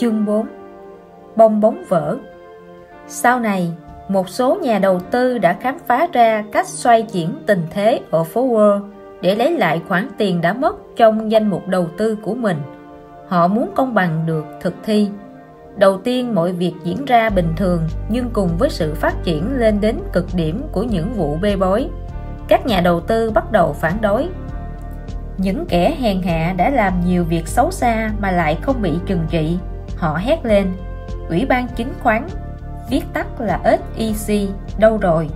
Chương 4 Bong bóng vỡ Sau này, một số nhà đầu tư đã khám phá ra cách xoay chuyển tình thế ở phố Wall để lấy lại khoản tiền đã mất trong danh mục đầu tư của mình. Họ muốn công bằng được thực thi. Đầu tiên mọi việc diễn ra bình thường nhưng cùng với sự phát triển lên đến cực điểm của những vụ bê bối, các nhà đầu tư bắt đầu phản đối. Những kẻ hèn hạ đã làm nhiều việc xấu xa mà lại không bị trừng trị. Họ hét lên, Ủy ban chứng khoán, viết tắt là SEC, đâu rồi?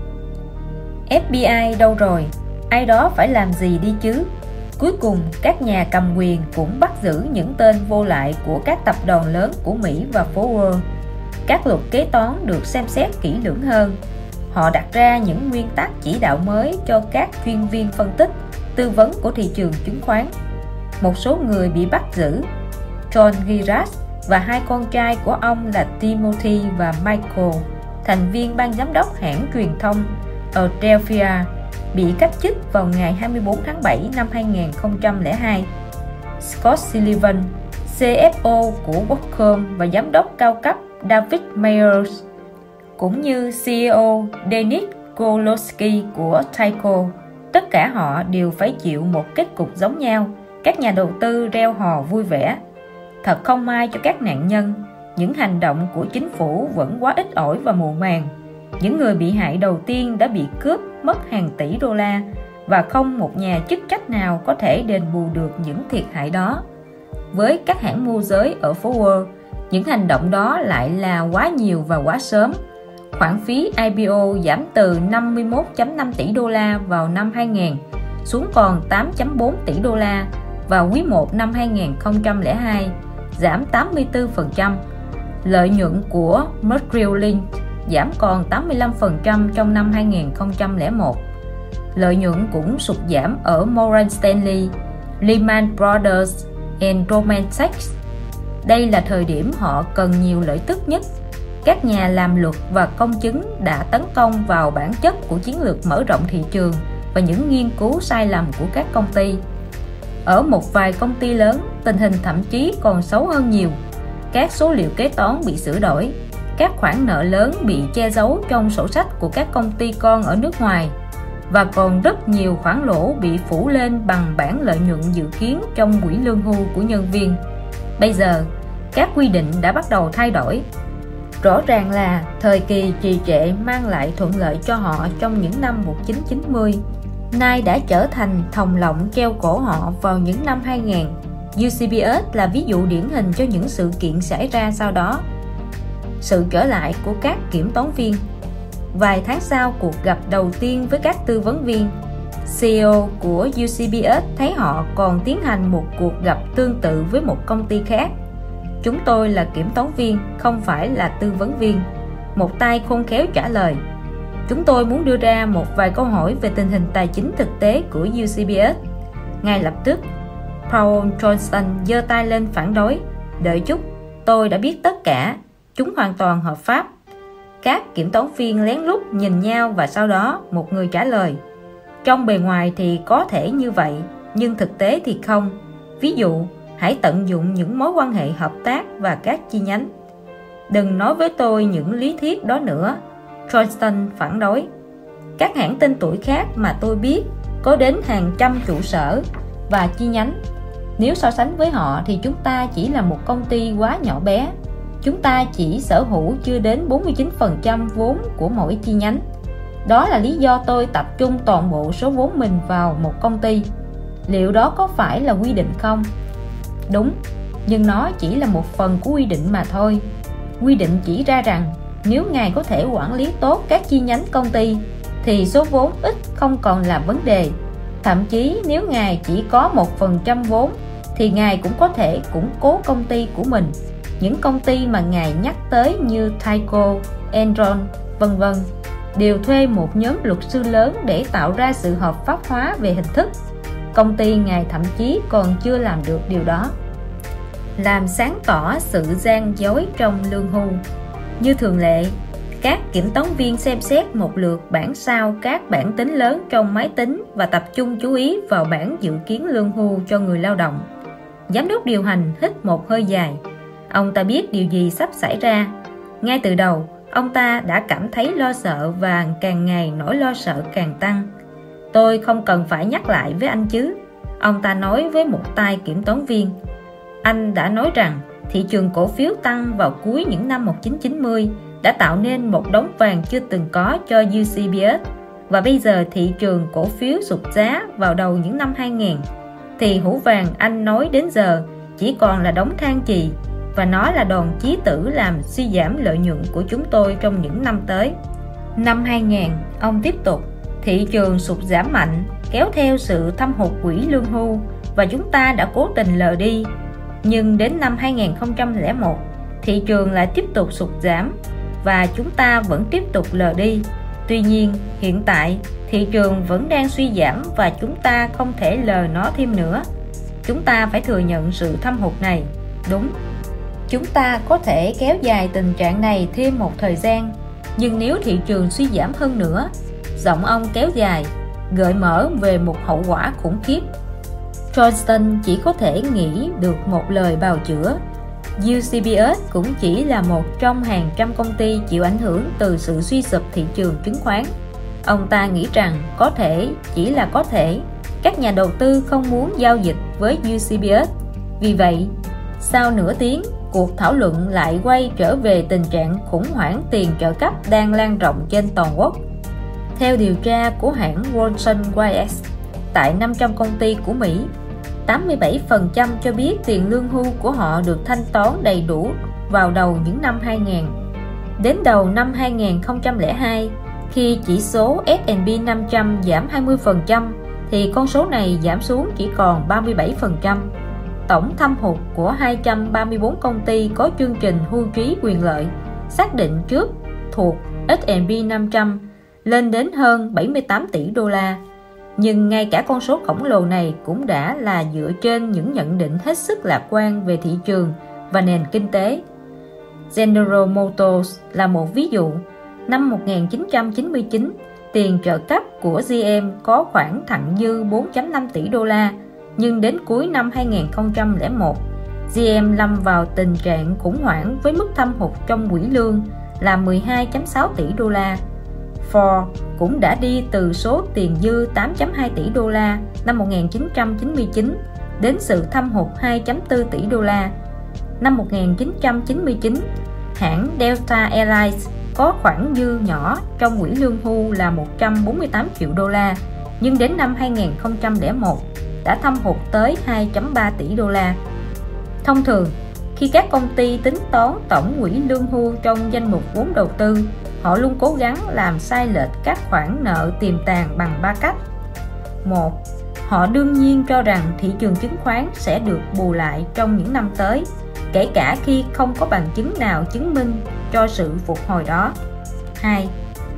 FBI đâu rồi? ai đó phải làm gì đi chứ? Cuối cùng các nhà cầm quyền cũng bắt giữ những tên vô lại của các tập đoàn lớn của Mỹ và phố Wall. Các luật kế toán được xem xét kỹ lưỡng hơn. Họ đặt ra những nguyên tắc chỉ đạo mới cho các chuyên viên phân tích tư vấn của thị trường chứng khoán. Một số người bị bắt giữ. John Girard và hai con trai của ông là Timothy và Michael thành viên ban giám đốc hãng truyền thông Adelphia bị cách chức vào ngày 24 tháng 7 năm 2002. Scott Sullivan, CFO của Qualcomm và giám đốc cao cấp David Mayers, cũng như CEO Denis Koloski của Tyco, tất cả họ đều phải chịu một kết cục giống nhau. Các nhà đầu tư reo hò vui vẻ. Thật không may cho các nạn nhân, những hành động của chính phủ vẫn quá ít ỏi và mù màng những người bị hại đầu tiên đã bị cướp mất hàng tỷ đô la và không một nhà chức trách nào có thể đền bù được những thiệt hại đó. Với các hãng môi giới ở phố Wall, những hành động đó lại là quá nhiều và quá sớm. Khoản phí IPO giảm từ 51.5 tỷ đô la vào năm 2000 xuống còn 8.4 tỷ đô la vào quý 1 năm 2002, giảm 84%. Lợi nhuận của Mercury Link giảm còn 85% trong năm 2001. Lợi nhuận cũng sụt giảm ở Morgan Stanley, Lehman Brothers and Goldman Sachs. Đây là thời điểm họ cần nhiều lợi tức nhất. Các nhà làm luật và công chứng đã tấn công vào bản chất của chiến lược mở rộng thị trường và những nghiên cứu sai lầm của các công ty. Ở một vài công ty lớn, tình hình thậm chí còn xấu hơn nhiều. Các số liệu kế toán bị sửa đổi, các khoản nợ lớn bị che giấu trong sổ sách của các công ty con ở nước ngoài và còn rất nhiều khoản lỗ bị phủ lên bằng bản lợi nhuận dự kiến trong quỹ lương hưu của nhân viên. Bây giờ, các quy định đã bắt đầu thay đổi. Rõ ràng là thời kỳ trì trệ mang lại thuận lợi cho họ trong những năm 1990, nay đã trở thành thòng lọng treo cổ họ vào những năm 2000. UCBS là ví dụ điển hình cho những sự kiện xảy ra sau đó. Sự trở lại của các kiểm toán viên. Vài tháng sau cuộc gặp đầu tiên với các tư vấn viên CEO của UCBS thấy họ còn tiến hành một cuộc gặp tương tự với một công ty khác. Chúng tôi là kiểm toán viên, không phải là tư vấn viên. Một tay khôn khéo trả lời chúng tôi muốn đưa ra một vài câu hỏi về tình hình tài chính thực tế của UCBS ngay lập tức, Paul Johnson giơ tay lên phản đối. Đợi chút, tôi đã biết tất cả. Chúng hoàn toàn hợp pháp. Các kiểm toán viên lén lút nhìn nhau và sau đó một người trả lời. Trong bề ngoài thì có thể như vậy, nhưng thực tế thì không. Ví dụ, hãy tận dụng những mối quan hệ hợp tác và các chi nhánh. Đừng nói với tôi những lý thuyết đó nữa. Johnston phản đối các hãng tên tuổi khác mà tôi biết có đến hàng trăm trụ sở và chi nhánh nếu so sánh với họ thì chúng ta chỉ là một công ty quá nhỏ bé chúng ta chỉ sở hữu chưa đến 49% vốn của mỗi chi nhánh. Đó là lý do tôi tập trung toàn bộ số vốn mình vào một công ty. Liệu đó có phải là quy định không? Đúng, nhưng nó chỉ là một phần của quy định mà thôi. Quy định chỉ ra rằng nếu ngài có thể quản lý tốt các chi nhánh công ty thì số vốn ít không còn là vấn đề. Thậm chí nếu ngài chỉ có một phần trăm vốn thì ngài cũng có thể củng cố công ty của mình những công ty mà ngài nhắc tới như Tyco, Enron, vân vân đều thuê một nhóm luật sư lớn để tạo ra sự hợp pháp hóa về hình thức. Công ty ngài thậm chí còn chưa làm được điều đó. Làm sáng tỏ sự gian dối trong lương hưu. Như thường lệ, các kiểm toán viên xem xét một lượt bản sao các bản tính lớn trong máy tính và tập trung chú ý vào bản dự kiến lương hưu cho người lao động. Giám đốc điều hành hít một hơi dài Ông ta biết điều gì sắp xảy ra. Ngay từ đầu, ông ta đã cảm thấy lo sợ và càng ngày nỗi lo sợ càng tăng. Tôi không cần phải nhắc lại với anh chứ. Ông ta nói với một tay kiểm toán viên. Anh đã nói rằng thị trường cổ phiếu tăng vào cuối những năm 1990 đã tạo nên một đống vàng chưa từng có cho UCBS và bây giờ thị trường cổ phiếu sụt giá vào đầu những năm 2000 thì hũ vàng anh nói đến giờ chỉ còn là đống than chì và nó là đòn chí tử làm suy giảm lợi nhuận của chúng tôi trong những năm tới. Năm 2000, ông tiếp tục, thị trường sụt giảm mạnh kéo theo sự thâm hụt quỹ lương hưu và chúng ta đã cố tình lờ đi. Nhưng đến năm 2001, thị trường lại tiếp tục sụt giảm và chúng ta vẫn tiếp tục lờ đi. Tuy nhiên, hiện tại thị trường vẫn đang suy giảm và chúng ta không thể lờ nó thêm nữa. Chúng ta phải thừa nhận sự thâm hụt này. Đúng, chúng ta có thể kéo dài tình trạng này thêm một thời gian, nhưng nếu thị trường suy giảm hơn nữa, giọng ông kéo dài, gợi mở về một hậu quả khủng khiếp. Johnston chỉ có thể nghĩ được một lời bào chữa UCBS cũng chỉ là một trong hàng trăm công ty chịu ảnh hưởng từ sự suy sụp thị trường chứng khoán. Ông ta nghĩ rằng có thể, chỉ là có thể, các nhà đầu tư không muốn giao dịch với UCBS. Vì vậy, sau nửa tiếng, cuộc thảo luận lại quay trở về tình trạng khủng hoảng tiền trợ cấp đang lan rộng trên toàn quốc. Theo điều tra của hãng Watson YS, tại 500 công ty của Mỹ, 87% cho biết tiền lương hưu của họ được thanh toán đầy đủ vào đầu những năm 2000. Đến đầu năm 2002, khi chỉ số S&P 500 giảm 20%, thì con số này giảm xuống chỉ còn 37%. Tổng thâm hụt của 234 công ty có chương trình hưu trí quyền lợi xác định trước thuộc S&P 500 lên đến hơn 78 tỷ đô la nhưng ngay cả con số khổng lồ này cũng đã là dựa trên những nhận định hết sức lạc quan về thị trường và nền kinh tế. General Motors là một ví dụ. Năm 1999, tiền trợ cấp của GM có khoảng thặng dư 4.5 tỷ đô la, nhưng đến cuối năm 2001, GM lâm vào tình trạng khủng hoảng với mức thâm hụt trong quỹ lương là 12.6 tỷ đô la Ford cũng đã đi từ số tiền dư 8.2 tỷ đô la năm 1999 đến sự thâm hụt 2.4 tỷ đô la. Năm 1999, hãng Delta Airlines có khoản dư nhỏ trong quỹ lương hưu là 148 triệu đô la, nhưng đến năm 2001 đã thâm hụt tới 2.3 tỷ đô la. Thông thường, khi các công ty tính toán tổng quỹ lương hưu trong danh mục vốn đầu tư họ luôn cố gắng làm sai lệch các khoản nợ tiềm tàng bằng ba cách. Một họ đương nhiên cho rằng thị trường chứng khoán sẽ được bù lại trong những năm tới kể cả khi không có bằng chứng nào chứng minh cho sự phục hồi đó. Hai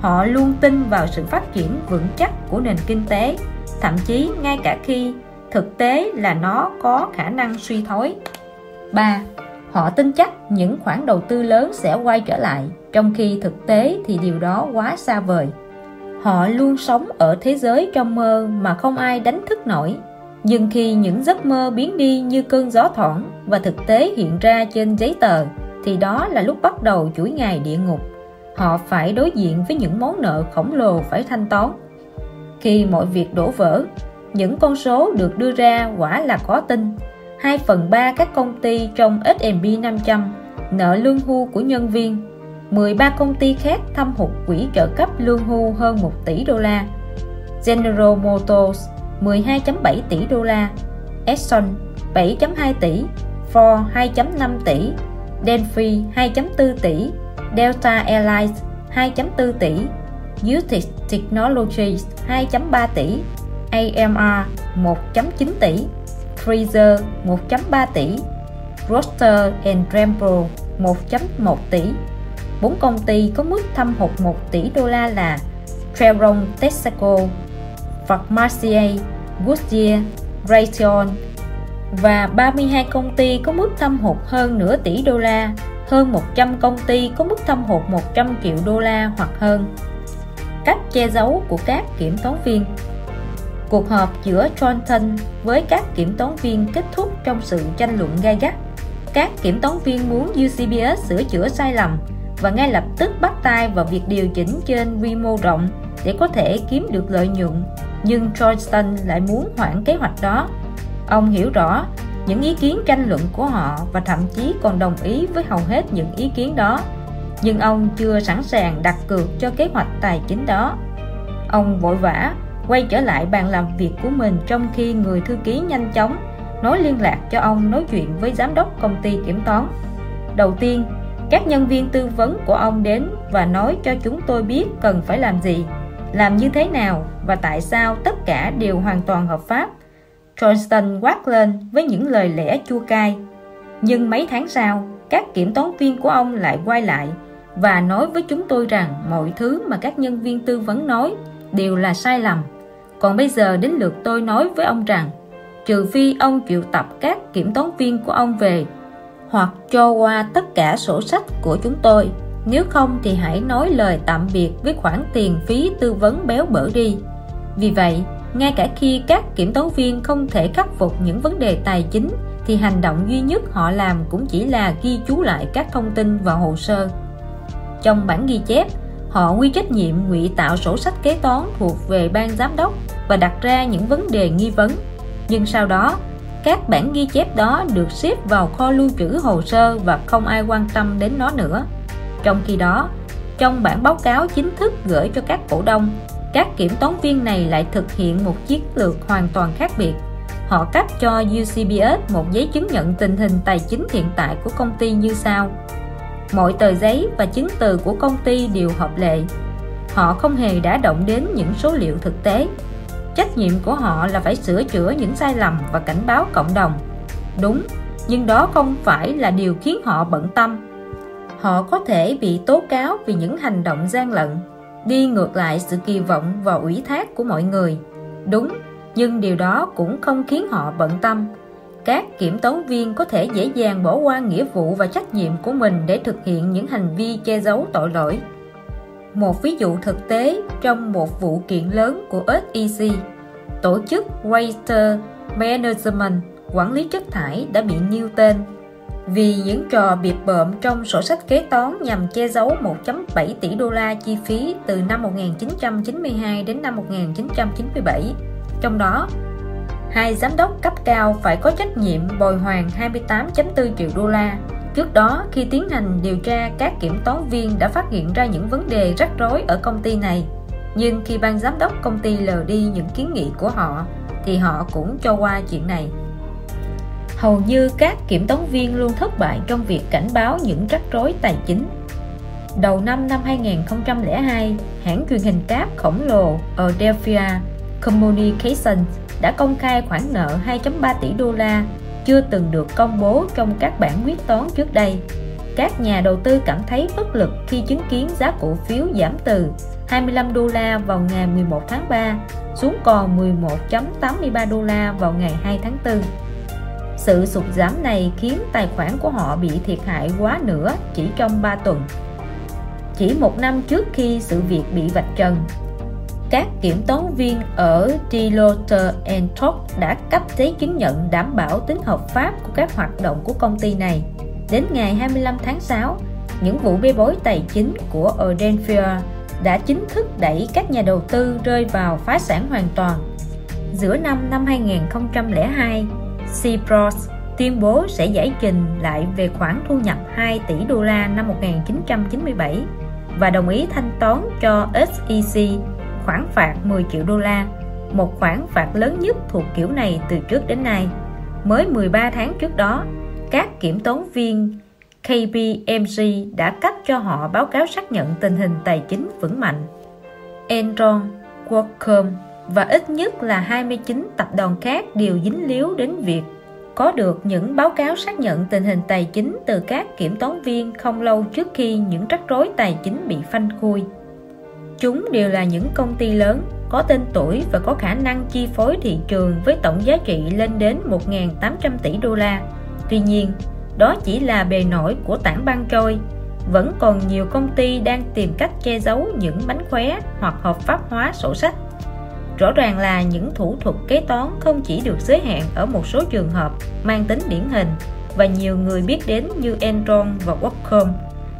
họ luôn tin vào sự phát triển vững chắc của nền kinh tế thậm chí ngay cả khi thực tế là nó có khả năng suy thoái 3. Họ tin chắc những khoản đầu tư lớn sẽ quay trở lại, trong khi thực tế thì điều đó quá xa vời. Họ luôn sống ở thế giới trong mơ mà không ai đánh thức nổi. Nhưng khi những giấc mơ biến đi như cơn gió thoảng và thực tế hiện ra trên giấy tờ, thì đó là lúc bắt đầu chuỗi ngày địa ngục. Họ phải đối diện với những món nợ khổng lồ phải thanh toán. Khi mọi việc đổ vỡ, những con số được đưa ra quả là có tin 2 phần 3 các công ty trong S&P 500 nợ lương hưu của nhân viên 13 công ty khác thâm hụt quỹ trợ cấp lương hưu hơn 1 tỷ đô la. General Motors 12.7 tỷ đô la. Exxon 7.2 tỷ. Ford 2.5 tỷ. Delphi 2.4 tỷ. Delta Airlines 2.4 tỷ. United Technologies 2.3 tỷ. AMR 1.9 tỷ. Freezer 1.3 tỷ, Roster and Rambo 1.1 tỷ. Bốn công ty có mức thâm hụt 1 tỷ đô la là Chevron Texaco, Pharmacia, Goodyear, Raytheon và 32 công ty có mức thâm hụt hơn nửa tỷ đô la, hơn 100 công ty có mức thâm hụt 100 triệu đô la hoặc hơn. Cách che giấu của các kiểm toán viên Cuộc họp giữa Johnson với các kiểm toán viên kết thúc trong sự tranh luận gay gắt. Các kiểm toán viên muốn UCBS sửa chữa sai lầm và ngay lập tức bắt tay vào việc điều chỉnh trên quy mô rộng để có thể kiếm được lợi nhuận. Nhưng Johnston lại muốn hoãn kế hoạch đó. Ông hiểu rõ những ý kiến tranh luận của họ và thậm chí còn đồng ý với hầu hết những ý kiến đó. Nhưng ông chưa sẵn sàng đặt cược cho kế hoạch tài chính đó. Ông vội vã quay trở lại bàn làm việc của mình trong khi người thư ký nhanh chóng nói liên lạc cho ông nói chuyện với giám đốc công ty kiểm toán. Đầu tiên, các nhân viên tư vấn của ông đến và nói cho chúng tôi biết cần phải làm gì, làm như thế nào và tại sao tất cả đều hoàn toàn hợp pháp. Johnston quát lên với những lời lẽ chua cay. Nhưng mấy tháng sau, các kiểm toán viên của ông lại quay lại và nói với chúng tôi rằng mọi thứ mà các nhân viên tư vấn nói đều là sai lầm. Còn bây giờ đến lượt tôi nói với ông rằng trừ phi ông chịu tập các kiểm toán viên của ông về hoặc cho qua tất cả sổ sách của chúng tôi. Nếu không thì hãy nói lời tạm biệt với khoản tiền phí tư vấn béo bở đi. Vì vậy, ngay cả khi các kiểm toán viên không thể khắc phục những vấn đề tài chính, thì hành động duy nhất họ làm cũng chỉ là ghi chú lại các thông tin vào hồ sơ. Trong bản ghi chép, họ quy trách nhiệm ngụy tạo sổ sách kế toán thuộc về ban giám đốc và đặt ra những vấn đề nghi vấn. Nhưng sau đó các bản ghi chép đó được xếp vào kho lưu trữ hồ sơ và không ai quan tâm đến nó nữa. Trong khi đó, trong bản báo cáo chính thức gửi cho các cổ đông, các kiểm toán viên này lại thực hiện một chiến lược hoàn toàn khác biệt. Họ cấp cho UCBS một giấy chứng nhận tình hình tài chính hiện tại của công ty như sau. Mọi tờ giấy và chứng từ của công ty đều hợp lệ. Họ không hề đã động đến những số liệu thực tế trách nhiệm của họ là phải sửa chữa những sai lầm và cảnh báo cộng đồng. Đúng, nhưng đó không phải là điều khiến họ bận tâm. Họ có thể bị tố cáo vì những hành động gian lận, đi ngược lại sự kỳ vọng và ủy thác của mọi người. Đúng, nhưng điều đó cũng không khiến họ bận tâm. Các kiểm toán viên có thể dễ dàng bỏ qua nghĩa vụ và trách nhiệm của mình để thực hiện những hành vi che giấu tội lỗi một ví dụ thực tế trong một vụ kiện lớn của SEC, tổ chức Waste Management quản lý chất thải đã bị nêu tên vì những trò bịp bợm trong sổ sách kế toán nhằm che giấu 1.7 tỷ đô la chi phí từ năm 1992 đến năm 1997. Trong đó, hai giám đốc cấp cao phải có trách nhiệm bồi hoàn 28.4 triệu đô la Trước đó, khi tiến hành điều tra, các kiểm toán viên đã phát hiện ra những vấn đề rắc rối ở công ty này. Nhưng khi ban giám đốc công ty lờ đi những kiến nghị của họ, thì họ cũng cho qua chuyện này. Hầu như các kiểm toán viên luôn thất bại trong việc cảnh báo những rắc rối tài chính. Đầu năm năm 2002, hãng truyền hình cáp khổng lồ ở Delphia Communications đã công khai khoản nợ 2.3 tỷ đô la chưa từng được công bố trong các bản quyết toán trước đây. Các nhà đầu tư cảm thấy bất lực khi chứng kiến giá cổ phiếu giảm từ 25 đô la vào ngày 11 tháng 3 xuống còn 11.83 đô la vào ngày 2 tháng 4. Sự sụt giảm này khiến tài khoản của họ bị thiệt hại quá nửa chỉ trong 3 tuần. Chỉ một năm trước khi sự việc bị vạch trần, các kiểm toán viên ở Deloitte Talk đã cấp giấy chứng nhận đảm bảo tính hợp pháp của các hoạt động của công ty này. Đến ngày 25 tháng 6, những vụ bê bối tài chính của Odenfield đã chính thức đẩy các nhà đầu tư rơi vào phá sản hoàn toàn. Giữa năm năm 2002, Cipros tuyên bố sẽ giải trình lại về khoản thu nhập 2 tỷ đô la năm 1997 và đồng ý thanh toán cho SEC khoản phạt 10 triệu đô la, một khoản phạt lớn nhất thuộc kiểu này từ trước đến nay. Mới 13 tháng trước đó, các kiểm toán viên KPMG đã cấp cho họ báo cáo xác nhận tình hình tài chính vững mạnh. Enron, Qualcomm và ít nhất là 29 tập đoàn khác đều dính líu đến việc có được những báo cáo xác nhận tình hình tài chính từ các kiểm toán viên không lâu trước khi những rắc rối tài chính bị phanh khui. Chúng đều là những công ty lớn, có tên tuổi và có khả năng chi phối thị trường với tổng giá trị lên đến 1.800 tỷ đô la. Tuy nhiên, đó chỉ là bề nổi của tảng băng trôi. Vẫn còn nhiều công ty đang tìm cách che giấu những bánh khóe hoặc hợp pháp hóa sổ sách. Rõ ràng là những thủ thuật kế toán không chỉ được giới hạn ở một số trường hợp mang tính điển hình, và nhiều người biết đến như Enron và Wacom.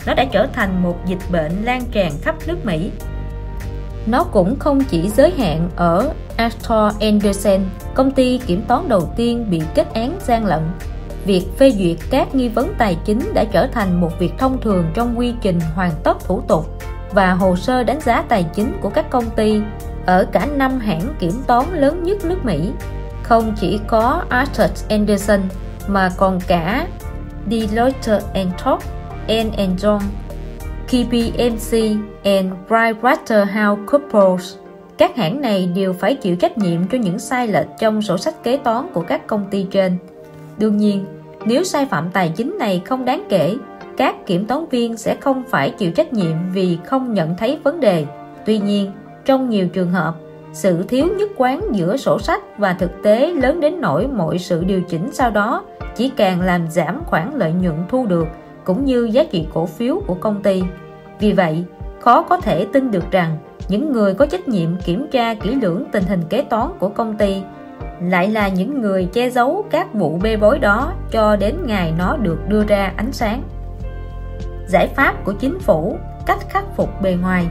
Nó đã trở thành một dịch bệnh lan tràn khắp nước Mỹ. Nó cũng không chỉ giới hạn ở Arthur Andersen, công ty kiểm toán đầu tiên bị kết án gian lận. Việc phê duyệt các nghi vấn tài chính đã trở thành một việc thông thường trong quy trình hoàn tất thủ tục và hồ sơ đánh giá tài chính của các công ty ở cả năm hãng kiểm toán lớn nhất nước Mỹ. Không chỉ có Arthur Anderson mà còn cả Deloitte Touche, N John, KPMG and PricewaterhouseCoopers. Các hãng này đều phải chịu trách nhiệm cho những sai lệch trong sổ sách kế toán của các công ty trên. Đương nhiên, nếu sai phạm tài chính này không đáng kể, các kiểm toán viên sẽ không phải chịu trách nhiệm vì không nhận thấy vấn đề. Tuy nhiên, trong nhiều trường hợp, sự thiếu nhất quán giữa sổ sách và thực tế lớn đến nỗi mọi sự điều chỉnh sau đó chỉ càng làm giảm khoản lợi nhuận thu được cũng như giá trị cổ phiếu của công ty. Vì vậy, khó có thể tin được rằng những người có trách nhiệm kiểm tra kỹ lưỡng tình hình kế toán của công ty lại là những người che giấu các vụ bê bối đó cho đến ngày nó được đưa ra ánh sáng. Giải pháp của chính phủ, cách khắc phục bề ngoài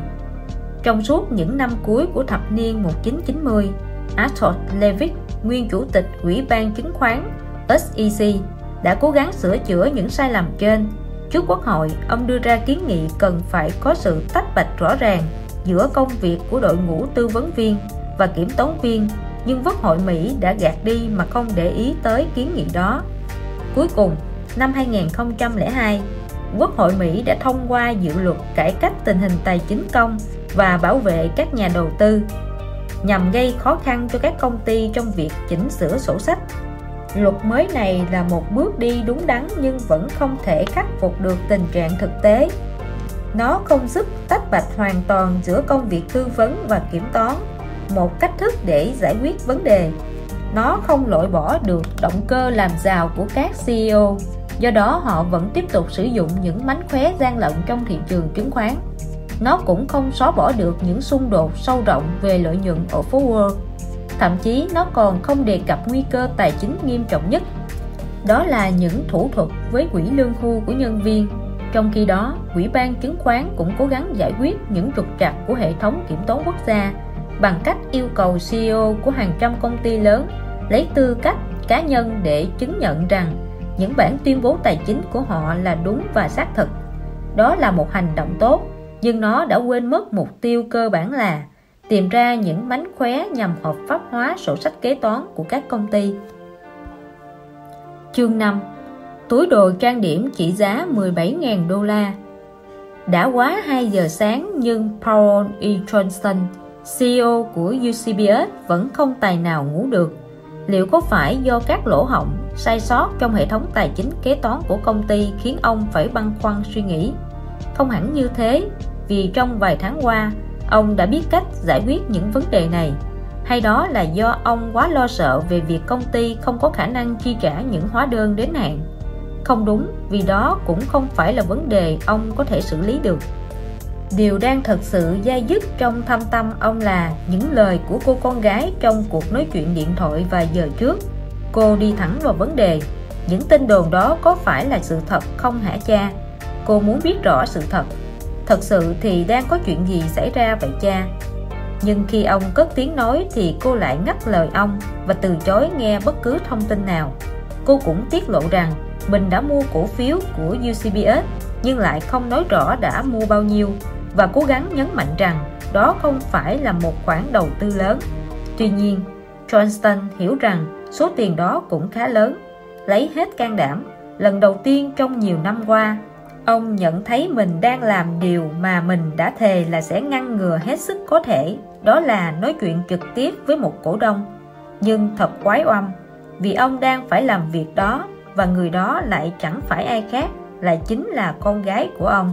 Trong suốt những năm cuối của thập niên 1990, Arthur Levitt, nguyên chủ tịch Ủy ban chứng khoán SEC, đã cố gắng sửa chữa những sai lầm trên. Trước Quốc hội, ông đưa ra kiến nghị cần phải có sự tách bạch rõ ràng giữa công việc của đội ngũ tư vấn viên và kiểm toán viên nhưng Quốc hội Mỹ đã gạt đi mà không để ý tới kiến nghị đó. Cuối cùng, năm 2002, Quốc hội Mỹ đã thông qua dự luật cải cách tình hình tài chính công và bảo vệ các nhà đầu tư nhằm gây khó khăn cho các công ty trong việc chỉnh sửa sổ sách. Luật mới này là một bước đi đúng đắn nhưng vẫn không thể khắc phục được tình trạng thực tế. Nó không giúp tách bạch hoàn toàn giữa công việc tư vấn và kiểm toán, một cách thức để giải quyết vấn đề. Nó không loại bỏ được động cơ làm giàu của các CEO do đó họ vẫn tiếp tục sử dụng những mánh khóe gian lận trong thị trường chứng khoán. Nó cũng không xóa bỏ được những xung đột sâu rộng về lợi nhuận ở phố Wall thậm chí nó còn không đề cập nguy cơ tài chính nghiêm trọng nhất đó là những thủ thuật với quỹ lương hưu của nhân viên trong khi đó quỹ ban chứng khoán cũng cố gắng giải quyết những trục trặc của hệ thống kiểm toán quốc gia bằng cách yêu cầu CEO của hàng trăm công ty lớn lấy tư cách cá nhân để chứng nhận rằng những bản tuyên bố tài chính của họ là đúng và xác thực. Đó là một hành động tốt, nhưng nó đã quên mất mục tiêu cơ bản là tìm ra những mánh khóe nhằm hợp pháp hóa sổ sách kế toán của các công ty. Chương 5 Túi đồ trang điểm trị giá 17.000 đô la Đã quá 2 giờ sáng nhưng Paul E. Johnston CEO của UCBS vẫn không tài nào ngủ được. Liệu có phải do các lỗ hỏng, sai sót trong hệ thống tài chính kế toán của công ty khiến ông phải băn khoăn suy nghĩ? Không hẳn như thế, vì trong vài tháng qua, ông đã biết cách giải quyết những vấn đề này. Hay đó là do ông quá lo sợ về việc công ty không có khả năng chi trả những hóa đơn đến hạn? Không đúng, vì đó cũng không phải là vấn đề ông có thể xử lý được. Điều đang thật sự dai dứt trong thâm tâm ông là những lời của cô con gái trong cuộc nói chuyện điện thoại vài giờ trước. Cô đi thẳng vào vấn đề. Những tin đồn đó có phải là sự thật không hả cha? Cô muốn biết rõ sự thật. Thật sự thì đang có chuyện gì xảy ra vậy cha? Nhưng khi ông cất tiếng nói thì cô lại ngắt lời ông và từ chối nghe bất cứ thông tin nào. Cô cũng tiết lộ rằng mình đã mua cổ phiếu của UCBS nhưng lại không nói rõ đã mua bao nhiêu và cố gắng nhấn mạnh rằng đó không phải là một khoản đầu tư lớn. Tuy nhiên, Johnston hiểu rằng số tiền đó cũng khá lớn. Lấy hết can đảm, lần đầu tiên trong nhiều năm qua, ông nhận thấy mình đang làm điều mà mình đã thề là sẽ ngăn ngừa hết sức có thể, đó là nói chuyện trực tiếp với một cổ đông. Nhưng thật quái oăm, vì ông đang phải làm việc đó và người đó lại chẳng phải ai khác, lại chính là con gái của ông.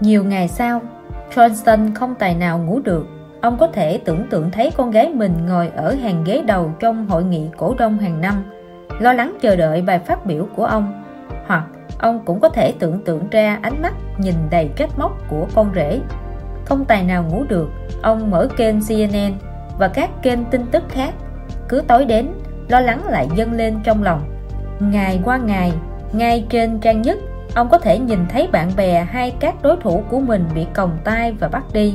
Nhiều ngày sau, Johnston không tài nào ngủ được. Ông có thể tưởng tượng thấy con gái mình ngồi ở hàng ghế đầu trong hội nghị cổ đông hàng năm, lo lắng chờ đợi bài phát biểu của ông. Hoặc ông cũng có thể tưởng tượng ra ánh mắt nhìn đầy kết móc của con rể. Không tài nào ngủ được, ông mở kênh CNN và các kênh tin tức khác. Cứ tối đến, lo lắng lại dâng lên trong lòng. Ngày qua ngày, Ngay trên trang nhất, ông có thể nhìn thấy bạn bè hay các đối thủ của mình bị còng tay và bắt đi.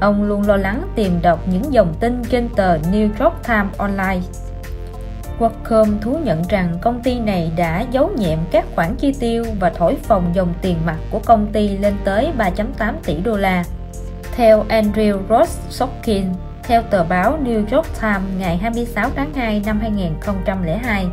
Ông luôn lo lắng tìm đọc những dòng tin trên tờ New York Times Online. Qualcomm thú nhận rằng công ty này đã giấu nhẹm các khoản chi tiêu và thổi phồng dòng tiền mặt của công ty lên tới 3.8 tỷ đô la. Theo Andrew Ross Sorkin, theo tờ báo New York Times ngày 26 tháng 2 năm 2002,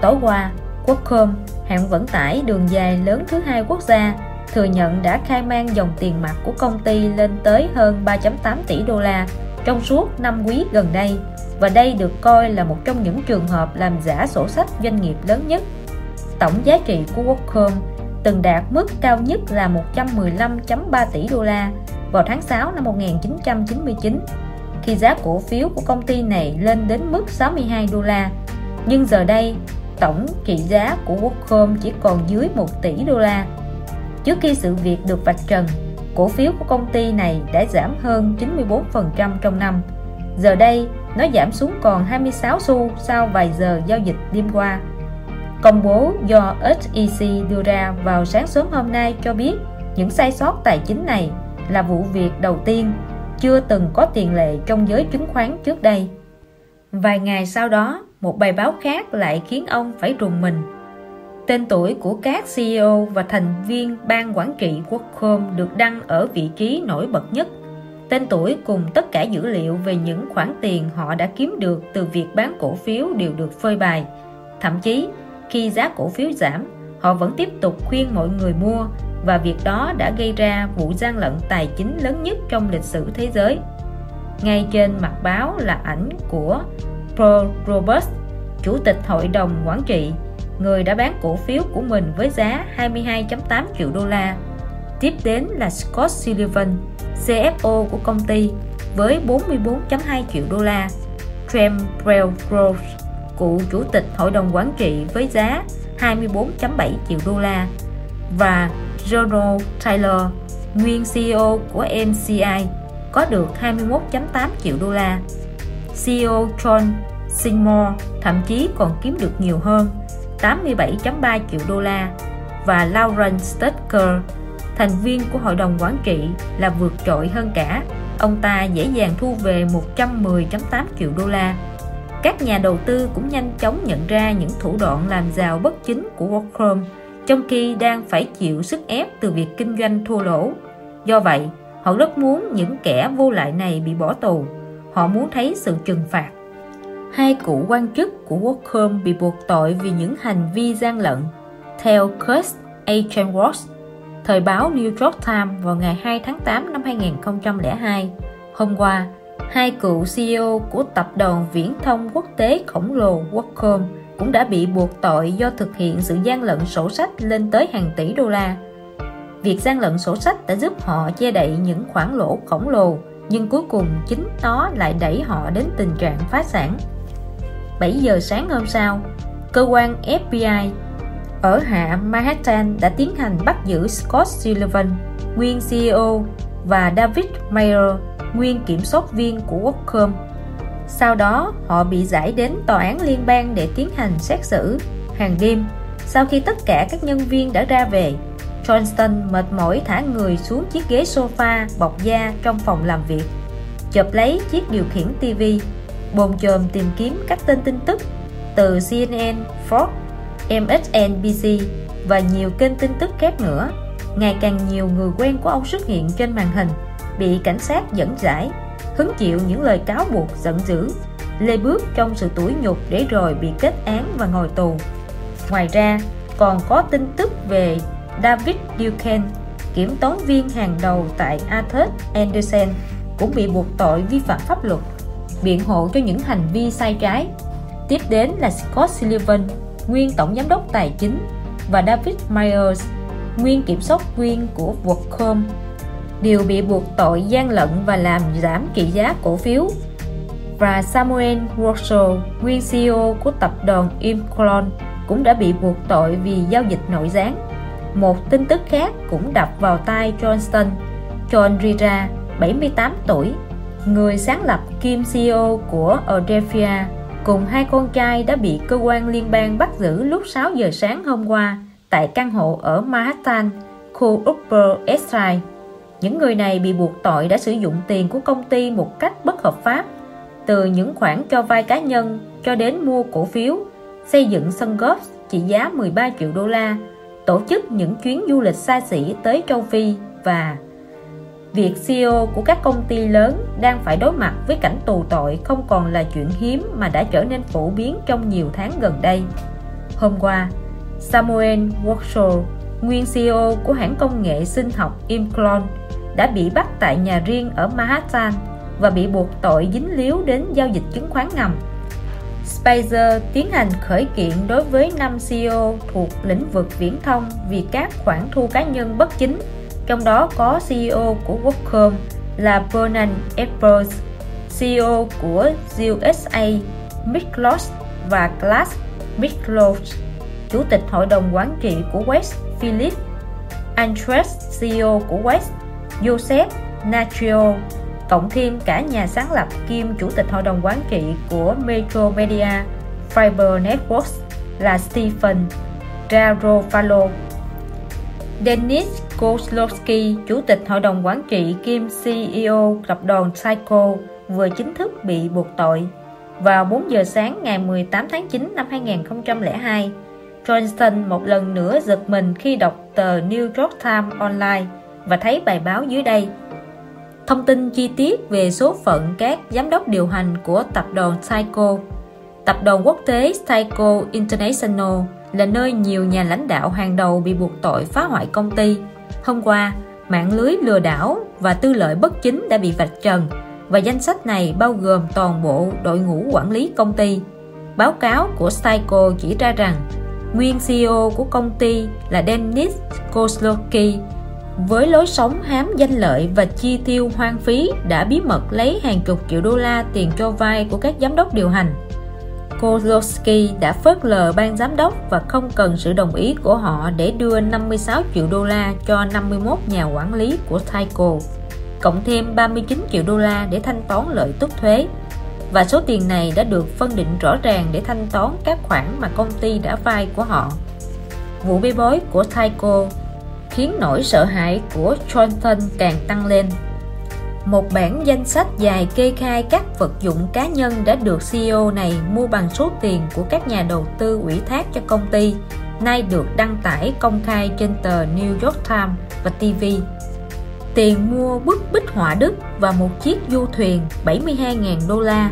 tối qua, Qualcomm, hãng vận tải đường dài lớn thứ hai quốc gia, thừa nhận đã khai mang dòng tiền mặt của công ty lên tới hơn 3.8 tỷ đô la trong suốt năm quý gần đây và đây được coi là một trong những trường hợp làm giả sổ sách doanh nghiệp lớn nhất. Tổng giá trị của Qualcomm từng đạt mức cao nhất là 115.3 tỷ đô la vào tháng 6 năm 1999 khi giá cổ phiếu của công ty này lên đến mức 62 đô la. Nhưng giờ đây, tổng trị giá của Qualcomm chỉ còn dưới 1 tỷ đô la. Trước khi sự việc được vạch trần, cổ phiếu của công ty này đã giảm hơn 94% trong năm. Giờ đây, nó giảm xuống còn 26 xu sau vài giờ giao dịch đêm qua. Công bố do SEC đưa ra vào sáng sớm hôm nay cho biết những sai sót tài chính này là vụ việc đầu tiên chưa từng có tiền lệ trong giới chứng khoán trước đây. Vài ngày sau đó, một bài báo khác lại khiến ông phải rùng mình. Tên tuổi của các CEO và thành viên ban quản trị Qualcomm được đăng ở vị trí nổi bật nhất. Tên tuổi cùng tất cả dữ liệu về những khoản tiền họ đã kiếm được từ việc bán cổ phiếu đều được phơi bày. Thậm chí, khi giá cổ phiếu giảm, họ vẫn tiếp tục khuyên mọi người mua và việc đó đã gây ra vụ gian lận tài chính lớn nhất trong lịch sử thế giới. Ngay trên mặt báo là ảnh của Paul Roberts, chủ tịch hội đồng quản trị, người đã bán cổ phiếu của mình với giá 22.8 triệu đô la. Tiếp đến là Scott Sullivan, CFO của công ty với 44.2 triệu đô la. Trem Grove, cựu chủ tịch hội đồng quản trị với giá 24.7 triệu đô la và Ronald Taylor, nguyên CEO của MCI, có được 21.8 triệu đô la. CEO John Seymour thậm chí còn kiếm được nhiều hơn 87.3 triệu đô la và Lauren Stetker, thành viên của hội đồng quản trị là vượt trội hơn cả. Ông ta dễ dàng thu về 110.8 triệu đô la. Các nhà đầu tư cũng nhanh chóng nhận ra những thủ đoạn làm giàu bất chính của Qualcomm trong khi đang phải chịu sức ép từ việc kinh doanh thua lỗ. Do vậy, họ rất muốn những kẻ vô lại này bị bỏ tù. Họ muốn thấy sự trừng phạt. Hai cựu quan chức của Wacom bị buộc tội vì những hành vi gian lận. Theo Kurt Achenworth, thời báo New York Times vào ngày 2 tháng 8 năm 2002, hôm qua, hai cựu CEO của tập đoàn viễn thông quốc tế khổng lồ Wacom cũng đã bị buộc tội do thực hiện sự gian lận sổ sách lên tới hàng tỷ đô la. Việc gian lận sổ sách đã giúp họ che đậy những khoản lỗ khổng lồ, nhưng cuối cùng chính nó lại đẩy họ đến tình trạng phá sản. 7 giờ sáng hôm sau, cơ quan FBI ở hạ Manhattan đã tiến hành bắt giữ Scott Sullivan, nguyên CEO, và David Mayer, nguyên kiểm soát viên của Qualcomm sau đó, họ bị giải đến tòa án liên bang để tiến hành xét xử. Hàng đêm, sau khi tất cả các nhân viên đã ra về, Johnston mệt mỏi thả người xuống chiếc ghế sofa bọc da trong phòng làm việc, chụp lấy chiếc điều khiển TV, bồn chồm tìm kiếm các tên tin tức từ CNN, Fox, MSNBC và nhiều kênh tin tức khác nữa. Ngày càng nhiều người quen của ông xuất hiện trên màn hình, bị cảnh sát dẫn giải hứng chịu những lời cáo buộc giận dữ lê bước trong sự tủi nhục để rồi bị kết án và ngồi tù ngoài ra còn có tin tức về David Duquesne kiểm toán viên hàng đầu tại Arthur Andersen cũng bị buộc tội vi phạm pháp luật biện hộ cho những hành vi sai trái. Tiếp đến là Scott Sullivan nguyên tổng giám đốc tài chính và David Myers nguyên kiểm soát viên của Workcom đều bị buộc tội gian lận và làm giảm trị giá cổ phiếu. Và Samuel Russell, nguyên CEO của tập đoàn Imclon cũng đã bị buộc tội vì giao dịch nội gián. Một tin tức khác cũng đập vào tai Johnston, John Rira, 78 tuổi, người sáng lập kim CEO của Adelphia, cùng hai con trai đã bị cơ quan liên bang bắt giữ lúc 6 giờ sáng hôm qua tại căn hộ ở Manhattan, khu Upper East Side. Những người này bị buộc tội đã sử dụng tiền của công ty một cách bất hợp pháp, từ những khoản cho vay cá nhân cho đến mua cổ phiếu, xây dựng sân golf trị giá 13 triệu đô la, tổ chức những chuyến du lịch xa xỉ tới châu Phi và việc CEO của các công ty lớn đang phải đối mặt với cảnh tù tội không còn là chuyện hiếm mà đã trở nên phổ biến trong nhiều tháng gần đây. Hôm qua, Samuel Workshaw, nguyên CEO của hãng công nghệ sinh học Imclone, đã bị bắt tại nhà riêng ở Manhattan và bị buộc tội dính líu đến giao dịch chứng khoán ngầm. Spicer tiến hành khởi kiện đối với 5 CEO thuộc lĩnh vực viễn thông vì các khoản thu cá nhân bất chính trong đó có CEO của Qualcomm là Bernard Eppers, CEO của USA Miklos và Glass Miklos, Chủ tịch Hội đồng Quản trị của West Philip, Andres CEO của West, Joseph Natrio, cộng thêm cả nhà sáng lập kiêm Chủ tịch Hội đồng Quản trị của Metro Media Fiber Networks là Stephen Garofalo. Denis Kozlowski, Chủ tịch Hội đồng Quản trị kiêm CEO tập đoàn Tyco vừa chính thức bị buộc tội. Vào 4 giờ sáng ngày 18 tháng 9 năm 2002, Johnston một lần nữa giật mình khi đọc tờ New York Times Online và thấy bài báo dưới đây. Thông tin chi tiết về số phận các giám đốc điều hành của tập đoàn Tyco Tập đoàn quốc tế Tyco International là nơi nhiều nhà lãnh đạo hàng đầu bị buộc tội phá hoại công ty Hôm qua, mạng lưới lừa đảo và tư lợi bất chính đã bị vạch trần và danh sách này bao gồm toàn bộ đội ngũ quản lý công ty. Báo cáo của Styco chỉ ra rằng nguyên CEO của công ty là Denis Kozlowski với lối sống hám danh lợi và chi tiêu hoang phí đã bí mật lấy hàng chục triệu đô la tiền cho vay của các giám đốc điều hành. Kozlowski đã phớt lờ ban giám đốc và không cần sự đồng ý của họ để đưa 56 triệu đô la cho 51 nhà quản lý của Tyco, cộng thêm 39 triệu đô la để thanh toán lợi tức thuế. Và số tiền này đã được phân định rõ ràng để thanh toán các khoản mà công ty đã vay của họ. Vụ bê bối của Tyco khiến nỗi sợ hãi của Johnson càng tăng lên một bản danh sách dài kê khai các vật dụng cá nhân đã được CEO này mua bằng số tiền của các nhà đầu tư ủy thác cho công ty, nay được đăng tải công khai trên tờ New York Times và TV. Tiền mua bức bích họa đức và một chiếc du thuyền 72.000 đô la,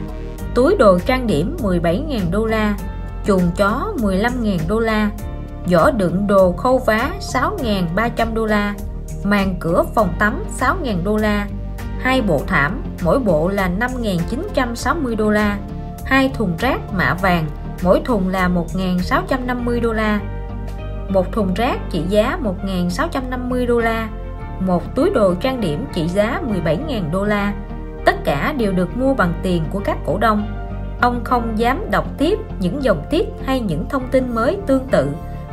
túi đồ trang điểm 17.000 đô la, chuồng chó 15.000 đô la, giỏ đựng đồ khâu vá 6.300 đô la, màn cửa phòng tắm 6.000 đô la, hai bộ thảm, mỗi bộ là 5.960 đô la, hai thùng rác mạ vàng, mỗi thùng là 1.650 đô la, một thùng rác trị giá 1.650 đô la, một túi đồ trang điểm trị giá 17.000 đô la. Tất cả đều được mua bằng tiền của các cổ đông. Ông không dám đọc tiếp những dòng tiết hay những thông tin mới tương tự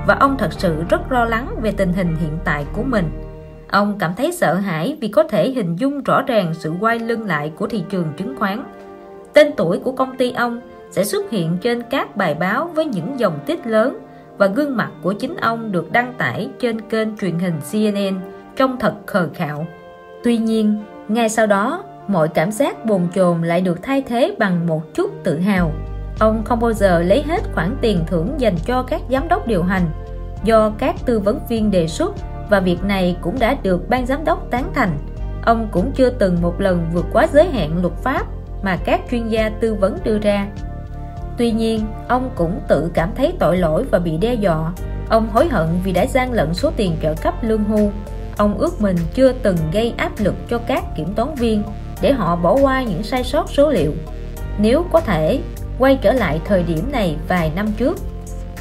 và ông thật sự rất lo lắng về tình hình hiện tại của mình. Ông cảm thấy sợ hãi vì có thể hình dung rõ ràng sự quay lưng lại của thị trường chứng khoán. Tên tuổi của công ty ông sẽ xuất hiện trên các bài báo với những dòng tích lớn và gương mặt của chính ông được đăng tải trên kênh truyền hình CNN trông thật khờ khạo. Tuy nhiên, ngay sau đó, mọi cảm giác bồn chồn lại được thay thế bằng một chút tự hào. Ông không bao giờ lấy hết khoản tiền thưởng dành cho các giám đốc điều hành do các tư vấn viên đề xuất và việc này cũng đã được ban giám đốc tán thành. Ông cũng chưa từng một lần vượt quá giới hạn luật pháp mà các chuyên gia tư vấn đưa ra. Tuy nhiên, ông cũng tự cảm thấy tội lỗi và bị đe dọa. Ông hối hận vì đã gian lận số tiền trợ cấp lương hưu. Ông ước mình chưa từng gây áp lực cho các kiểm toán viên để họ bỏ qua những sai sót số liệu. Nếu có thể, quay trở lại thời điểm này vài năm trước,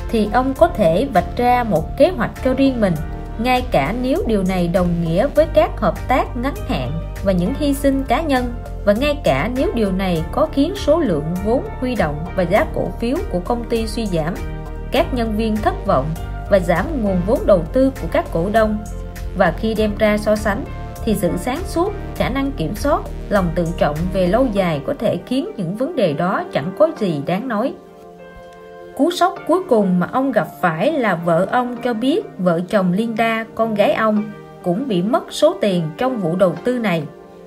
thì ông có thể vạch ra một kế hoạch cho riêng mình ngay cả nếu điều này đồng nghĩa với các hợp tác ngắn hạn và những hy sinh cá nhân, và ngay cả nếu điều này có khiến số lượng vốn huy động và giá cổ phiếu của công ty suy giảm, các nhân viên thất vọng và giảm nguồn vốn đầu tư của các cổ đông. Và khi đem ra so sánh, thì sự sáng suốt, khả năng kiểm soát, lòng tự trọng về lâu dài có thể khiến những vấn đề đó chẳng có gì đáng nói. Cú sốc cuối cùng mà ông gặp phải là vợ ông cho biết vợ chồng Linda, con gái ông, cũng bị mất số tiền trong vụ đầu tư này.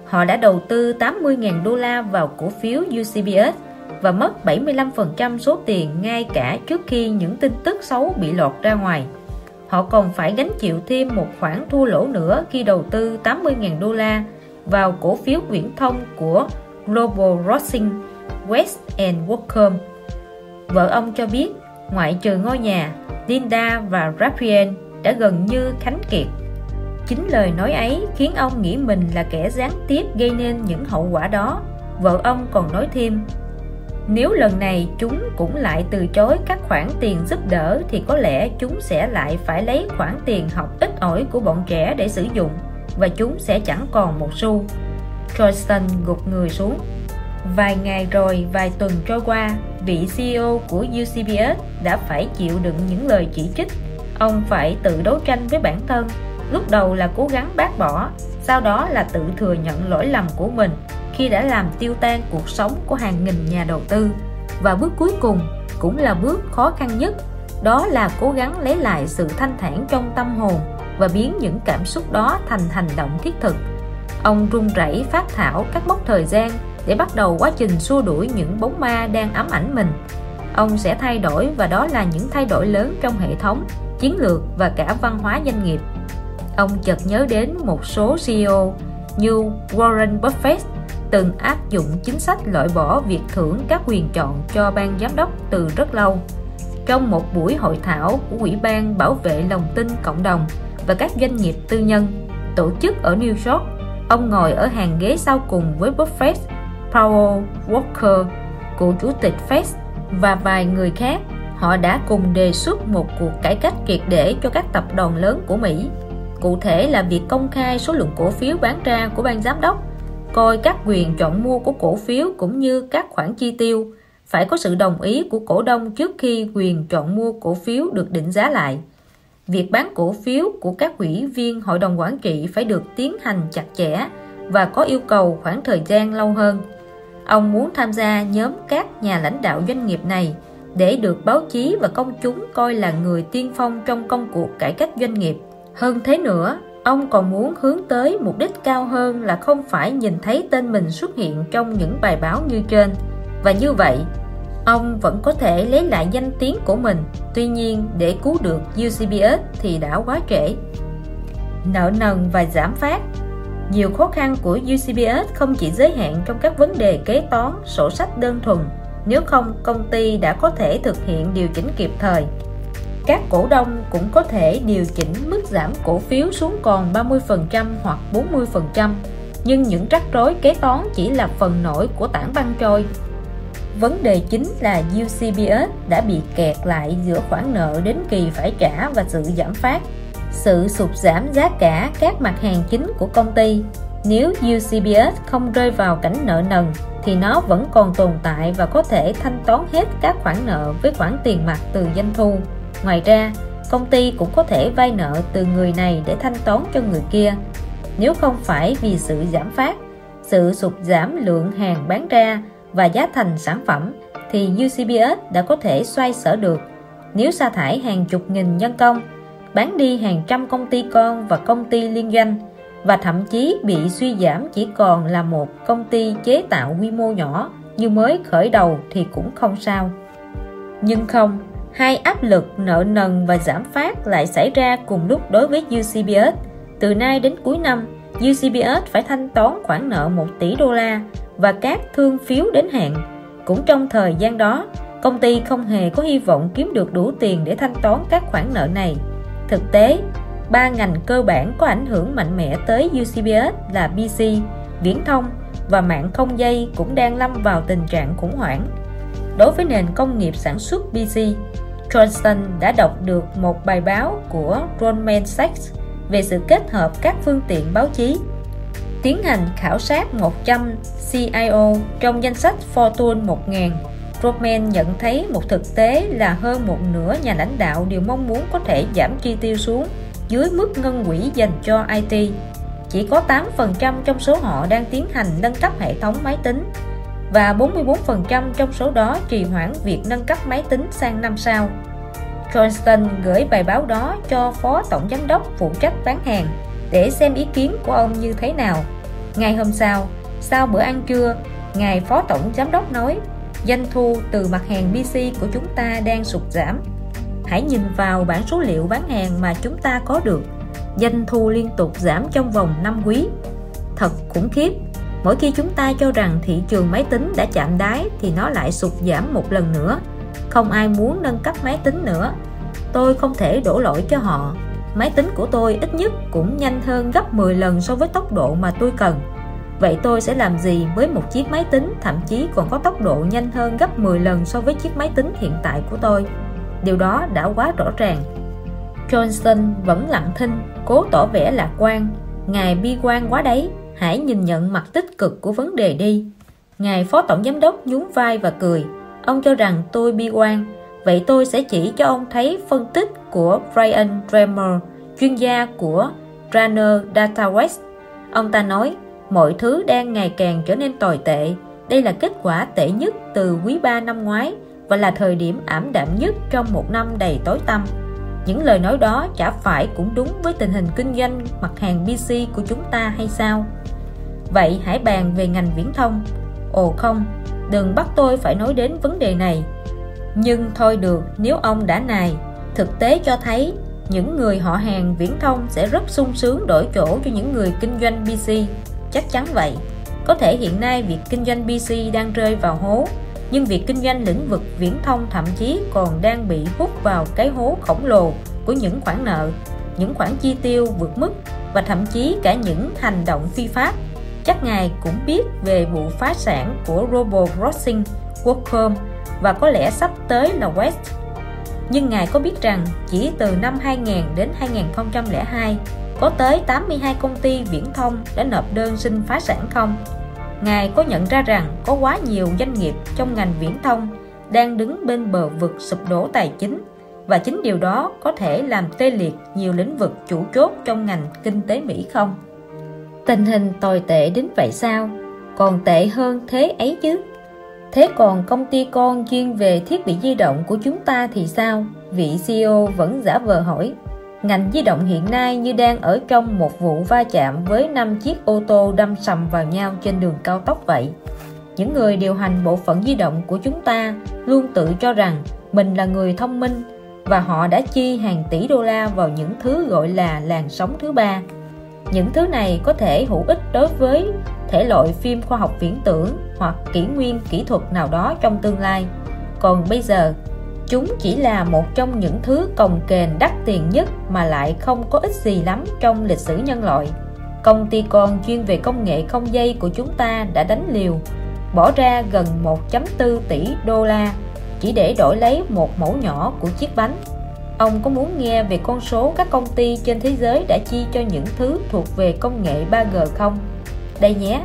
Họ đã đầu tư 80.000 đô la vào cổ phiếu UCBS và mất 75% số tiền ngay cả trước khi những tin tức xấu bị lọt ra ngoài. Họ còn phải gánh chịu thêm một khoản thua lỗ nữa khi đầu tư 80.000 đô la vào cổ phiếu viễn thông của Global Crossing West and Welcome Vợ ông cho biết, ngoại trừ ngôi nhà, Linda và Raphael đã gần như khánh kiệt. Chính lời nói ấy khiến ông nghĩ mình là kẻ gián tiếp gây nên những hậu quả đó. Vợ ông còn nói thêm, nếu lần này chúng cũng lại từ chối các khoản tiền giúp đỡ thì có lẽ chúng sẽ lại phải lấy khoản tiền học ít ỏi của bọn trẻ để sử dụng và chúng sẽ chẳng còn một xu. Johnston gục người xuống. Vài ngày rồi, vài tuần trôi qua, vị CEO của UCBS đã phải chịu đựng những lời chỉ trích. Ông phải tự đấu tranh với bản thân. Lúc đầu là cố gắng bác bỏ, sau đó là tự thừa nhận lỗi lầm của mình khi đã làm tiêu tan cuộc sống của hàng nghìn nhà đầu tư. Và bước cuối cùng cũng là bước khó khăn nhất, đó là cố gắng lấy lại sự thanh thản trong tâm hồn và biến những cảm xúc đó thành hành động thiết thực. Ông run rẩy phát thảo các mốc thời gian để bắt đầu quá trình xua đuổi những bóng ma đang ám ảnh mình. Ông sẽ thay đổi và đó là những thay đổi lớn trong hệ thống, chiến lược và cả văn hóa doanh nghiệp. Ông chợt nhớ đến một số CEO như Warren Buffett từng áp dụng chính sách loại bỏ việc thưởng các quyền chọn cho ban giám đốc từ rất lâu. Trong một buổi hội thảo của Ủy ban Bảo vệ lòng tin cộng đồng và các doanh nghiệp tư nhân tổ chức ở New York, ông ngồi ở hàng ghế sau cùng với Buffett, Powell, Walker, cựu chủ tịch Fed và vài người khác. Họ đã cùng đề xuất một cuộc cải cách triệt để cho các tập đoàn lớn của Mỹ. Cụ thể là việc công khai số lượng cổ phiếu bán ra của ban giám đốc coi các quyền chọn mua của cổ phiếu cũng như các khoản chi tiêu phải có sự đồng ý của cổ đông trước khi quyền chọn mua cổ phiếu được định giá lại. Việc bán cổ phiếu của các ủy viên hội đồng quản trị phải được tiến hành chặt chẽ và có yêu cầu khoảng thời gian lâu hơn. Ông muốn tham gia nhóm các nhà lãnh đạo doanh nghiệp này để được báo chí và công chúng coi là người tiên phong trong công cuộc cải cách doanh nghiệp. Hơn thế nữa, Ông còn muốn hướng tới mục đích cao hơn là không phải nhìn thấy tên mình xuất hiện trong những bài báo như trên. Và như vậy, ông vẫn có thể lấy lại danh tiếng của mình. Tuy nhiên, để cứu được UCBS thì đã quá trễ. Nợ nần và giảm phát nhiều khó khăn của UCBS không chỉ giới hạn trong các vấn đề kế toán, sổ sách đơn thuần. Nếu không, công ty đã có thể thực hiện điều chỉnh kịp thời các cổ đông cũng có thể điều chỉnh mức giảm cổ phiếu xuống còn 30% hoặc 40%, nhưng những rắc rối kế toán chỉ là phần nổi của tảng băng trôi. Vấn đề chính là UCBS đã bị kẹt lại giữa khoản nợ đến kỳ phải trả và sự giảm phát. Sự sụt giảm giá cả các mặt hàng chính của công ty nếu UCBS không rơi vào cảnh nợ nần thì nó vẫn còn tồn tại và có thể thanh toán hết các khoản nợ với khoản tiền mặt từ doanh thu. Ngoài ra, công ty cũng có thể vay nợ từ người này để thanh toán cho người kia. Nếu không phải vì sự giảm phát, sự sụt giảm lượng hàng bán ra và giá thành sản phẩm, thì UCBS đã có thể xoay sở được. Nếu sa thải hàng chục nghìn nhân công, bán đi hàng trăm công ty con và công ty liên doanh, và thậm chí bị suy giảm chỉ còn là một công ty chế tạo quy mô nhỏ như mới khởi đầu thì cũng không sao. Nhưng không, hai áp lực nợ nần và giảm phát lại xảy ra cùng lúc đối với UCBS. Từ nay đến cuối năm, UCBS phải thanh toán khoản nợ 1 tỷ đô la và các thương phiếu đến hạn. Cũng trong thời gian đó, công ty không hề có hy vọng kiếm được đủ tiền để thanh toán các khoản nợ này. Thực tế, ba ngành cơ bản có ảnh hưởng mạnh mẽ tới UCBS là BC, viễn thông và mạng không dây cũng đang lâm vào tình trạng khủng hoảng. Đối với nền công nghiệp sản xuất BC, Johnson đã đọc được một bài báo của Goldman Sachs về sự kết hợp các phương tiện báo chí tiến hành khảo sát 100 CIO trong danh sách Fortune 1000 Goldman nhận thấy một thực tế là hơn một nửa nhà lãnh đạo đều mong muốn có thể giảm chi tiêu xuống dưới mức ngân quỹ dành cho IT. Chỉ có 8% trong số họ đang tiến hành nâng cấp hệ thống máy tính và 44% trong số đó trì hoãn việc nâng cấp máy tính sang năm sau. Johnston gửi bài báo đó cho Phó Tổng Giám đốc phụ trách bán hàng để xem ý kiến của ông như thế nào. Ngày hôm sau, sau bữa ăn trưa, Ngài Phó Tổng Giám đốc nói doanh thu từ mặt hàng PC của chúng ta đang sụt giảm. Hãy nhìn vào bảng số liệu bán hàng mà chúng ta có được. Doanh thu liên tục giảm trong vòng 5 quý. Thật khủng khiếp. Mỗi khi chúng ta cho rằng thị trường máy tính đã chạm đáy thì nó lại sụt giảm một lần nữa. Không ai muốn nâng cấp máy tính nữa. Tôi không thể đổ lỗi cho họ. Máy tính của tôi ít nhất cũng nhanh hơn gấp 10 lần so với tốc độ mà tôi cần Vậy tôi sẽ làm gì với một chiếc máy tính thậm chí còn có tốc độ nhanh hơn gấp 10 lần so với chiếc máy tính hiện tại của tôi? Điều đó đã quá rõ ràng. Johnson vẫn lặng thinh, cố tỏ vẻ lạc quan. Ngài bi quan quá đấy, hãy nhìn nhận mặt tích cực của vấn đề đi. Ngài Phó Tổng Giám đốc nhún vai và cười. Ông cho rằng tôi bi quan, vậy tôi sẽ chỉ cho ông thấy phân tích của Brian Dremer, chuyên gia của Runner DataWest. Ông ta nói, mọi thứ đang ngày càng trở nên tồi tệ. Đây là kết quả tệ nhất từ quý 3 năm ngoái và là thời điểm ảm đạm nhất trong một năm đầy tối tăm. Những lời nói đó chả phải cũng đúng với tình hình kinh doanh mặt hàng PC của chúng ta hay sao? Vậy hãy bàn về ngành viễn thông. Ồ không, đừng bắt tôi phải nói đến vấn đề này. Nhưng thôi được, nếu ông đã nài, thực tế cho thấy những người họ hàng viễn thông sẽ rất sung sướng đổi chỗ cho những người kinh doanh PC chắc chắn vậy. Có thể hiện nay việc kinh doanh PC đang rơi vào hố, nhưng việc kinh doanh lĩnh vực viễn thông thậm chí còn đang bị hút vào cái hố khổng lồ của những khoản nợ, những khoản chi tiêu vượt mức và thậm chí cả những hành động phi pháp. Chắc ngài cũng biết về vụ phá sản của Robo Crossing Qualcomm và có lẽ sắp tới là West. Nhưng ngài có biết rằng chỉ từ năm 2000 đến 2002 có tới 82 công ty viễn thông đã nộp đơn xin phá sản không? Ngài có nhận ra rằng có quá nhiều doanh nghiệp trong ngành viễn thông đang đứng bên bờ vực sụp đổ tài chính và chính điều đó có thể làm tê liệt nhiều lĩnh vực chủ chốt trong ngành kinh tế Mỹ không? Tình hình tồi tệ đến vậy sao? Còn tệ hơn thế ấy chứ? Thế còn công ty con chuyên về thiết bị di động của chúng ta thì sao? Vị CEO vẫn giả vờ hỏi Ngành di động hiện nay như đang ở trong một vụ va chạm với 5 chiếc ô tô đâm sầm vào nhau trên đường cao tốc vậy. Những người điều hành bộ phận di động của chúng ta luôn tự cho rằng mình là người thông minh và họ đã chi hàng tỷ đô la vào những thứ gọi là làn sóng thứ ba. Những thứ này có thể hữu ích đối với thể loại phim khoa học viễn tưởng hoặc kỷ nguyên kỹ thuật nào đó trong tương lai. Còn bây giờ, Chúng chỉ là một trong những thứ cồng kềnh đắt tiền nhất mà lại không có ích gì lắm trong lịch sử nhân loại. Công ty con chuyên về công nghệ không dây của chúng ta đã đánh liều, bỏ ra gần 1.4 tỷ đô la chỉ để đổi lấy một mẫu nhỏ của chiếc bánh. Ông có muốn nghe về con số các công ty trên thế giới đã chi cho những thứ thuộc về công nghệ 3G không? Đây nhé,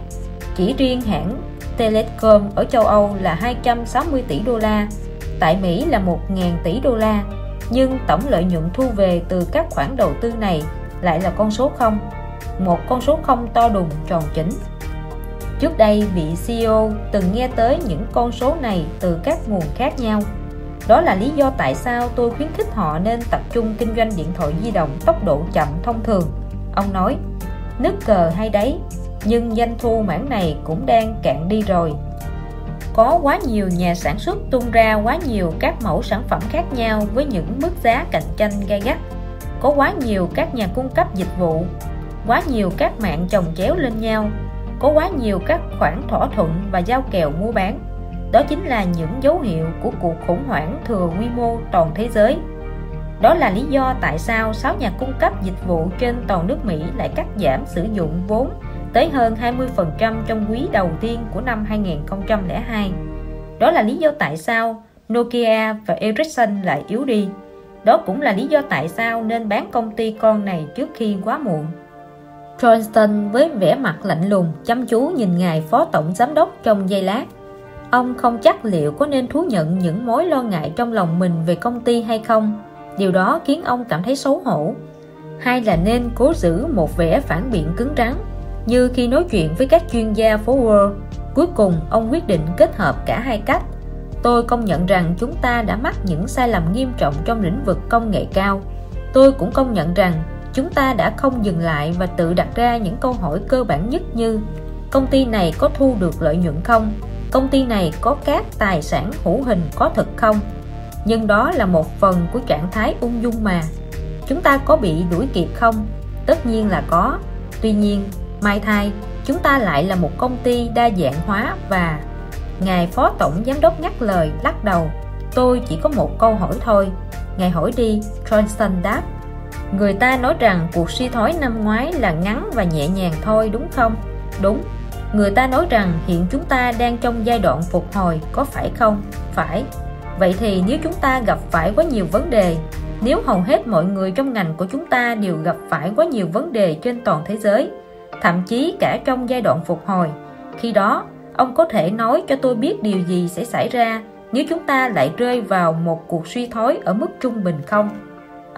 chỉ riêng hãng Telecom ở châu Âu là 260 tỷ đô la tại Mỹ là 1.000 tỷ đô la. Nhưng tổng lợi nhuận thu về từ các khoản đầu tư này lại là con số không. Một con số không to đùng tròn chỉnh. Trước đây, vị CEO từng nghe tới những con số này từ các nguồn khác nhau. Đó là lý do tại sao tôi khuyến khích họ nên tập trung kinh doanh điện thoại di động tốc độ chậm thông thường. Ông nói, nước cờ hay đấy, nhưng doanh thu mảng này cũng đang cạn đi rồi có quá nhiều nhà sản xuất tung ra quá nhiều các mẫu sản phẩm khác nhau với những mức giá cạnh tranh gay gắt. Có quá nhiều các nhà cung cấp dịch vụ, quá nhiều các mạng chồng chéo lên nhau, có quá nhiều các khoản thỏa thuận và giao kèo mua bán. Đó chính là những dấu hiệu của cuộc khủng hoảng thừa quy mô toàn thế giới. Đó là lý do tại sao 6 nhà cung cấp dịch vụ trên toàn nước Mỹ lại cắt giảm sử dụng vốn tới hơn 20% trong quý đầu tiên của năm 2002. Đó là lý do tại sao Nokia và Ericsson lại yếu đi. Đó cũng là lý do tại sao nên bán công ty con này trước khi quá muộn. Johnston với vẻ mặt lạnh lùng, chăm chú nhìn ngài phó tổng giám đốc trong giây lát. Ông không chắc liệu có nên thú nhận những mối lo ngại trong lòng mình về công ty hay không. Điều đó khiến ông cảm thấy xấu hổ. Hay là nên cố giữ một vẻ phản biện cứng rắn như khi nói chuyện với các chuyên gia phố Wall Cuối cùng, ông quyết định kết hợp cả hai cách. Tôi công nhận rằng chúng ta đã mắc những sai lầm nghiêm trọng trong lĩnh vực công nghệ cao. Tôi cũng công nhận rằng chúng ta đã không dừng lại và tự đặt ra những câu hỏi cơ bản nhất như công ty này có thu được lợi nhuận không? Công ty này có các tài sản hữu hình có thực không? Nhưng đó là một phần của trạng thái ung dung mà. Chúng ta có bị đuổi kịp không? Tất nhiên là có. Tuy nhiên, mai thay chúng ta lại là một công ty đa dạng hóa và Ngài Phó Tổng Giám đốc nhắc lời lắc đầu. Tôi chỉ có một câu hỏi thôi. Ngài hỏi đi, Johnson đáp. Người ta nói rằng cuộc suy thoái năm ngoái là ngắn và nhẹ nhàng thôi đúng không? Đúng. Người ta nói rằng hiện chúng ta đang trong giai đoạn phục hồi, có phải không? Phải. Vậy thì nếu chúng ta gặp phải quá nhiều vấn đề Nếu hầu hết mọi người trong ngành của chúng ta đều gặp phải quá nhiều vấn đề trên toàn thế giới Thậm chí cả trong giai đoạn phục hồi Khi đó, ông có thể nói cho tôi biết điều gì sẽ xảy ra nếu chúng ta lại rơi vào một cuộc suy thoái ở mức trung bình không?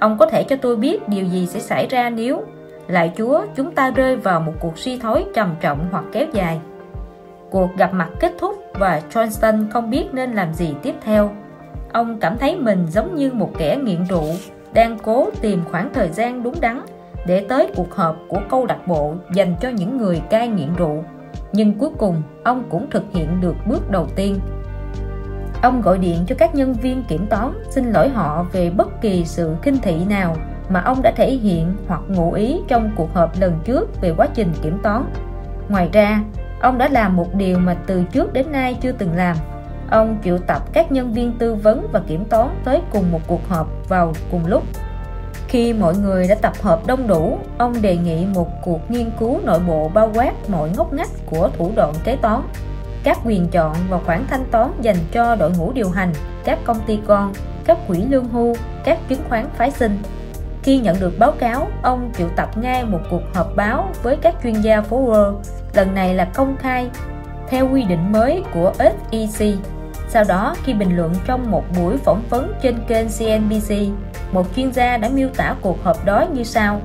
Ông có thể cho tôi biết điều gì sẽ xảy ra nếu lại Chúa chúng ta rơi vào một cuộc suy thoái trầm trọng hoặc kéo dài. Cuộc gặp mặt kết thúc và Johnston không biết nên làm gì tiếp theo. Ông cảm thấy mình giống như một kẻ nghiện rượu đang cố tìm khoảng thời gian đúng đắn để tới cuộc họp của câu lạc bộ dành cho những người cai nghiện rượu. Nhưng cuối cùng, ông cũng thực hiện được bước đầu tiên. Ông gọi điện cho các nhân viên kiểm toán xin lỗi họ về bất kỳ sự kinh thị nào mà ông đã thể hiện hoặc ngụ ý trong cuộc họp lần trước về quá trình kiểm toán. Ngoài ra, ông đã làm một điều mà từ trước đến nay chưa từng làm. Ông triệu tập các nhân viên tư vấn và kiểm toán tới cùng một cuộc họp vào cùng lúc. Khi mọi người đã tập hợp đông đủ, ông đề nghị một cuộc nghiên cứu nội bộ bao quát mọi ngóc ngách của thủ đoạn kế toán, các quyền chọn và khoản thanh toán dành cho đội ngũ điều hành, các công ty con, các quỹ lương hưu, các chứng khoán phái sinh, khi nhận được báo cáo, ông triệu tập ngay một cuộc họp báo với các chuyên gia phố Wall, lần này là công khai, theo quy định mới của SEC. Sau đó, khi bình luận trong một buổi phỏng vấn trên kênh CNBC, một chuyên gia đã miêu tả cuộc họp đó như sau.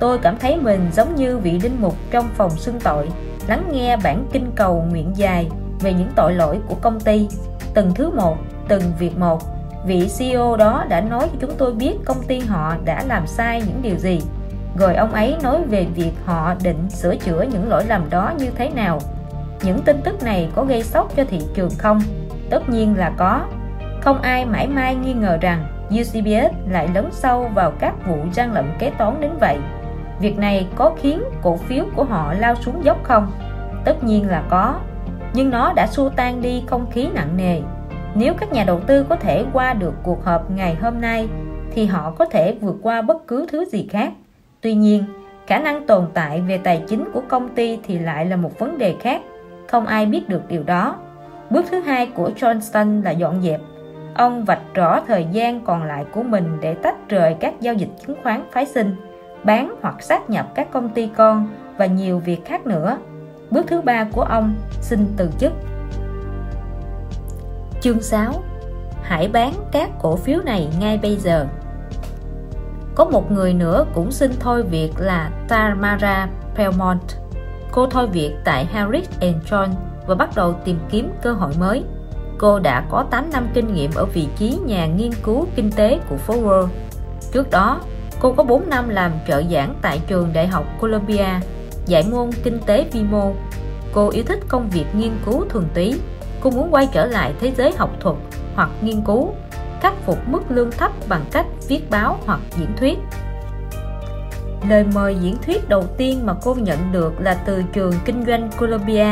Tôi cảm thấy mình giống như vị linh mục trong phòng xưng tội, lắng nghe bản kinh cầu nguyện dài về những tội lỗi của công ty, từng thứ một, từng việc một vị CEO đó đã nói cho chúng tôi biết công ty họ đã làm sai những điều gì. Rồi ông ấy nói về việc họ định sửa chữa những lỗi lầm đó như thế nào. Những tin tức này có gây sốc cho thị trường không? Tất nhiên là có không ai mãi mai nghi ngờ rằng UCBS lại lấn sâu vào các vụ gian lận kế toán đến vậy việc này có khiến cổ phiếu của họ lao xuống dốc không tất nhiên là có nhưng nó đã xua tan đi không khí nặng nề nếu các nhà đầu tư có thể qua được cuộc họp ngày hôm nay thì họ có thể vượt qua bất cứ thứ gì khác. Tuy nhiên, khả năng tồn tại về tài chính của công ty thì lại là một vấn đề khác. Không ai biết được điều đó. Bước thứ hai của Johnston là dọn dẹp. Ông vạch rõ thời gian còn lại của mình để tách rời các giao dịch chứng khoán phái sinh, bán hoặc sát nhập các công ty con và nhiều việc khác nữa. Bước thứ ba của ông xin từ chức. Chương 6 Hãy bán các cổ phiếu này ngay bây giờ Có một người nữa cũng xin thôi việc là Tamara Belmont Cô thôi việc tại Harris John và bắt đầu tìm kiếm cơ hội mới. Cô đã có 8 năm kinh nghiệm ở vị trí nhà nghiên cứu kinh tế của Ford Trước đó, cô có 4 năm làm trợ giảng tại trường Đại học Columbia dạy môn kinh tế vi mô. Cô yêu thích công việc nghiên cứu thuần túy. Cô muốn quay trở lại thế giới học thuật hoặc nghiên cứu khắc phục mức lương thấp bằng cách viết báo hoặc diễn thuyết. Lời mời diễn thuyết đầu tiên mà cô nhận được là từ trường kinh doanh Columbia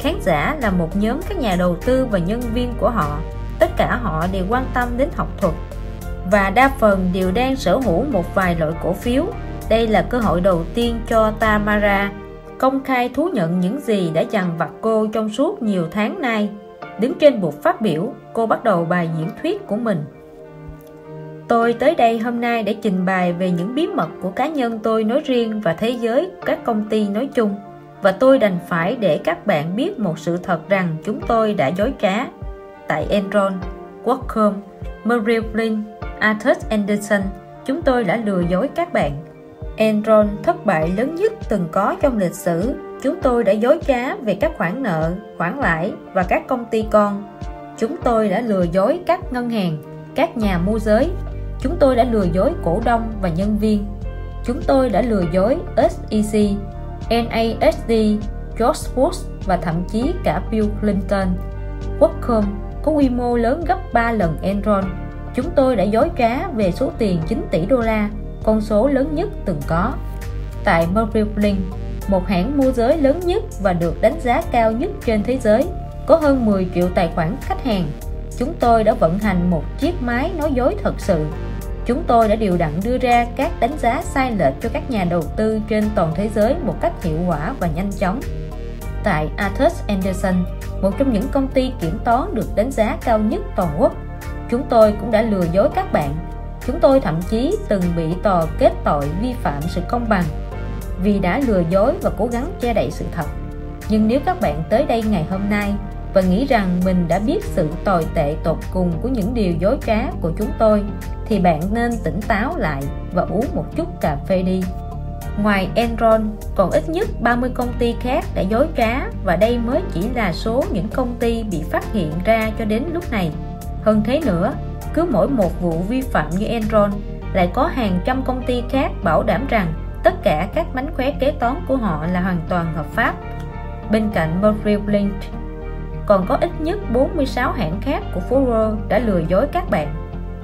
khán giả là một nhóm các nhà đầu tư và nhân viên của họ tất cả họ đều quan tâm đến học thuật và đa phần đều đang sở hữu một vài loại cổ phiếu đây là cơ hội đầu tiên cho Tamara công khai thú nhận những gì đã dằn vặt cô trong suốt nhiều tháng nay Đứng trên bục phát biểu, cô bắt đầu bài diễn thuyết của mình. Tôi tới đây hôm nay để trình bày về những bí mật của cá nhân tôi nói riêng và thế giới các công ty nói chung. Và tôi đành phải để các bạn biết một sự thật rằng chúng tôi đã dối trá. Tại Enron, Qualcomm, Merrill Lynch, Arthur Anderson, chúng tôi đã lừa dối các bạn. Enron thất bại lớn nhất từng có trong lịch sử chúng tôi đã dối trá về các khoản nợ, khoản lãi và các công ty con. Chúng tôi đã lừa dối các ngân hàng, các nhà môi giới. Chúng tôi đã lừa dối cổ đông và nhân viên. Chúng tôi đã lừa dối SEC, NASD, George Bush và thậm chí cả Bill Clinton. Qualcomm có quy mô lớn gấp 3 lần Enron. Chúng tôi đã dối trá về số tiền 9 tỷ đô la, con số lớn nhất từng có. Tại Merrill Lynch, một hãng môi giới lớn nhất và được đánh giá cao nhất trên thế giới, có hơn 10 triệu tài khoản khách hàng. Chúng tôi đã vận hành một chiếc máy nói dối thật sự. Chúng tôi đã điều đặn đưa ra các đánh giá sai lệch cho các nhà đầu tư trên toàn thế giới một cách hiệu quả và nhanh chóng. Tại Arthur Anderson, một trong những công ty kiểm toán được đánh giá cao nhất toàn quốc, chúng tôi cũng đã lừa dối các bạn. Chúng tôi thậm chí từng bị tòa kết tội vi phạm sự công bằng vì đã lừa dối và cố gắng che đậy sự thật nhưng nếu các bạn tới đây ngày hôm nay và nghĩ rằng mình đã biết sự tồi tệ tột cùng của những điều dối trá của chúng tôi thì bạn nên tỉnh táo lại và uống một chút cà phê đi Ngoài Enron, còn ít nhất 30 công ty khác đã dối trá và đây mới chỉ là số những công ty bị phát hiện ra cho đến lúc này. Hơn thế nữa, cứ mỗi một vụ vi phạm như Enron lại có hàng trăm công ty khác bảo đảm rằng tất cả các mánh khóe kế toán của họ là hoàn toàn hợp pháp bên cạnh Merrill Lynch còn có ít nhất 46 hãng khác của Ford đã lừa dối các bạn.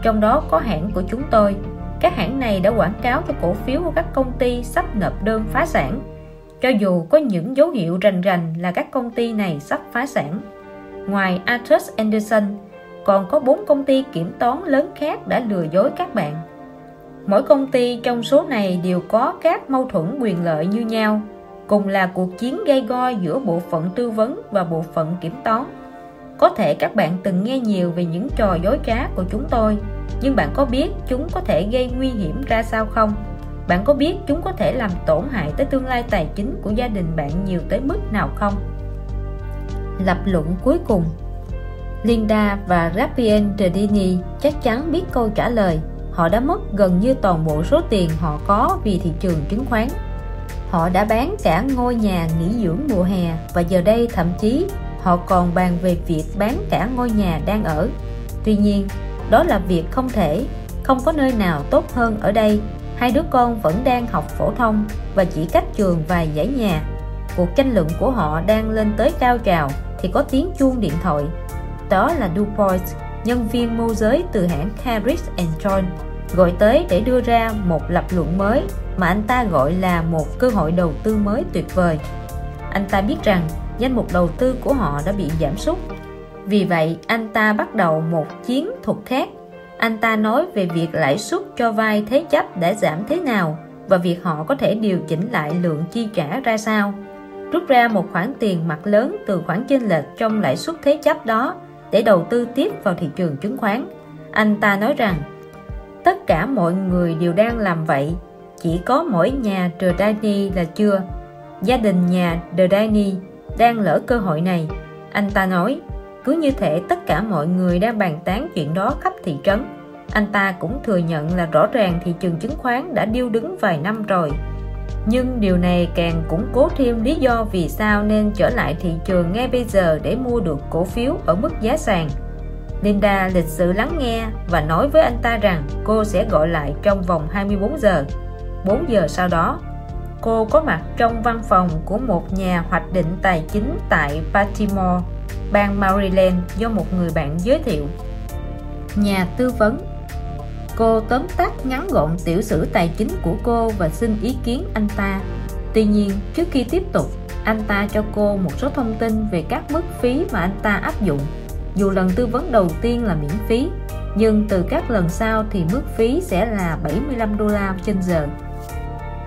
Trong đó có hãng của chúng tôi. Các hãng này đã quảng cáo cho cổ phiếu của các công ty sắp nộp đơn phá sản. Cho dù có những dấu hiệu rành rành là các công ty này sắp phá sản. Ngoài Arthur Anderson còn có bốn công ty kiểm toán lớn khác đã lừa dối các bạn. Mỗi công ty trong số này đều có các mâu thuẫn quyền lợi như nhau, cùng là cuộc chiến gây go giữa bộ phận tư vấn và bộ phận kiểm toán. Có thể các bạn từng nghe nhiều về những trò dối trá của chúng tôi, nhưng bạn có biết chúng có thể gây nguy hiểm ra sao không? Bạn có biết chúng có thể làm tổn hại tới tương lai tài chính của gia đình bạn nhiều tới mức nào không? Lập luận cuối cùng Linda và Rapien Dedini chắc chắn biết câu trả lời họ đã mất gần như toàn bộ số tiền họ có vì thị trường chứng khoán. Họ đã bán cả ngôi nhà nghỉ dưỡng mùa hè và giờ đây thậm chí họ còn bàn về việc bán cả ngôi nhà đang ở. Tuy nhiên, đó là việc không thể, không có nơi nào tốt hơn ở đây. Hai đứa con vẫn đang học phổ thông và chỉ cách trường vài dãy nhà. Cuộc tranh luận của họ đang lên tới cao trào thì có tiếng chuông điện thoại. Đó là DuPont, nhân viên môi giới từ hãng Harris John gọi tới để đưa ra một lập luận mới mà anh ta gọi là một cơ hội đầu tư mới tuyệt vời. Anh ta biết rằng danh mục đầu tư của họ đã bị giảm sút. Vì vậy, anh ta bắt đầu một chiến thuật khác. Anh ta nói về việc lãi suất cho vay thế chấp đã giảm thế nào và việc họ có thể điều chỉnh lại lượng chi trả ra sao. Rút ra một khoản tiền mặt lớn từ khoản chênh lệch trong lãi suất thế chấp đó để đầu tư tiếp vào thị trường chứng khoán. Anh ta nói rằng tất cả mọi người đều đang làm vậy. Chỉ có mỗi nhà Dredani là chưa. Gia đình nhà Dredani đang lỡ cơ hội này. Anh ta nói, cứ như thể tất cả mọi người đang bàn tán chuyện đó khắp thị trấn. Anh ta cũng thừa nhận là rõ ràng thị trường chứng khoán đã điêu đứng vài năm rồi. Nhưng điều này càng củng cố thêm lý do vì sao nên trở lại thị trường ngay bây giờ để mua được cổ phiếu ở mức giá sàn. Linda lịch sự lắng nghe và nói với anh ta rằng cô sẽ gọi lại trong vòng 24 giờ. 4 giờ sau đó, cô có mặt trong văn phòng của một nhà hoạch định tài chính tại Baltimore, bang Maryland do một người bạn giới thiệu. Nhà tư vấn Cô tóm tắt ngắn gọn tiểu sử tài chính của cô và xin ý kiến anh ta. Tuy nhiên, trước khi tiếp tục, anh ta cho cô một số thông tin về các mức phí mà anh ta áp dụng dù lần tư vấn đầu tiên là miễn phí, nhưng từ các lần sau thì mức phí sẽ là 75 đô la trên giờ.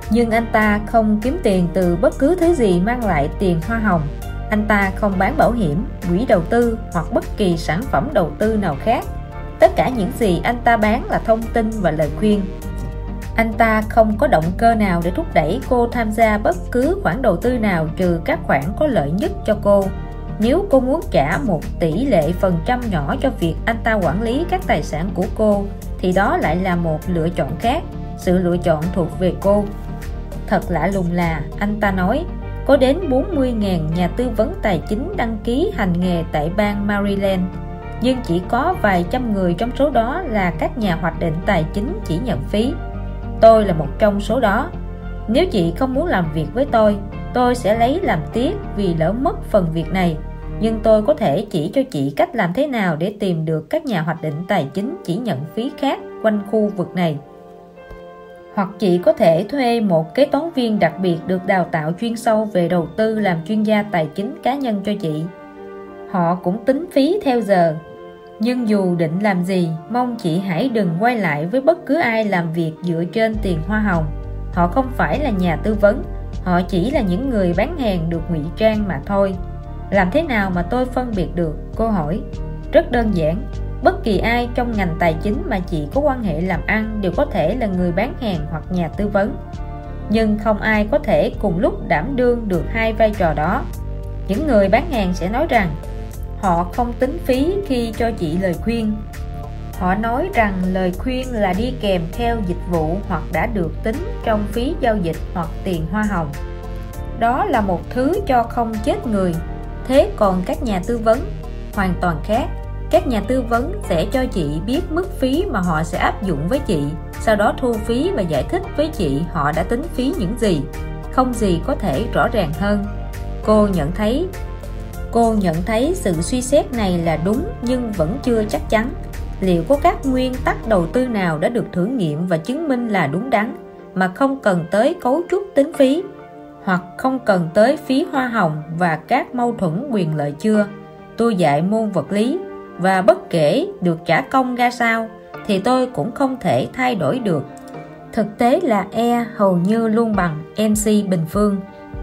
Nhưng anh ta không kiếm tiền từ bất cứ thứ gì mang lại tiền hoa hồng. Anh ta không bán bảo hiểm, quỹ đầu tư hoặc bất kỳ sản phẩm đầu tư nào khác. Tất cả những gì anh ta bán là thông tin và lời khuyên. Anh ta không có động cơ nào để thúc đẩy cô tham gia bất cứ khoản đầu tư nào trừ các khoản có lợi nhất cho cô nếu cô muốn trả một tỷ lệ phần trăm nhỏ cho việc anh ta quản lý các tài sản của cô, thì đó lại là một lựa chọn khác. Sự lựa chọn thuộc về cô. Thật lạ lùng là, anh ta nói, có đến 40.000 nhà tư vấn tài chính đăng ký hành nghề tại bang Maryland. Nhưng chỉ có vài trăm người trong số đó là các nhà hoạch định tài chính chỉ nhận phí. Tôi là một trong số đó. Nếu chị không muốn làm việc với tôi tôi sẽ lấy làm tiếc vì lỡ mất phần việc này nhưng tôi có thể chỉ cho chị cách làm thế nào để tìm được các nhà hoạch định tài chính chỉ nhận phí khác quanh khu vực này. Hoặc chị có thể thuê một kế toán viên đặc biệt được đào tạo chuyên sâu về đầu tư làm chuyên gia tài chính cá nhân cho chị. Họ cũng tính phí theo giờ. Nhưng dù định làm gì, mong chị hãy đừng quay lại với bất cứ ai làm việc dựa trên tiền hoa hồng. Họ không phải là nhà tư vấn, họ chỉ là những người bán hàng được ngụy trang mà thôi làm thế nào mà tôi phân biệt được? Cô hỏi. Rất đơn giản. Bất kỳ ai trong ngành tài chính mà chị có quan hệ làm ăn đều có thể là người bán hàng hoặc nhà tư vấn. Nhưng không ai có thể cùng lúc đảm đương được hai vai trò đó. Những người bán hàng sẽ nói rằng, họ không tính phí khi cho chị lời khuyên. Họ nói rằng lời khuyên là đi kèm theo dịch vụ hoặc đã được tính trong phí giao dịch hoặc tiền hoa hồng. Đó là một thứ cho không chết người thế còn các nhà tư vấn? Hoàn toàn khác. Các nhà tư vấn sẽ cho chị biết mức phí mà họ sẽ áp dụng với chị, sau đó thu phí và giải thích với chị họ đã tính phí những gì. Không gì có thể rõ ràng hơn. Cô nhận thấy, cô nhận thấy sự suy xét này là đúng nhưng vẫn chưa chắc chắn. Liệu có các nguyên tắc đầu tư nào đã được thử nghiệm và chứng minh là đúng đắn, mà không cần tới cấu trúc tính phí? Hoặc không cần tới phí hoa hồng và các mâu thuẫn quyền lợi chưa? Tôi dạy môn vật lý, và bất kể được trả công ra sao, thì tôi cũng không thể thay đổi được. Thực tế là E hầu như luôn bằng MC bình phương.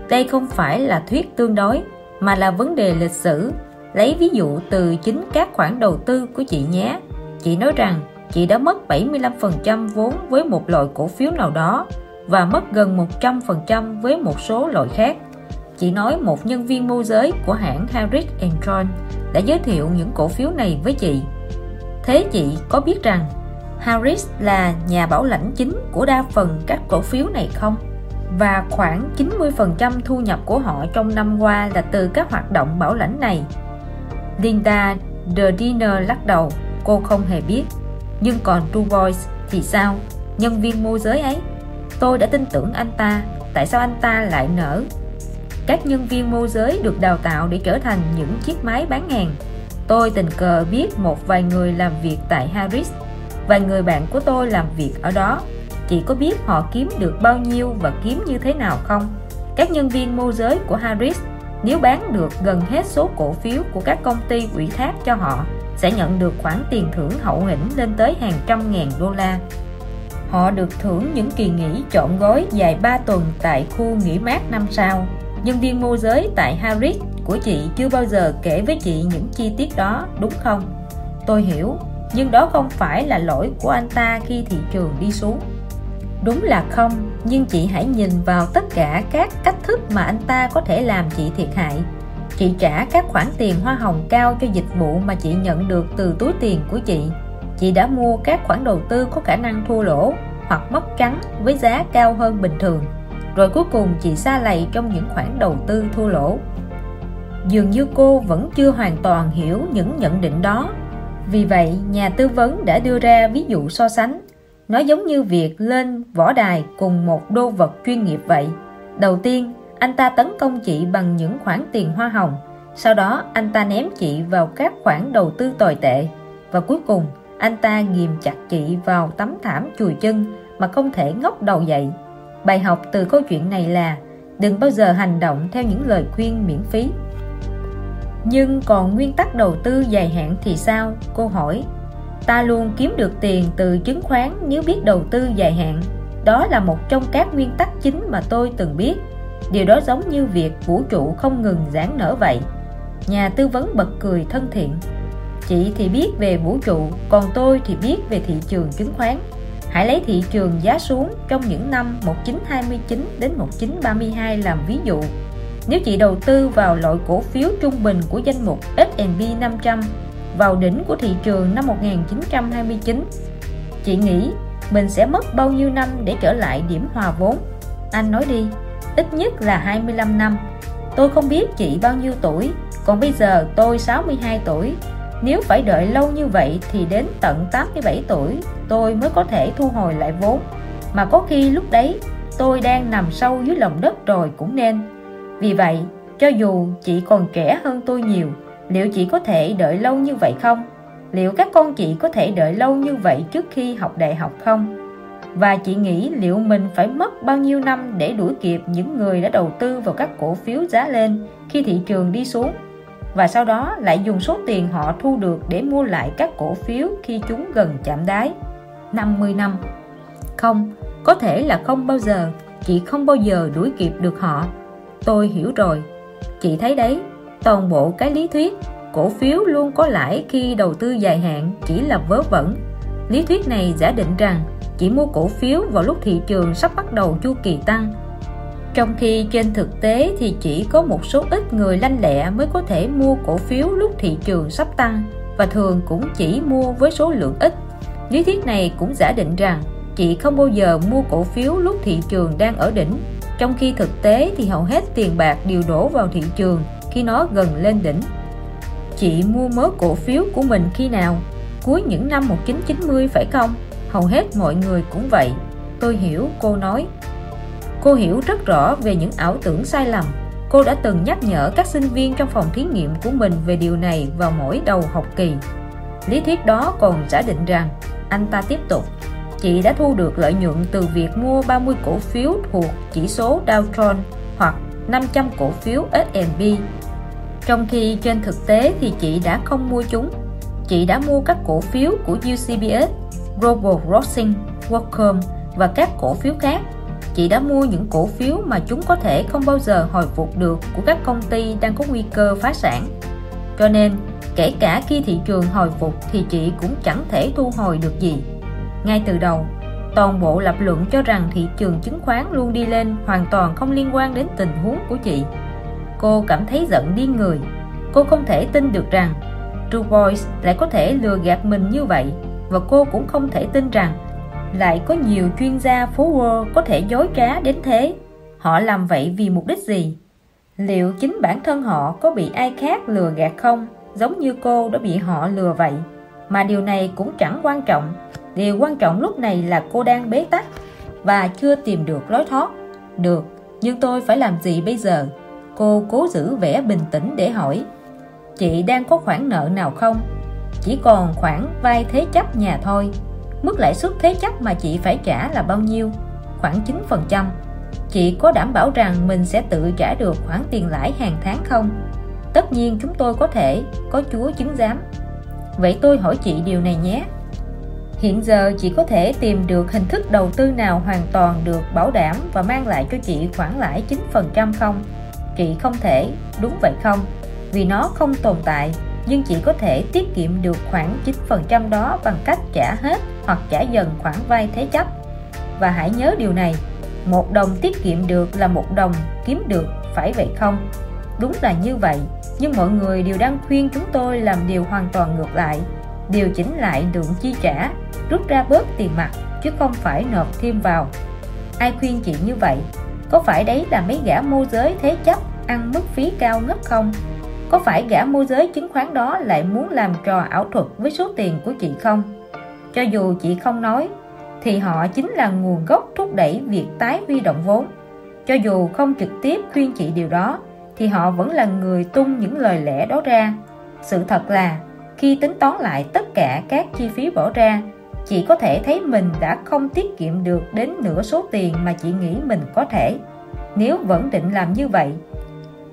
Đây không phải là thuyết tương đối, mà là vấn đề lịch sử. Lấy ví dụ từ chính các khoản đầu tư của chị nhé. Chị nói rằng chị đã mất 75% vốn với một loại cổ phiếu nào đó và mất gần 100% với một số loại khác chị nói một nhân viên môi giới của hãng Harris John đã giới thiệu những cổ phiếu này với chị thế chị có biết rằng Harris là nhà bảo lãnh chính của đa phần các cổ phiếu này không? Và khoảng 90% thu nhập của họ trong năm qua là từ các hoạt động bảo lãnh này. Linda The Dinner lắc đầu, cô không hề biết. Nhưng còn True Voice thì sao? Nhân viên môi giới ấy? Tôi đã tin tưởng anh ta, tại sao anh ta lại nở các nhân viên môi giới được đào tạo để trở thành những chiếc máy bán hàng. Tôi tình cờ biết một vài người làm việc tại Harris. Vài người bạn của tôi làm việc ở đó. Chị có biết họ kiếm được bao nhiêu và kiếm như thế nào không? Các nhân viên môi giới của Harris nếu bán được gần hết số cổ phiếu của các công ty ủy thác cho họ sẽ nhận được khoản tiền thưởng hậu hĩnh lên tới hàng trăm ngàn đô la họ được thưởng những kỳ nghỉ trọn gói dài 3 tuần tại khu nghỉ mát năm sao. Nhân viên môi giới tại Harris của chị chưa bao giờ kể với chị những chi tiết đó, đúng không? Tôi hiểu, nhưng đó không phải là lỗi của anh ta khi thị trường đi xuống. Đúng là không, nhưng chị hãy nhìn vào tất cả các cách thức mà anh ta có thể làm chị thiệt hại. Chị trả các khoản tiền hoa hồng cao cho dịch vụ mà chị nhận được từ túi tiền của chị chị đã mua các khoản đầu tư có khả năng thua lỗ hoặc mất trắng với giá cao hơn bình thường. Rồi cuối cùng chị xa lầy trong những khoản đầu tư thua lỗ. Dường như cô vẫn chưa hoàn toàn hiểu những nhận định đó. Vì vậy, nhà tư vấn đã đưa ra ví dụ so sánh. Nó giống như việc lên võ đài cùng một đô vật chuyên nghiệp vậy. Đầu tiên, anh ta tấn công chị bằng những khoản tiền hoa hồng. Sau đó, anh ta ném chị vào các khoản đầu tư tồi tệ. Và cuối cùng anh ta ghìm chặt chị vào tấm thảm chùi chân mà không thể ngóc đầu dậy. Bài học từ câu chuyện này là đừng bao giờ hành động theo những lời khuyên miễn phí. Nhưng còn nguyên tắc đầu tư dài hạn thì sao? Cô hỏi. Ta luôn kiếm được tiền từ chứng khoán nếu biết đầu tư dài hạn. Đó là một trong các nguyên tắc chính mà tôi từng biết. Điều đó giống như việc vũ trụ không ngừng giãn nở vậy. Nhà tư vấn bật cười thân thiện chị thì biết về vũ trụ còn tôi thì biết về thị trường chứng khoán Hãy lấy thị trường giá xuống trong những năm 1929 đến 1932 làm ví dụ. Nếu chị đầu tư vào loại cổ phiếu trung bình của danh mục S&P 500 vào đỉnh của thị trường năm 1929, chị nghĩ mình sẽ mất bao nhiêu năm để trở lại điểm hòa vốn? Anh nói đi. ít nhất là 25 năm. Tôi không biết chị bao nhiêu tuổi, còn bây giờ tôi 62 tuổi. Nếu phải đợi lâu như vậy thì đến tận 87 tuổi tôi mới có thể thu hồi lại vốn. Mà có khi lúc đấy tôi đang nằm sâu dưới lòng đất rồi cũng nên. Vì vậy, cho dù chị còn trẻ hơn tôi nhiều, liệu chị có thể đợi lâu như vậy không? Liệu các con chị có thể đợi lâu như vậy trước khi học đại học không? Và chị nghĩ liệu mình phải mất bao nhiêu năm để đuổi kịp những người đã đầu tư vào các cổ phiếu giá lên khi thị trường đi xuống và sau đó lại dùng số tiền họ thu được để mua lại các cổ phiếu khi chúng gần chạm đáy. 50 năm. Không, có thể là không bao giờ. Chị không bao giờ đuổi kịp được họ. Tôi hiểu rồi. Chị thấy đấy toàn bộ cái lý thuyết cổ phiếu luôn có lãi khi đầu tư dài hạn chỉ là vớ vẩn. Lý thuyết này giả định rằng chỉ mua cổ phiếu vào lúc thị trường sắp bắt đầu chu kỳ tăng trong khi trên thực tế thì chỉ có một số ít người lanh lẹ mới có thể mua cổ phiếu lúc thị trường sắp tăng, và thường cũng chỉ mua với số lượng ít. Lý thuyết này cũng giả định rằng chị không bao giờ mua cổ phiếu lúc thị trường đang ở đỉnh. Trong khi thực tế thì hầu hết tiền bạc đều đổ vào thị trường khi nó gần lên đỉnh. Chị mua mớ cổ phiếu của mình khi nào? Cuối những năm 1990 phải không? Hầu hết mọi người cũng vậy. Tôi hiểu, cô nói cô hiểu rất rõ về những ảo tưởng sai lầm. Cô đã từng nhắc nhở các sinh viên trong phòng thí nghiệm của mình về điều này vào mỗi đầu học kỳ. Lý thuyết đó còn giả định rằng anh ta tiếp tục chị đã thu được lợi nhuận từ việc mua 30 cổ phiếu thuộc chỉ số Dow Jones hoặc 500 cổ phiếu S&P trong khi trên thực tế thì chị đã không mua chúng. Chị đã mua các cổ phiếu của UCBS, Global Crossing, Qualcomm và các cổ phiếu khác chị đã mua những cổ phiếu mà chúng có thể không bao giờ hồi phục được của các công ty đang có nguy cơ phá sản. Cho nên, kể cả khi thị trường hồi phục thì chị cũng chẳng thể thu hồi được gì. Ngay từ đầu, toàn bộ lập luận cho rằng thị trường chứng khoán luôn đi lên hoàn toàn không liên quan đến tình huống của chị. Cô cảm thấy giận điên người. Cô không thể tin được rằng True Boys lại có thể lừa gạt mình như vậy, và cô cũng không thể tin rằng lại có nhiều chuyên gia phố Wall có thể dối trá đến thế. Họ làm vậy vì mục đích gì? Liệu chính bản thân họ có bị ai khác lừa gạt không? Giống như cô đã bị họ lừa vậy. Mà điều này cũng chẳng quan trọng. Điều quan trọng lúc này là cô đang bế tắc và chưa tìm được lối thoát. Được, nhưng tôi phải làm gì bây giờ? Cô cố giữ vẻ bình tĩnh để hỏi. Chị đang có khoản nợ nào không? Chỉ còn khoản vay thế chấp nhà thôi mức lãi suất thế chấp mà chị phải trả là bao nhiêu? Khoảng 9% chị có đảm bảo rằng mình sẽ tự trả được khoản tiền lãi hàng tháng không? Tất nhiên chúng tôi có thể, có chúa chứng giám. Vậy tôi hỏi chị điều này nhé. Hiện giờ chị có thể tìm được hình thức đầu tư nào hoàn toàn được bảo đảm và mang lại cho chị khoản lãi 9% không? Chị không thể, đúng vậy không? Vì nó không tồn tại nhưng chỉ có thể tiết kiệm được khoảng 9% đó bằng cách trả hết hoặc trả dần khoản vay thế chấp. Và hãy nhớ điều này, một đồng tiết kiệm được là một đồng kiếm được, phải vậy không? Đúng là như vậy, nhưng mọi người đều đang khuyên chúng tôi làm điều hoàn toàn ngược lại. Điều chỉnh lại lượng chi trả, rút ra bớt tiền mặt, chứ không phải nộp thêm vào. Ai khuyên chị như vậy? Có phải đấy là mấy gã môi giới thế chấp, ăn mức phí cao ngất không? Có phải gã môi giới chứng khoán đó lại muốn làm trò ảo thuật với số tiền của chị không? Cho dù chị không nói, thì họ chính là nguồn gốc thúc đẩy việc tái huy động vốn. Cho dù không trực tiếp khuyên chị điều đó, thì họ vẫn là người tung những lời lẽ đó ra. Sự thật là, khi tính toán lại tất cả các chi phí bỏ ra, chị có thể thấy mình đã không tiết kiệm được đến nửa số tiền mà chị nghĩ mình có thể. Nếu vẫn định làm như vậy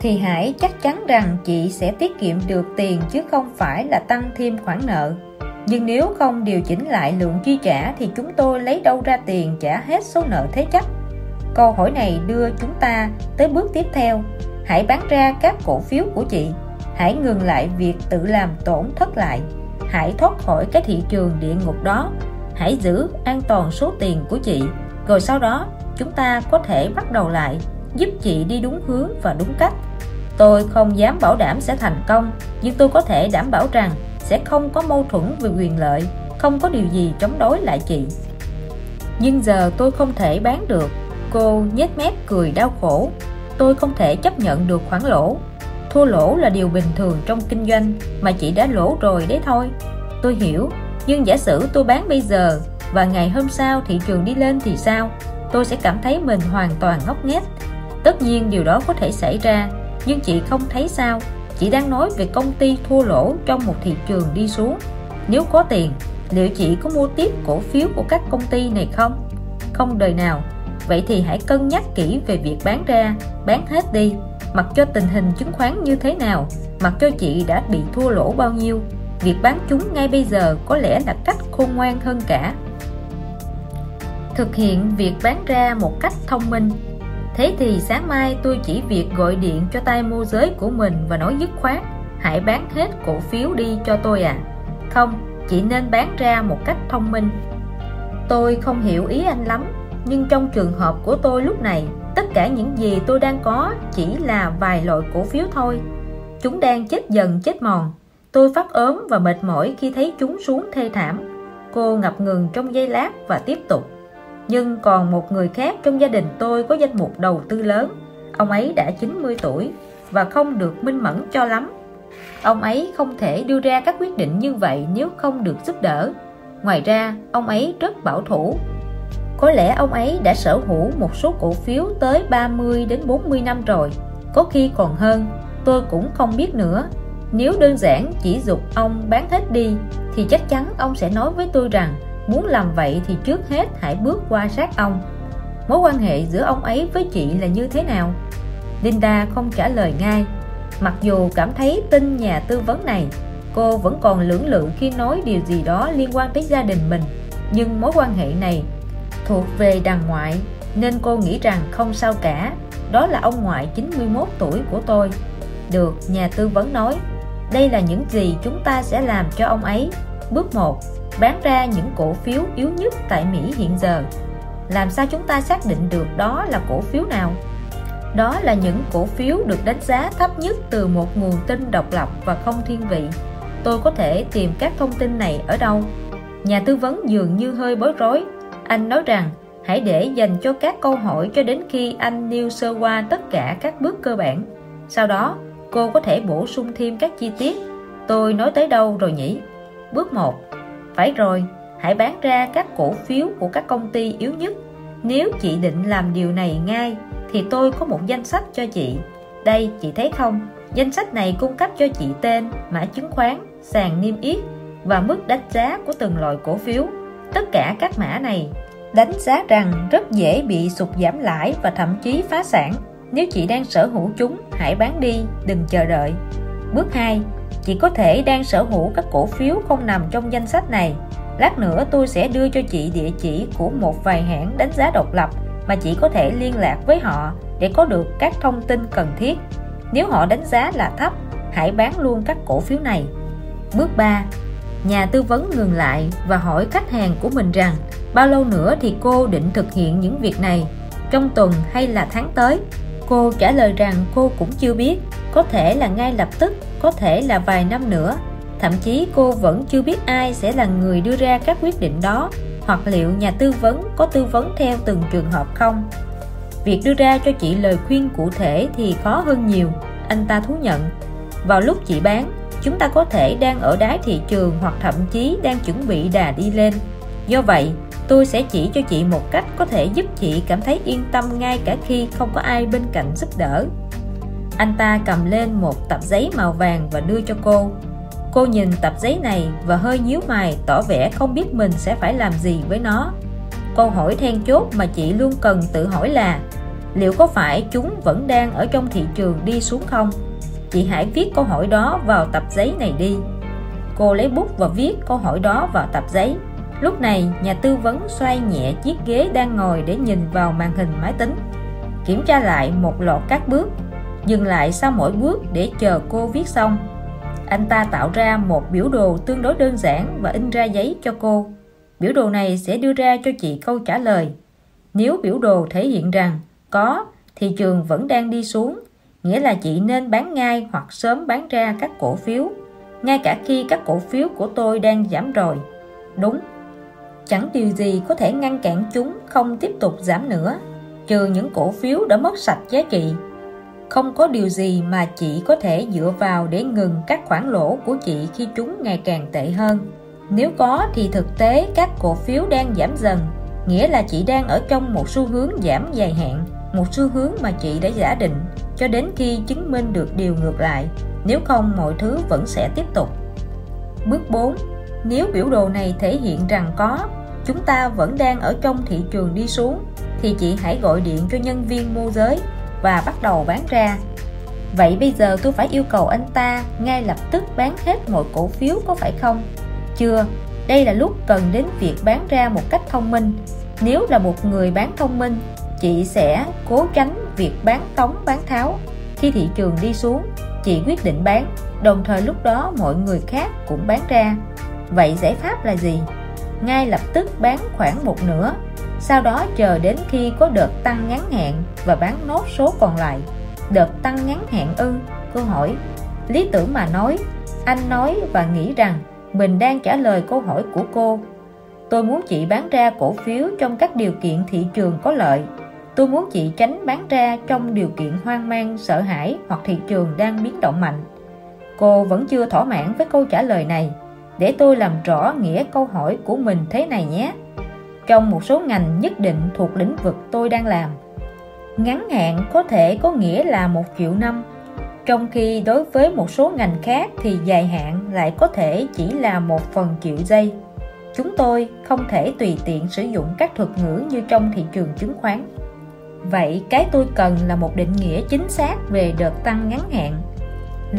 thì hãy chắc chắn rằng chị sẽ tiết kiệm được tiền chứ không phải là tăng thêm khoản nợ. Nhưng nếu không điều chỉnh lại lượng chi trả thì chúng tôi lấy đâu ra tiền trả hết số nợ thế chấp? Câu hỏi này đưa chúng ta tới bước tiếp theo. Hãy bán ra các cổ phiếu của chị. Hãy ngừng lại việc tự làm tổn thất lại. Hãy thoát khỏi cái thị trường địa ngục đó. Hãy giữ an toàn số tiền của chị. Rồi sau đó, chúng ta có thể bắt đầu lại, giúp chị đi đúng hướng và đúng cách tôi không dám bảo đảm sẽ thành công, nhưng tôi có thể đảm bảo rằng sẽ không có mâu thuẫn về quyền lợi, không có điều gì chống đối lại chị. Nhưng giờ tôi không thể bán được. Cô nhếch mép cười đau khổ. Tôi không thể chấp nhận được khoản lỗ. Thua lỗ là điều bình thường trong kinh doanh, Mà chị đã lỗ rồi đấy thôi. Tôi hiểu, Nhưng giả sử tôi bán bây giờ Và ngày hôm sau thị trường đi lên thì sao? Tôi sẽ cảm thấy mình hoàn toàn ngốc nghếch. Tất nhiên điều đó có thể xảy ra nhưng chị không thấy sao. Chị đang nói về công ty thua lỗ trong một thị trường đi xuống. Nếu có tiền Liệu chị có mua tiếp cổ phiếu của các công ty này không? Không đời nào. Vậy thì hãy cân nhắc kỹ về việc bán ra, bán hết đi. Mặc cho tình hình chứng khoán như thế nào Mặc cho chị đã bị thua lỗ bao nhiêu. Việc bán chúng ngay bây giờ có lẽ là cách khôn ngoan hơn cả. Thực hiện việc bán ra một cách thông minh Thế thì sáng mai tôi chỉ việc gọi điện cho tay môi giới của mình và nói dứt khoát Hãy bán hết cổ phiếu đi cho tôi à Không, chỉ nên bán ra một cách thông minh. Tôi không hiểu ý anh lắm Nhưng trong trường hợp của tôi lúc này Tất cả những gì tôi đang có chỉ là vài loại cổ phiếu thôi. Chúng đang chết dần chết mòn. Tôi phát ốm và mệt mỏi khi thấy chúng xuống thê thảm. Cô ngập ngừng trong giây lát và tiếp tục. Nhưng còn một người khác trong gia đình tôi có danh mục đầu tư lớn. Ông ấy đã 90 tuổi và không được minh mẫn cho lắm. Ông ấy không thể đưa ra các quyết định như vậy nếu không được giúp đỡ. Ngoài ra, ông ấy rất bảo thủ. Có lẽ ông ấy đã sở hữu một số cổ phiếu tới 30 đến 40 năm rồi. Có khi còn hơn Tôi cũng không biết nữa. Nếu đơn giản chỉ dục ông bán hết đi Thì chắc chắn ông sẽ nói với tôi rằng Muốn làm vậy thì trước hết hãy bước qua sát ông. Mối quan hệ giữa ông ấy với chị là như thế nào? Linda không trả lời ngay. Mặc dù cảm thấy tin nhà tư vấn này, Cô vẫn còn lưỡng lự khi nói điều gì đó liên quan tới gia đình mình. Nhưng mối quan hệ này thuộc về đàn ngoại, nên cô nghĩ rằng không sao cả. Đó là ông ngoại 91 tuổi của tôi. Được, nhà tư vấn nói, đây là những gì chúng ta sẽ làm cho ông ấy. Bước 1 bán ra những cổ phiếu yếu nhất tại Mỹ hiện giờ làm sao chúng ta xác định được đó là cổ phiếu nào đó là những cổ phiếu được đánh giá thấp nhất từ một nguồn tin độc lập và không thiên vị tôi có thể tìm các thông tin này ở đâu nhà tư vấn dường như hơi bối rối anh nói rằng hãy để dành cho các câu hỏi cho đến khi anh nêu sơ qua tất cả các bước cơ bản. Sau đó, cô có thể bổ sung thêm các chi tiết. Tôi nói tới đâu rồi nhỉ? Bước 1. Phải rồi, hãy bán ra các cổ phiếu của các công ty yếu nhất. Nếu chị định làm điều này ngay, thì tôi có một danh sách cho chị. Đây, chị thấy không? Danh sách này cung cấp cho chị tên, mã chứng khoán, sàn niêm yết và mức đánh giá của từng loại cổ phiếu tất cả các mã này đánh giá rằng rất dễ bị sụt giảm lãi và thậm chí phá sản nếu chị đang sở hữu chúng hãy bán đi đừng chờ đợi bước 2 chị có thể đang sở hữu các cổ phiếu không nằm trong danh sách này. Lát nữa tôi sẽ đưa cho chị địa chỉ của một vài hãng đánh giá độc lập mà chị có thể liên lạc với họ để có được các thông tin cần thiết. Nếu họ đánh giá là thấp, hãy bán luôn các cổ phiếu này. Bước 3 nhà tư vấn ngừng lại và hỏi khách hàng của mình rằng, bao lâu nữa thì cô định thực hiện những việc này? Trong tuần hay là tháng tới? Cô trả lời rằng cô cũng chưa biết, có thể là ngay lập tức, có thể là vài năm nữa. Thậm chí cô vẫn chưa biết ai sẽ là người đưa ra các quyết định đó, hoặc liệu nhà tư vấn có tư vấn theo từng trường hợp không. Việc đưa ra cho chị lời khuyên cụ thể thì khó hơn nhiều, anh ta thú nhận. Vào lúc chị bán, chúng ta có thể đang ở đáy thị trường hoặc thậm chí đang chuẩn bị đà đi lên. Do vậy tôi sẽ chỉ cho chị một cách có thể giúp chị cảm thấy yên tâm ngay cả khi không có ai bên cạnh giúp đỡ. Anh ta cầm lên một tập giấy màu vàng và đưa cho cô. Cô nhìn tập giấy này và hơi nhíu mày, tỏ vẻ không biết mình sẽ phải làm gì với nó. Câu hỏi then chốt mà chị luôn cần tự hỏi là, liệu có phải chúng vẫn đang ở trong thị trường đi xuống không? Chị hãy viết câu hỏi đó vào tập giấy này đi. Cô lấy bút và viết câu hỏi đó vào tập giấy lúc này, nhà tư vấn xoay nhẹ chiếc ghế đang ngồi để nhìn vào màn hình máy tính. Kiểm tra lại một loạt các bước, dừng lại sau mỗi bước để chờ cô viết xong. Anh ta tạo ra một biểu đồ tương đối đơn giản và in ra giấy cho cô. Biểu đồ này sẽ đưa ra cho chị câu trả lời. Nếu biểu đồ thể hiện rằng có thị trường vẫn đang đi xuống, nghĩa là chị nên bán ngay hoặc sớm bán ra các cổ phiếu. Ngay cả khi các cổ phiếu của tôi đang giảm rồi. Đúng chẳng điều gì có thể ngăn cản chúng không tiếp tục giảm nữa trừ những cổ phiếu đã mất sạch giá trị. Không có điều gì mà chị có thể dựa vào để ngừng các khoản lỗ của chị khi chúng ngày càng tệ hơn. Nếu có thì thực tế các cổ phiếu đang giảm dần, nghĩa là chị đang ở trong một xu hướng giảm dài hạn, một xu hướng mà chị đã giả định cho đến khi chứng minh được điều ngược lại. Nếu không mọi thứ vẫn sẽ tiếp tục. Bước 4. Nếu biểu đồ này thể hiện rằng có, chúng ta vẫn đang ở trong thị trường đi xuống, thì chị hãy gọi điện cho nhân viên môi giới và bắt đầu bán ra. Vậy bây giờ tôi phải yêu cầu anh ta ngay lập tức bán hết mọi cổ phiếu có phải không? Chưa, đây là lúc cần đến việc bán ra một cách thông minh. Nếu là một người bán thông minh, chị sẽ cố tránh việc bán tống bán tháo. Khi thị trường đi xuống, chị quyết định bán, đồng thời lúc đó mọi người khác cũng bán ra. Vậy giải pháp là gì? Ngay lập tức bán khoảng một nửa, sau đó chờ đến khi có đợt tăng ngắn hạn và bán nốt số còn lại. Đợt tăng ngắn hạn ư? Cô hỏi. Lý tưởng mà nói, anh nói và nghĩ rằng mình đang trả lời câu hỏi của cô. Tôi muốn chị bán ra cổ phiếu trong các điều kiện thị trường có lợi. Tôi muốn chị tránh bán ra trong điều kiện hoang mang, sợ hãi hoặc thị trường đang biến động mạnh. Cô vẫn chưa thỏa mãn với câu trả lời này. Để tôi làm rõ nghĩa câu hỏi của mình thế này nhé. Trong một số ngành nhất định thuộc lĩnh vực tôi đang làm, ngắn hạn có thể có nghĩa là một triệu năm trong khi đối với một số ngành khác thì dài hạn lại có thể chỉ là một phần triệu giây. Chúng tôi không thể tùy tiện sử dụng các thuật ngữ như trong thị trường chứng khoán. Vậy cái tôi cần là một định nghĩa chính xác về đợt tăng ngắn hạn.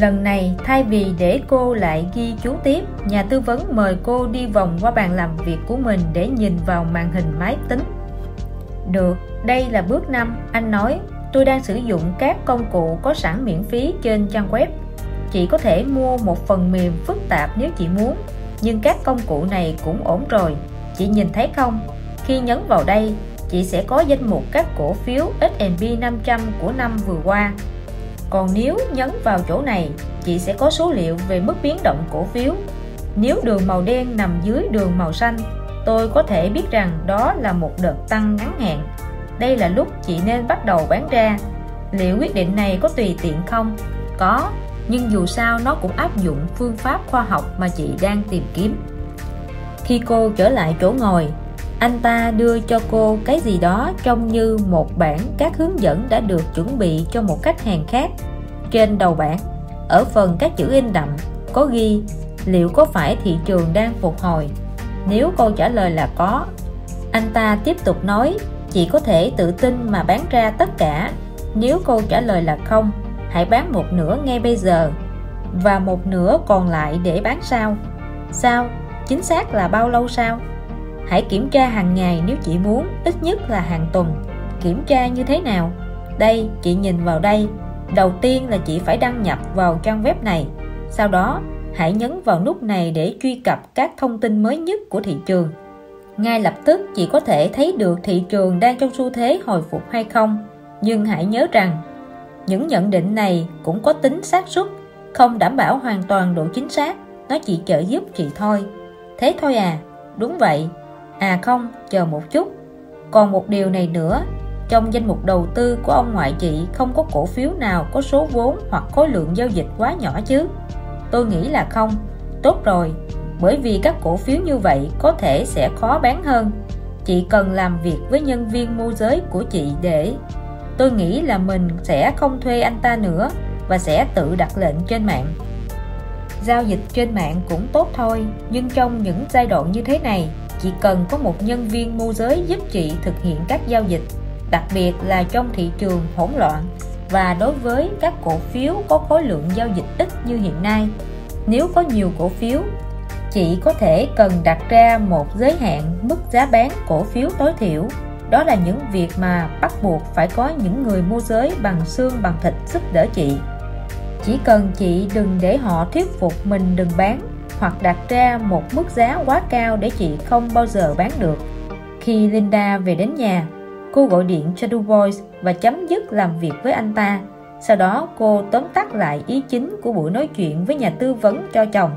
Lần này thay vì để cô lại ghi chú tiếp, nhà tư vấn mời cô đi vòng qua bàn làm việc của mình để nhìn vào màn hình máy tính. Được, đây là bước 5, anh nói Tôi đang sử dụng các công cụ có sẵn miễn phí trên trang web. Chị có thể mua một phần mềm phức tạp nếu chị muốn, nhưng các công cụ này cũng ổn rồi. Chị nhìn thấy không? Khi nhấn vào đây, chị sẽ có danh mục các cổ phiếu S&P 500 của năm vừa qua. Còn nếu nhấn vào chỗ này, chị sẽ có số liệu về mức biến động cổ phiếu. Nếu đường màu đen nằm dưới đường màu xanh, tôi có thể biết rằng đó là một đợt tăng ngắn hạn. Đây là lúc chị nên bắt đầu bán ra. Liệu quyết định này có tùy tiện không? Có nhưng dù sao nó cũng áp dụng phương pháp khoa học mà chị đang tìm kiếm. Khi cô trở lại chỗ ngồi anh ta đưa cho cô cái gì đó trông như một bản các hướng dẫn đã được chuẩn bị cho một khách hàng khác. Trên đầu bảng, ở phần các chữ in đậm, có ghi liệu có phải thị trường đang phục hồi. Nếu câu trả lời là có, anh ta tiếp tục nói, chị có thể tự tin mà bán ra tất cả. Nếu câu trả lời là không, hãy bán một nửa ngay bây giờ và một nửa còn lại để bán sau. Sao? Chính xác là bao lâu sau? Hãy kiểm tra hàng ngày nếu chị muốn, ít nhất là hàng tuần. Kiểm tra như thế nào? Đây, chị nhìn vào đây. Đầu tiên là chị phải đăng nhập vào trang web này. Sau đó, hãy nhấn vào nút này để truy cập các thông tin mới nhất của thị trường. Ngay lập tức, chị có thể thấy được thị trường đang trong xu thế hồi phục hay không. Nhưng hãy nhớ rằng, những nhận định này cũng có tính xác suất, không đảm bảo hoàn toàn độ chính xác. Nó chỉ trợ giúp chị thôi. Thế thôi à? Đúng vậy à không, chờ một chút. Còn một điều này nữa, trong danh mục đầu tư của ông ngoại chị không có cổ phiếu nào có số vốn hoặc khối lượng giao dịch quá nhỏ chứ. Tôi nghĩ là không. Tốt rồi, bởi vì các cổ phiếu như vậy có thể sẽ khó bán hơn. Chị cần làm việc với nhân viên môi giới của chị để. Tôi nghĩ là mình sẽ không thuê anh ta nữa và sẽ tự đặt lệnh trên mạng. Giao dịch trên mạng cũng tốt thôi, nhưng trong những giai đoạn như thế này chị cần có một nhân viên môi giới giúp chị thực hiện các giao dịch, đặc biệt là trong thị trường hỗn loạn và đối với các cổ phiếu có khối lượng giao dịch ít như hiện nay. Nếu có nhiều cổ phiếu, chị có thể cần đặt ra một giới hạn mức giá bán cổ phiếu tối thiểu. Đó là những việc mà bắt buộc phải có những người môi giới bằng xương bằng thịt giúp đỡ chị. Chỉ cần chị đừng để họ thuyết phục mình đừng bán hoặc đặt ra một mức giá quá cao để chị không bao giờ bán được. Khi Linda về đến nhà cô gọi điện cho Du Bois và chấm dứt làm việc với anh ta. Sau đó cô tóm tắt lại ý chính của buổi nói chuyện với nhà tư vấn cho chồng.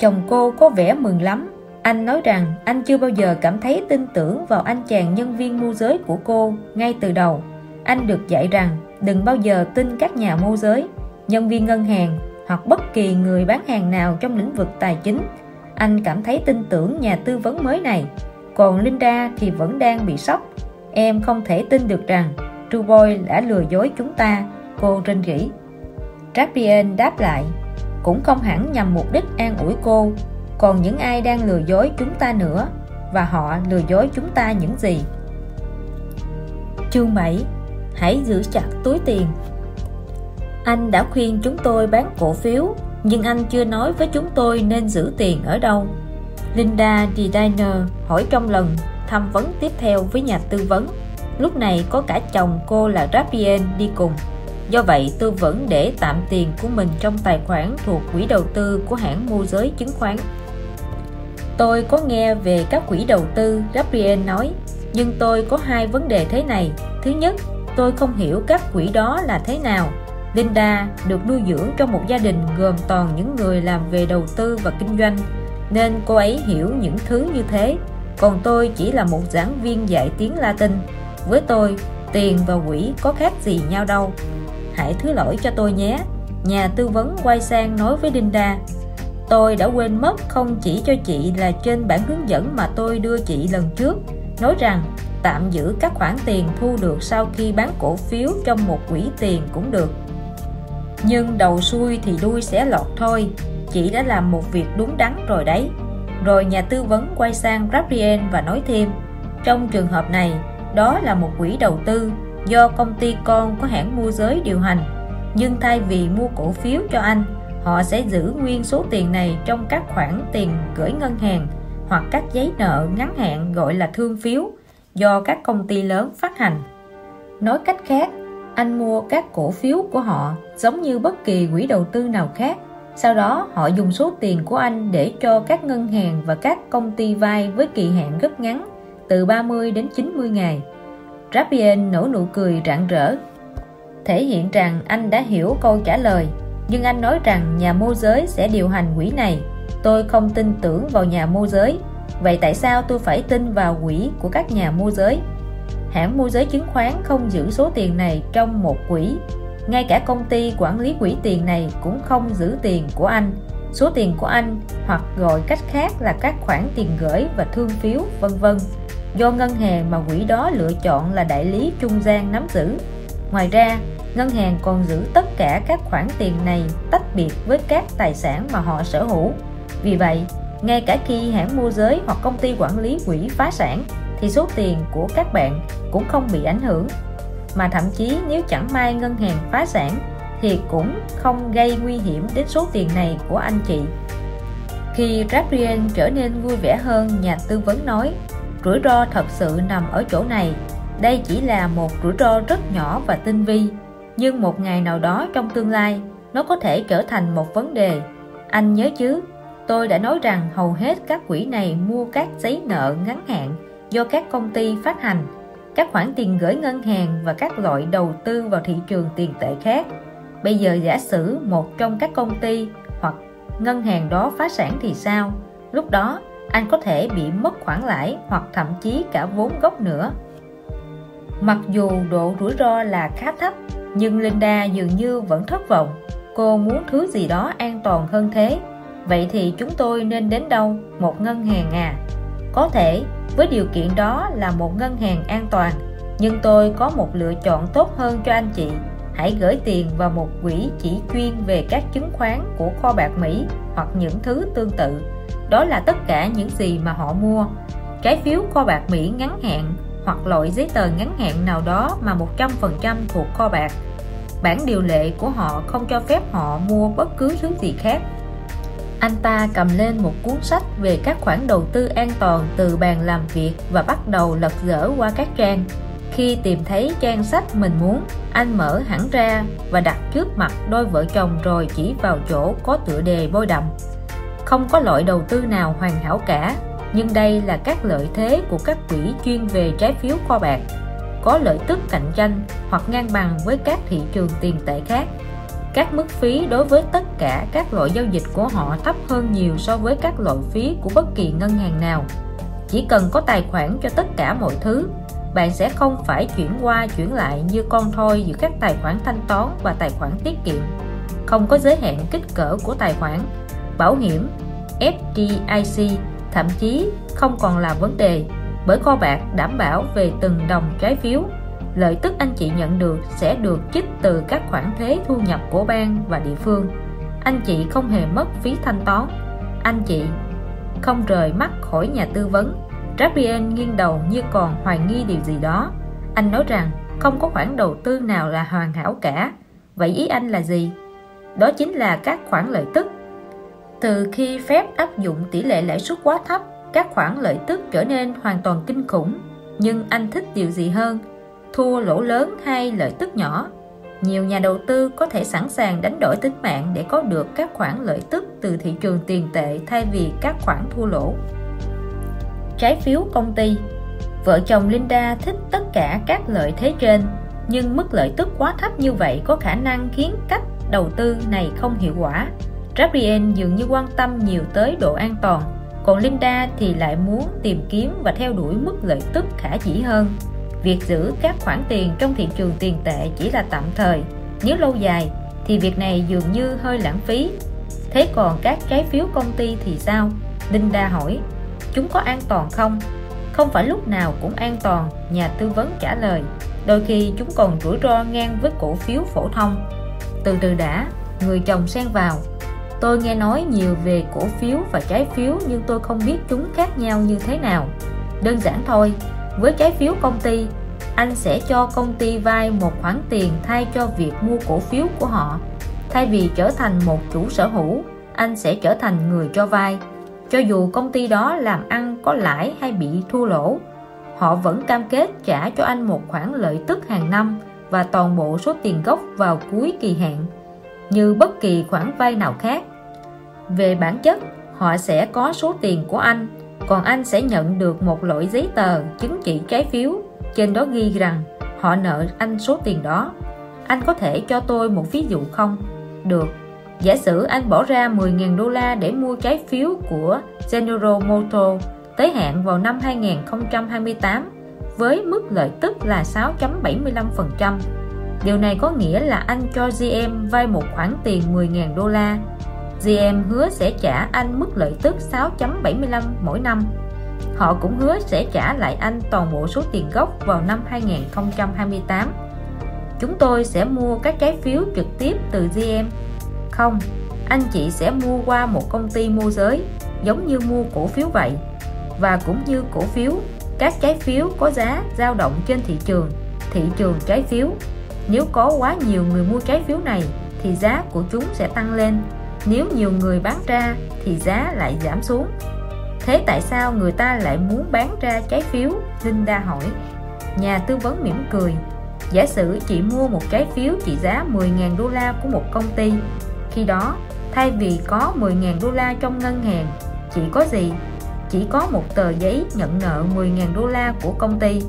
Chồng cô có vẻ mừng lắm. Anh nói rằng anh chưa bao giờ cảm thấy tin tưởng vào anh chàng nhân viên môi giới của cô ngay từ đầu. Anh được dạy rằng đừng bao giờ tin các nhà môi giới, nhân viên ngân hàng hoặc bất kỳ người bán hàng nào trong lĩnh vực tài chính. Anh cảm thấy tin tưởng nhà tư vấn mới này. Còn Linda thì vẫn đang bị sốc. Em không thể tin được rằng Truboy đã lừa dối chúng ta, cô rên rỉ. Rapien đáp lại, cũng không hẳn nhằm mục đích an ủi cô còn những ai đang lừa dối chúng ta nữa và họ lừa dối chúng ta những gì chương 7 hãy giữ chặt túi tiền anh đã khuyên chúng tôi bán cổ phiếu nhưng anh chưa nói với chúng tôi nên giữ tiền ở đâu Linda Diner hỏi trong lần tham vấn tiếp theo với nhà tư vấn lúc này có cả chồng cô là Rapien đi cùng Do vậy tôi vẫn để tạm tiền của mình trong tài khoản thuộc quỹ đầu tư của hãng môi giới chứng khoán Tôi có nghe về các quỹ đầu tư, Rapien nói, nhưng tôi có hai vấn đề thế này. Thứ nhất, tôi không hiểu các quỹ đó là thế nào. Linda được nuôi dưỡng trong một gia đình gồm toàn những người làm về đầu tư và kinh doanh, nên cô ấy hiểu những thứ như thế. Còn tôi chỉ là một giảng viên dạy tiếng Latin. Với tôi, tiền và quỹ có khác gì nhau đâu. Hãy thứ lỗi cho tôi nhé. Nhà tư vấn quay sang nói với Linda, Tôi đã quên mất không chỉ cho chị là trên bản hướng dẫn mà tôi đưa chị lần trước nói rằng tạm giữ các khoản tiền thu được sau khi bán cổ phiếu trong một quỹ tiền cũng được nhưng đầu xuôi thì đuôi sẽ lọt thôi. Chị đã làm một việc đúng đắn rồi đấy. Rồi nhà tư vấn quay sang Gabriel và nói thêm trong trường hợp này đó là một quỹ đầu tư do công ty con của hãng môi giới điều hành. Nhưng thay vì mua cổ phiếu cho anh họ sẽ giữ nguyên số tiền này trong các khoản tiền gửi ngân hàng hoặc các giấy nợ ngắn hạn gọi là thương phiếu do các công ty lớn phát hành. Nói cách khác, anh mua các cổ phiếu của họ giống như bất kỳ quỹ đầu tư nào khác. Sau đó họ dùng số tiền của anh để cho các ngân hàng và các công ty vay với kỳ hạn rất ngắn, từ 30 đến 90 ngày. Rapien nở nụ cười rạng rỡ, thể hiện rằng anh đã hiểu câu trả lời nhưng anh nói rằng nhà môi giới sẽ điều hành quỹ này tôi không tin tưởng vào nhà môi giới vậy tại sao tôi phải tin vào quỹ của các nhà môi giới hãng môi giới chứng khoán không giữ số tiền này trong một quỹ. Ngay cả công ty quản lý quỹ tiền này cũng không giữ tiền của anh. Số tiền của anh hoặc gọi cách khác là các khoản tiền gửi và thương phiếu, vân vân. Do ngân hàng mà quỹ đó lựa chọn là đại lý trung gian nắm giữ. Ngoài ra, ngân hàng còn giữ tất cả các khoản tiền này tách biệt với các tài sản mà họ sở hữu. Vì vậy, ngay cả khi hãng môi giới hoặc công ty quản lý quỹ phá sản thì số tiền của các bạn cũng không bị ảnh hưởng. Mà thậm chí nếu chẳng may ngân hàng phá sản thì cũng không gây nguy hiểm đến số tiền này của anh chị. Khi Gabriel trở nên vui vẻ hơn, nhà tư vấn nói, rủi ro thật sự nằm ở chỗ này. Đây chỉ là một rủi ro rất nhỏ và tinh vi, nhưng một ngày nào đó trong tương lai, nó có thể trở thành một vấn đề. Anh nhớ chứ, tôi đã nói rằng hầu hết các quỹ này mua các giấy nợ ngắn hạn do các công ty phát hành. Các khoản tiền gửi ngân hàng và các loại đầu tư vào thị trường tiền tệ khác. Bây giờ giả sử một trong các công ty hoặc ngân hàng đó phá sản thì sao? Lúc đó, anh có thể bị mất khoản lãi hoặc thậm chí cả vốn gốc nữa. Mặc dù độ rủi ro là khá thấp, nhưng Linda dường như vẫn thất vọng. Cô muốn thứ gì đó an toàn hơn thế. Vậy thì chúng tôi nên đến đâu? Một ngân hàng à? Có thể, với điều kiện đó là một ngân hàng an toàn, nhưng tôi có một lựa chọn tốt hơn cho anh chị hãy gửi tiền vào một quỹ chỉ chuyên về các chứng khoán của kho bạc Mỹ hoặc những thứ tương tự đó là tất cả những gì mà họ mua trái phiếu kho bạc Mỹ ngắn hạn hoặc loại giấy tờ ngắn hạn nào đó mà 100% thuộc kho bạc. Bản điều lệ của họ không cho phép họ mua bất cứ thứ gì khác. Anh ta cầm lên một cuốn sách về các khoản đầu tư an toàn từ bàn làm việc và bắt đầu lật dở qua các trang. Khi tìm thấy trang sách mình muốn, anh mở hẳn ra và đặt trước mặt đôi vợ chồng rồi chỉ vào chỗ có tựa đề bôi đậm. Không có loại đầu tư nào hoàn hảo cả, nhưng đây là các lợi thế của các quỹ chuyên về trái phiếu kho bạc có lợi tức cạnh tranh hoặc ngang bằng với các thị trường tiền tệ khác các mức phí đối với tất cả các loại giao dịch của họ thấp hơn nhiều so với các loại phí của bất kỳ ngân hàng nào. Chỉ cần có tài khoản cho tất cả mọi thứ, bạn sẽ không phải chuyển qua chuyển lại như con thoi giữa các tài khoản thanh toán và tài khoản tiết kiệm. Không có giới hạn kích cỡ của tài khoản, bảo hiểm FDIC thậm chí không còn là vấn đề bởi kho bạc đảm bảo về từng đồng trái phiếu lợi tức anh chị nhận được sẽ được chích từ các khoản thuế thu nhập của bang và địa phương. Anh chị không hề mất phí thanh toán. Anh chị không rời mắt khỏi nhà tư vấn. Gabriel nghiêng đầu như còn hoài nghi điều gì đó. Anh nói rằng không có khoản đầu tư nào là hoàn hảo cả. Vậy ý anh là gì? Đó chính là các khoản lợi tức. Từ khi phép áp dụng tỷ lệ lãi suất quá thấp, các khoản lợi tức trở nên hoàn toàn kinh khủng. Nhưng anh thích điều gì hơn? Thua lỗ lớn hay lợi tức nhỏ. Nhiều nhà đầu tư có thể sẵn sàng đánh đổi tính mạng để có được các khoản lợi tức từ thị trường tiền tệ thay vì các khoản thua lỗ. Trái phiếu công ty. Vợ chồng Linda thích tất cả các lợi thế trên, nhưng mức lợi tức quá thấp như vậy có khả năng khiến cách đầu tư này không hiệu quả. Gabriel dường như quan tâm nhiều tới độ an toàn, còn Linda thì lại muốn tìm kiếm và theo đuổi mức lợi tức khả dĩ hơn việc giữ các khoản tiền trong thị trường tiền tệ chỉ là tạm thời. Nếu lâu dài, thì việc này dường như hơi lãng phí. Thế còn các trái phiếu công ty thì sao? Linda hỏi. Chúng có an toàn không? Không phải lúc nào cũng an toàn, nhà tư vấn trả lời. Đôi khi chúng còn rủi ro ngang với cổ phiếu phổ thông. Từ từ đã, người chồng xen vào. Tôi nghe nói nhiều về cổ phiếu và trái phiếu nhưng tôi không biết chúng khác nhau như thế nào. Đơn giản thôi với trái phiếu công ty, anh sẽ cho công ty vay một khoản tiền thay cho việc mua cổ phiếu của họ. Thay vì trở thành một chủ sở hữu, anh sẽ trở thành người cho vay. Cho dù công ty đó làm ăn có lãi hay bị thua lỗ, họ vẫn cam kết trả cho anh một khoản lợi tức hàng năm và toàn bộ số tiền gốc vào cuối kỳ hạn, như bất kỳ khoản vay nào khác. Về bản chất, họ sẽ có số tiền của anh còn anh sẽ nhận được một loại giấy tờ chứng chỉ trái phiếu trên đó ghi rằng họ nợ anh số tiền đó anh có thể cho tôi một ví dụ không được giả sử anh bỏ ra 10.000 đô la để mua trái phiếu của General Motors tới hạn vào năm 2028 với mức lợi tức là 6.75%. Điều này có nghĩa là anh cho GM vay một khoản tiền 10.000 đô la. GM hứa sẽ trả anh mức lợi tức 6.75 mỗi năm. Họ cũng hứa sẽ trả lại anh toàn bộ số tiền gốc vào năm 2028. Chúng tôi sẽ mua các trái phiếu trực tiếp từ GM. Không, anh chị sẽ mua qua một công ty môi giới, giống như mua cổ phiếu vậy. Và cũng như cổ phiếu, các trái phiếu có giá dao động trên thị trường, thị trường trái phiếu. Nếu có quá nhiều người mua trái phiếu này, thì giá của chúng sẽ tăng lên. Nếu nhiều người bán ra, thì giá lại giảm xuống. Thế tại sao người ta lại muốn bán ra trái phiếu? Linda hỏi. Nhà tư vấn mỉm cười. Giả sử chị mua một trái phiếu trị giá 10.000 đô la của một công ty. Khi đó, thay vì có 10.000 đô la trong ngân hàng, chị có gì? Chỉ có một tờ giấy nhận nợ 10.000 đô la của công ty.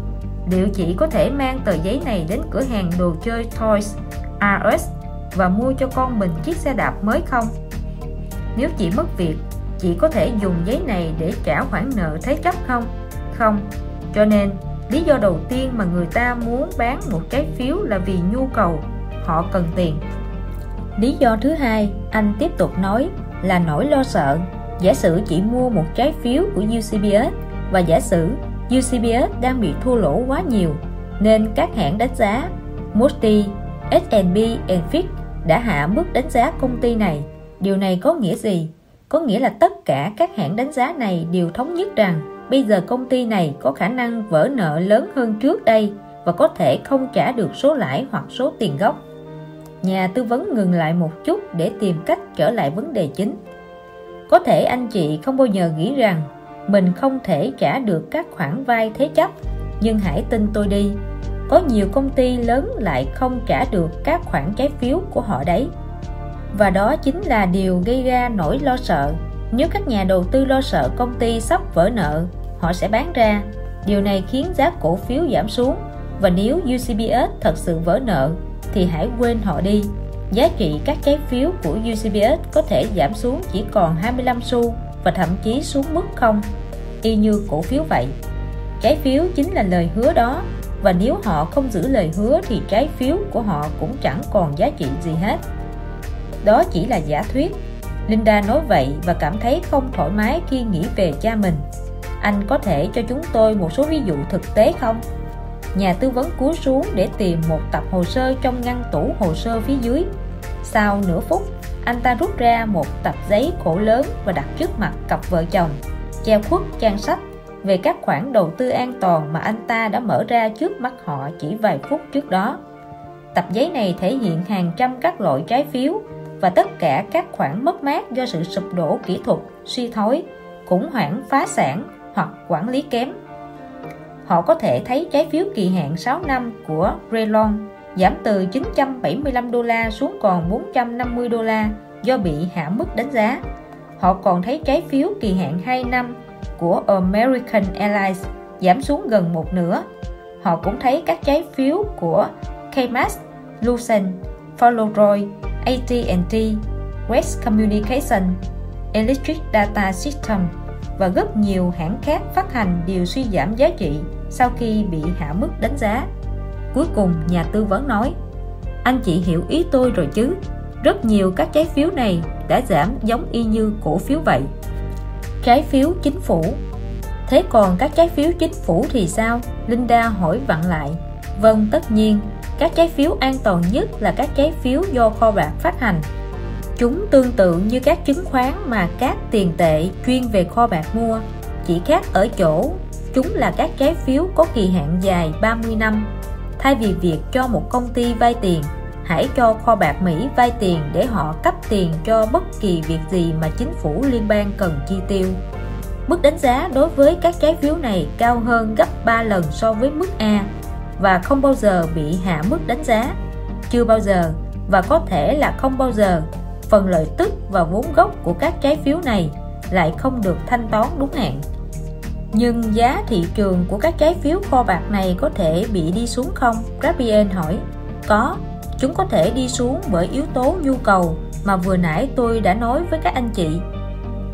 Liệu chị có thể mang tờ giấy này đến cửa hàng đồ chơi Toys R Us và mua cho con mình chiếc xe đạp mới không? Nếu chị mất việc, chị có thể dùng giấy này để trả khoản nợ thế chấp không? Không. Cho nên, lý do đầu tiên mà người ta muốn bán một trái phiếu là vì nhu cầu, họ cần tiền. Lý do thứ hai, anh tiếp tục nói là nỗi lo sợ. Giả sử chị mua một trái phiếu của UCBS và giả sử UCBS đang bị thua lỗ quá nhiều nên các hãng đánh giá Moody, S&P Fitch đã hạ mức đánh giá công ty này. Điều này có nghĩa gì? Có nghĩa là tất cả các hãng đánh giá này đều thống nhất rằng bây giờ công ty này có khả năng vỡ nợ lớn hơn trước đây và có thể không trả được số lãi hoặc số tiền gốc. Nhà tư vấn ngừng lại một chút để tìm cách trở lại vấn đề chính. Có thể anh chị không bao giờ nghĩ rằng mình không thể trả được các khoản vay thế chấp, nhưng hãy tin tôi đi, có nhiều công ty lớn lại không trả được các khoản trái phiếu của họ đấy và đó chính là điều gây ra nỗi lo sợ. Nếu các nhà đầu tư lo sợ công ty sắp vỡ nợ họ sẽ bán ra. Điều này khiến giá cổ phiếu giảm xuống. Và nếu UCBS thật sự vỡ nợ thì hãy quên họ đi. Giá trị các trái phiếu của UCBS có thể giảm xuống chỉ còn 25 xu và thậm chí xuống mức không, y như cổ phiếu vậy. Trái phiếu chính là lời hứa đó. Và nếu họ không giữ lời hứa thì trái phiếu của họ cũng chẳng còn giá trị gì hết. Đó chỉ là giả thuyết. Linda nói vậy và cảm thấy không thoải mái khi nghĩ về cha mình. Anh có thể cho chúng tôi một số ví dụ thực tế không? Nhà tư vấn cúi xuống để tìm một tập hồ sơ trong ngăn tủ hồ sơ phía dưới. Sau nửa phút, anh ta rút ra một tập giấy khổ lớn và đặt trước mặt cặp vợ chồng, treo khuất trang sách về các khoản đầu tư an toàn mà anh ta đã mở ra trước mắt họ chỉ vài phút trước đó. Tập giấy này thể hiện hàng trăm các loại trái phiếu và tất cả các khoản mất mát do sự sụp đổ kỹ thuật, suy thoái, khủng hoảng phá sản hoặc quản lý kém. Họ có thể thấy trái phiếu kỳ hạn 6 năm của Relon giảm từ 975 đô la xuống còn 450 đô la do bị hạ mức đánh giá. Họ còn thấy trái phiếu kỳ hạn 2 năm của American Airlines giảm xuống gần một nửa. Họ cũng thấy các trái phiếu của Kmart, Lucent, Polaroid, AT&T, West Communication, Electric Data System và rất nhiều hãng khác phát hành đều suy giảm giá trị sau khi bị hạ mức đánh giá. Cuối cùng nhà tư vấn nói Anh chị hiểu ý tôi rồi chứ Rất nhiều các trái phiếu này đã giảm giống y như cổ phiếu vậy Trái phiếu chính phủ Thế còn các trái phiếu chính phủ thì sao? Linda hỏi vặn lại Vâng tất nhiên các trái phiếu an toàn nhất là các trái phiếu do kho bạc phát hành. Chúng tương tự như các chứng khoán mà các tiền tệ chuyên về kho bạc mua. Chỉ khác ở chỗ, chúng là các trái phiếu có kỳ hạn dài 30 năm. Thay vì việc cho một công ty vay tiền, hãy cho kho bạc Mỹ vay tiền để họ cấp tiền cho bất kỳ việc gì mà chính phủ liên bang cần chi tiêu. Mức đánh giá đối với các trái phiếu này cao hơn gấp 3 lần so với mức A và không bao giờ bị hạ mức đánh giá. Chưa bao giờ và có thể là không bao giờ phần lợi tức và vốn gốc của các trái phiếu này lại không được thanh toán đúng hạn nhưng giá thị trường của các trái phiếu kho bạc này có thể bị đi xuống không? Rabien hỏi. Có, chúng có thể đi xuống bởi yếu tố nhu cầu mà vừa nãy tôi đã nói với các anh chị.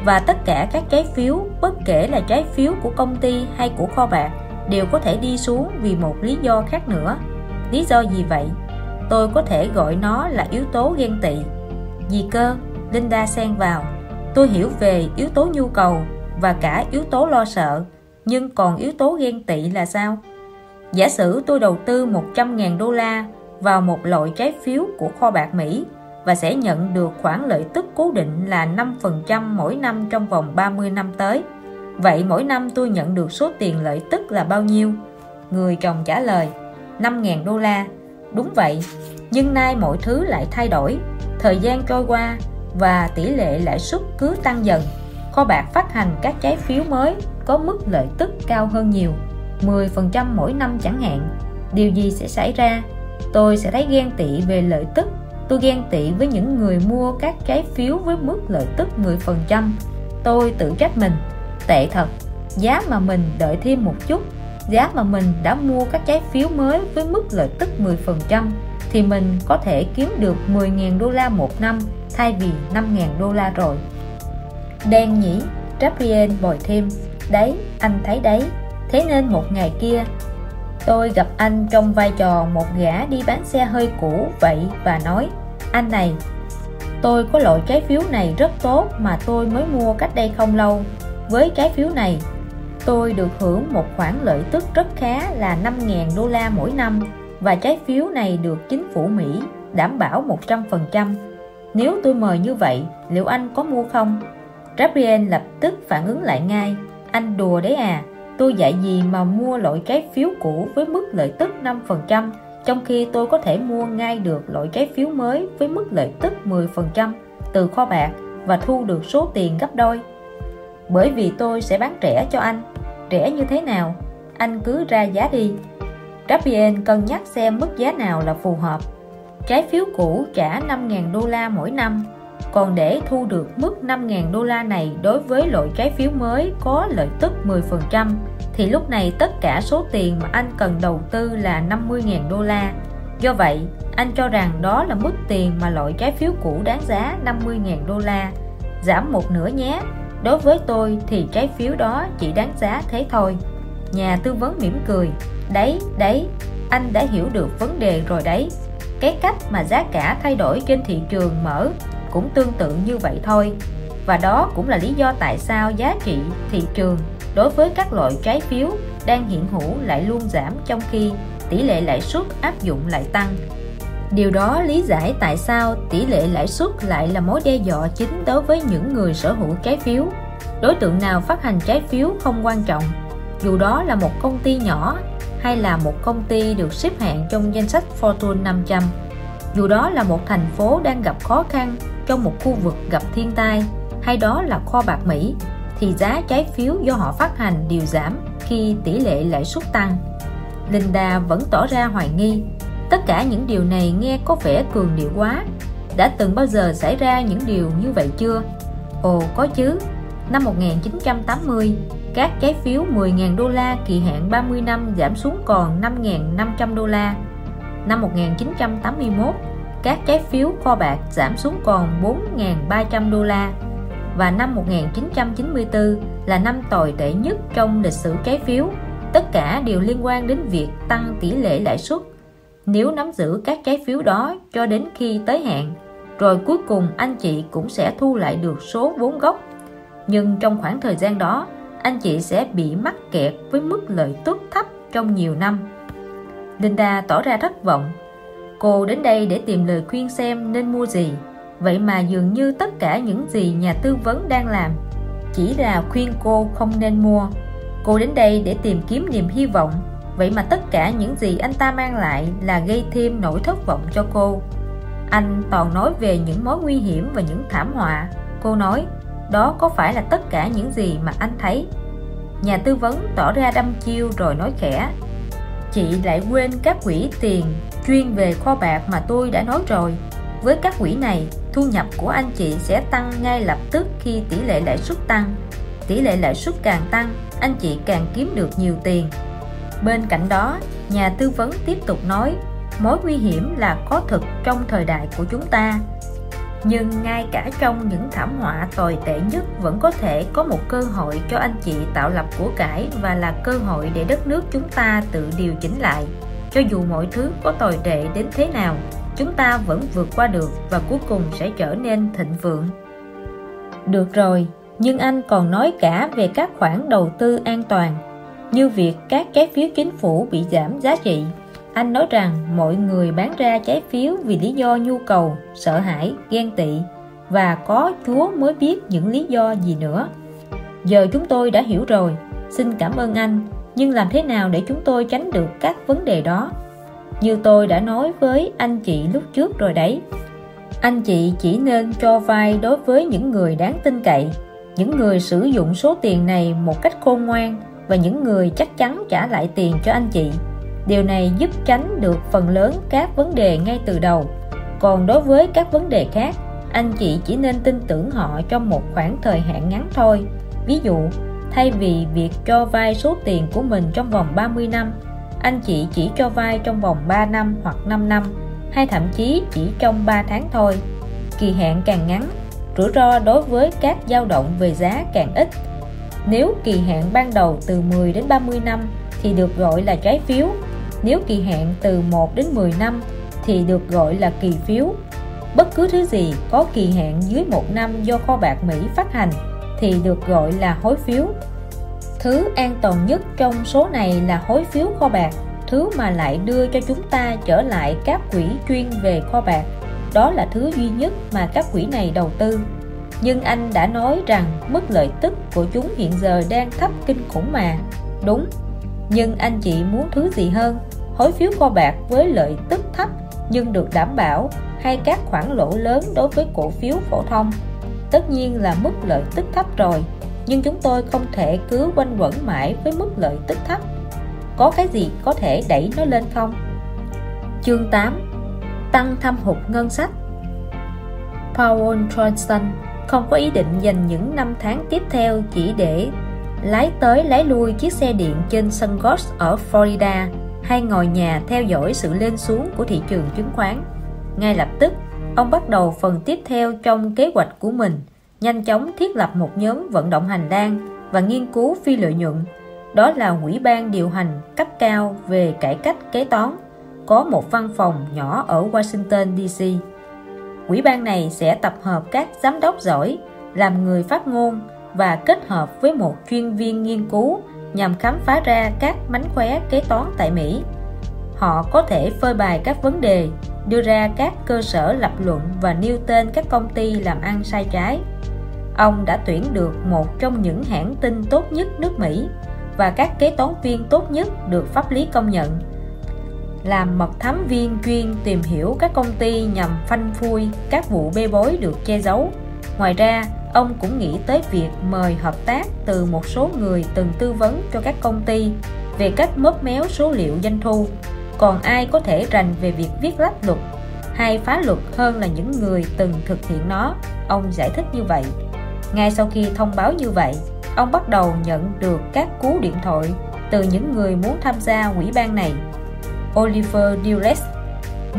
Và tất cả các trái phiếu, bất kể là trái phiếu của công ty hay của kho bạc, đều có thể đi xuống vì một lý do khác nữa. Lý do gì vậy? Tôi có thể gọi nó là yếu tố ghen tị. Gì cơ? Linda xen vào. Tôi hiểu về yếu tố nhu cầu và cả yếu tố lo sợ, nhưng còn yếu tố ghen tị là sao? Giả sử tôi đầu tư 100.000 đô la vào một loại trái phiếu của kho bạc Mỹ và sẽ nhận được khoản lợi tức cố định là 5% mỗi năm trong vòng 30 năm tới. Vậy mỗi năm tôi nhận được số tiền lợi tức là bao nhiêu? Người chồng trả lời 5.000 đô la. Đúng vậy, nhưng nay mọi thứ lại thay đổi. Thời gian trôi qua và tỷ lệ lãi suất cứ tăng dần kho bạc phát hành các trái phiếu mới có mức lợi tức cao hơn nhiều 10% mỗi năm chẳng hạn điều gì sẽ xảy ra tôi sẽ thấy ghen tị về lợi tức tôi ghen tị với những người mua các trái phiếu với mức lợi tức 10% tôi tự trách mình tệ thật. Giá mà mình đợi thêm một chút giá mà mình đã mua các trái phiếu mới với mức lợi tức 10% thì mình có thể kiếm được 10.000 đô la một năm thay vì 5.000 đô la rồi. Đen nhỉ, Gabriel bồi thêm. Đấy, anh thấy đấy. Thế nên một ngày kia Tôi gặp anh trong vai trò một gã đi bán xe hơi cũ vậy và nói Anh này, tôi có loại trái phiếu này rất tốt mà tôi mới mua cách đây không lâu. Với trái phiếu này, tôi được hưởng một khoản lợi tức rất khá là 5.000 đô la mỗi năm Và trái phiếu này được chính phủ Mỹ đảm bảo 100% Nếu tôi mời như vậy, liệu anh có mua không? Gabriel lập tức phản ứng lại ngay. Anh đùa đấy à Tôi dạy gì mà mua loại trái phiếu cũ với mức lợi tức 5% Trong khi tôi có thể mua ngay được loại trái phiếu mới với mức lợi tức 10% từ kho bạc và thu được số tiền gấp đôi. Bởi vì tôi sẽ bán rẻ cho anh Rẻ như thế nào? Anh cứ ra giá đi Gabriel cân nhắc xem mức giá nào là phù hợp Trái phiếu cũ trả 5.000 đô la mỗi năm còn để thu được mức 5.000 đô la này đối với loại trái phiếu mới có lợi tức 10% thì lúc này tất cả số tiền mà anh cần đầu tư là 50.000 đô la Do vậy, anh cho rằng đó là mức tiền mà loại trái phiếu cũ đáng giá 50.000 đô la. Giảm một nửa nhé. Đối với tôi thì trái phiếu đó chỉ đáng giá thế thôi. Nhà tư vấn mỉm cười. Đấy, đấy, anh đã hiểu được vấn đề rồi đấy. Cái cách mà giá cả thay đổi trên thị trường mở cũng tương tự như vậy thôi. Và đó cũng là lý do tại sao giá trị thị trường đối với các loại trái phiếu đang hiện hữu lại luôn giảm trong khi tỷ lệ lãi suất áp dụng lại tăng. Điều đó lý giải tại sao tỷ lệ lãi suất lại là mối đe dọa chính đối với những người sở hữu trái phiếu. Đối tượng nào phát hành trái phiếu không quan trọng, dù đó là một công ty nhỏ hay là một công ty được xếp hạng trong danh sách Fortune 500. Dù đó là một thành phố đang gặp khó khăn trong một khu vực gặp thiên tai hay đó là kho bạc Mỹ thì giá trái phiếu do họ phát hành đều giảm khi tỷ lệ lãi suất tăng. Linda vẫn tỏ ra hoài nghi. Tất cả những điều này nghe có vẻ cường điệu quá. Đã từng bao giờ xảy ra những điều như vậy chưa? Ồ có chứ. Năm 1980, các trái phiếu 10.000 đô la kỳ hạn 30 năm giảm xuống còn 5.500 đô la. Năm 1981, các trái phiếu kho bạc giảm xuống còn 4.300 đô la và năm 1994 là năm tồi tệ nhất trong lịch sử trái phiếu. Tất cả đều liên quan đến việc tăng tỷ lệ lãi suất. Nếu nắm giữ các trái phiếu đó cho đến khi tới hạn, rồi cuối cùng anh chị cũng sẽ thu lại được số vốn gốc. Nhưng trong khoảng thời gian đó, anh chị sẽ bị mắc kẹt với mức lợi tức thấp trong nhiều năm. Linda tỏ ra thất vọng. Cô đến đây để tìm lời khuyên xem nên mua gì. Vậy mà dường như tất cả những gì nhà tư vấn đang làm chỉ là khuyên cô không nên mua. Cô đến đây để tìm kiếm niềm hy vọng. Vậy mà tất cả những gì anh ta mang lại là gây thêm nỗi thất vọng cho cô. Anh toàn nói về những mối nguy hiểm và những thảm họa. Cô nói, đó có phải là tất cả những gì mà anh thấy? Nhà tư vấn tỏ ra đâm chiêu rồi nói khẽ. Chị lại quên các quỹ tiền chuyên về kho bạc mà tôi đã nói rồi. Với các quỹ này, thu nhập của anh chị sẽ tăng ngay lập tức khi tỷ lệ lãi suất tăng. Tỷ lệ lãi suất càng tăng, anh chị càng kiếm được nhiều tiền. Bên cạnh đó, nhà tư vấn tiếp tục nói, mối nguy hiểm là có thực trong thời đại của chúng ta. Nhưng ngay cả trong những thảm họa tồi tệ nhất vẫn có thể có một cơ hội cho anh chị tạo lập của cải và là cơ hội để đất nước chúng ta tự điều chỉnh lại. Cho dù mọi thứ có tồi tệ đến thế nào, chúng ta vẫn vượt qua được và cuối cùng sẽ trở nên thịnh vượng được rồi nhưng anh còn nói cả về các khoản đầu tư an toàn như việc các trái phiếu chính phủ bị giảm giá trị. Anh nói rằng mọi người bán ra trái phiếu vì lý do nhu cầu, sợ hãi, ghen tị và có chúa mới biết những lý do gì nữa. Giờ chúng tôi đã hiểu rồi. Xin cảm ơn anh, nhưng làm thế nào để chúng tôi tránh được các vấn đề đó? Như tôi đã nói với anh chị lúc trước rồi đấy. Anh chị chỉ nên cho vay đối với những người đáng tin cậy. Những người sử dụng số tiền này một cách khôn ngoan và những người chắc chắn trả lại tiền cho anh chị. Điều này giúp tránh được phần lớn các vấn đề ngay từ đầu. Còn đối với các vấn đề khác, anh chị chỉ nên tin tưởng họ trong một khoảng thời hạn ngắn thôi. Ví dụ, thay vì việc cho vay số tiền của mình trong vòng 30 năm, anh chị chỉ cho vay trong vòng 3 năm hoặc 5 năm, hay thậm chí chỉ trong 3 tháng thôi. Kỳ hạn càng ngắn, rủi ro đối với các dao động về giá càng ít nếu kỳ hạn ban đầu từ 10 đến 30 năm thì được gọi là trái phiếu nếu kỳ hạn từ 1 đến 10 năm thì được gọi là kỳ phiếu bất cứ thứ gì có kỳ hạn dưới một năm do kho bạc Mỹ phát hành thì được gọi là hối phiếu Thứ an toàn nhất trong số này là hối phiếu kho bạc, thứ mà lại đưa cho chúng ta trở lại các quỹ chuyên về kho bạc. Đó là thứ duy nhất mà các quỹ này đầu tư. Nhưng anh đã nói rằng mức lợi tức của chúng hiện giờ đang thấp kinh khủng mà. Đúng, nhưng anh chị muốn thứ gì hơn? Hối phiếu kho bạc với lợi tức thấp nhưng được đảm bảo hay các khoản lỗ lớn đối với cổ phiếu phổ thông? Tất nhiên là mức lợi tức thấp rồi nhưng chúng tôi không thể cứ quanh quẩn mãi với mức lợi tức thấp có cái gì có thể đẩy nó lên không chương 8 tăng thâm hụt ngân sách Paul Johnson không có ý định dành những năm tháng tiếp theo chỉ để lái tới lái lui chiếc xe điện trên sân golf ở Florida hay ngồi nhà theo dõi sự lên xuống của thị trường chứng khoán. Ngay lập tức, ông bắt đầu phần tiếp theo trong kế hoạch của mình, nhanh chóng thiết lập một nhóm vận động hành lang và nghiên cứu phi lợi nhuận. Đó là Ủy ban điều hành cấp cao về cải cách kế toán, có một văn phòng nhỏ ở Washington DC. Ủy ban này sẽ tập hợp các giám đốc giỏi, làm người phát ngôn và kết hợp với một chuyên viên nghiên cứu nhằm khám phá ra các mánh khóe kế toán tại Mỹ. Họ có thể phơi bày các vấn đề, đưa ra các cơ sở lập luận và nêu tên các công ty làm ăn sai trái. Ông đã tuyển được một trong những hãng tin tốt nhất nước Mỹ và các kế toán viên tốt nhất được pháp lý công nhận. Làm mật thám viên chuyên tìm hiểu các công ty nhằm phanh phui các vụ bê bối được che giấu. Ngoài ra, ông cũng nghĩ tới việc mời hợp tác từ một số người từng tư vấn cho các công ty về cách mớp méo số liệu doanh thu. Còn ai có thể rành về việc viết lách luật hay phá luật hơn là những người từng thực hiện nó? Ông giải thích như vậy. Ngay sau khi thông báo như vậy ông bắt đầu nhận được các cú điện thoại từ những người muốn tham gia quỹ ban này. Oliver Dulles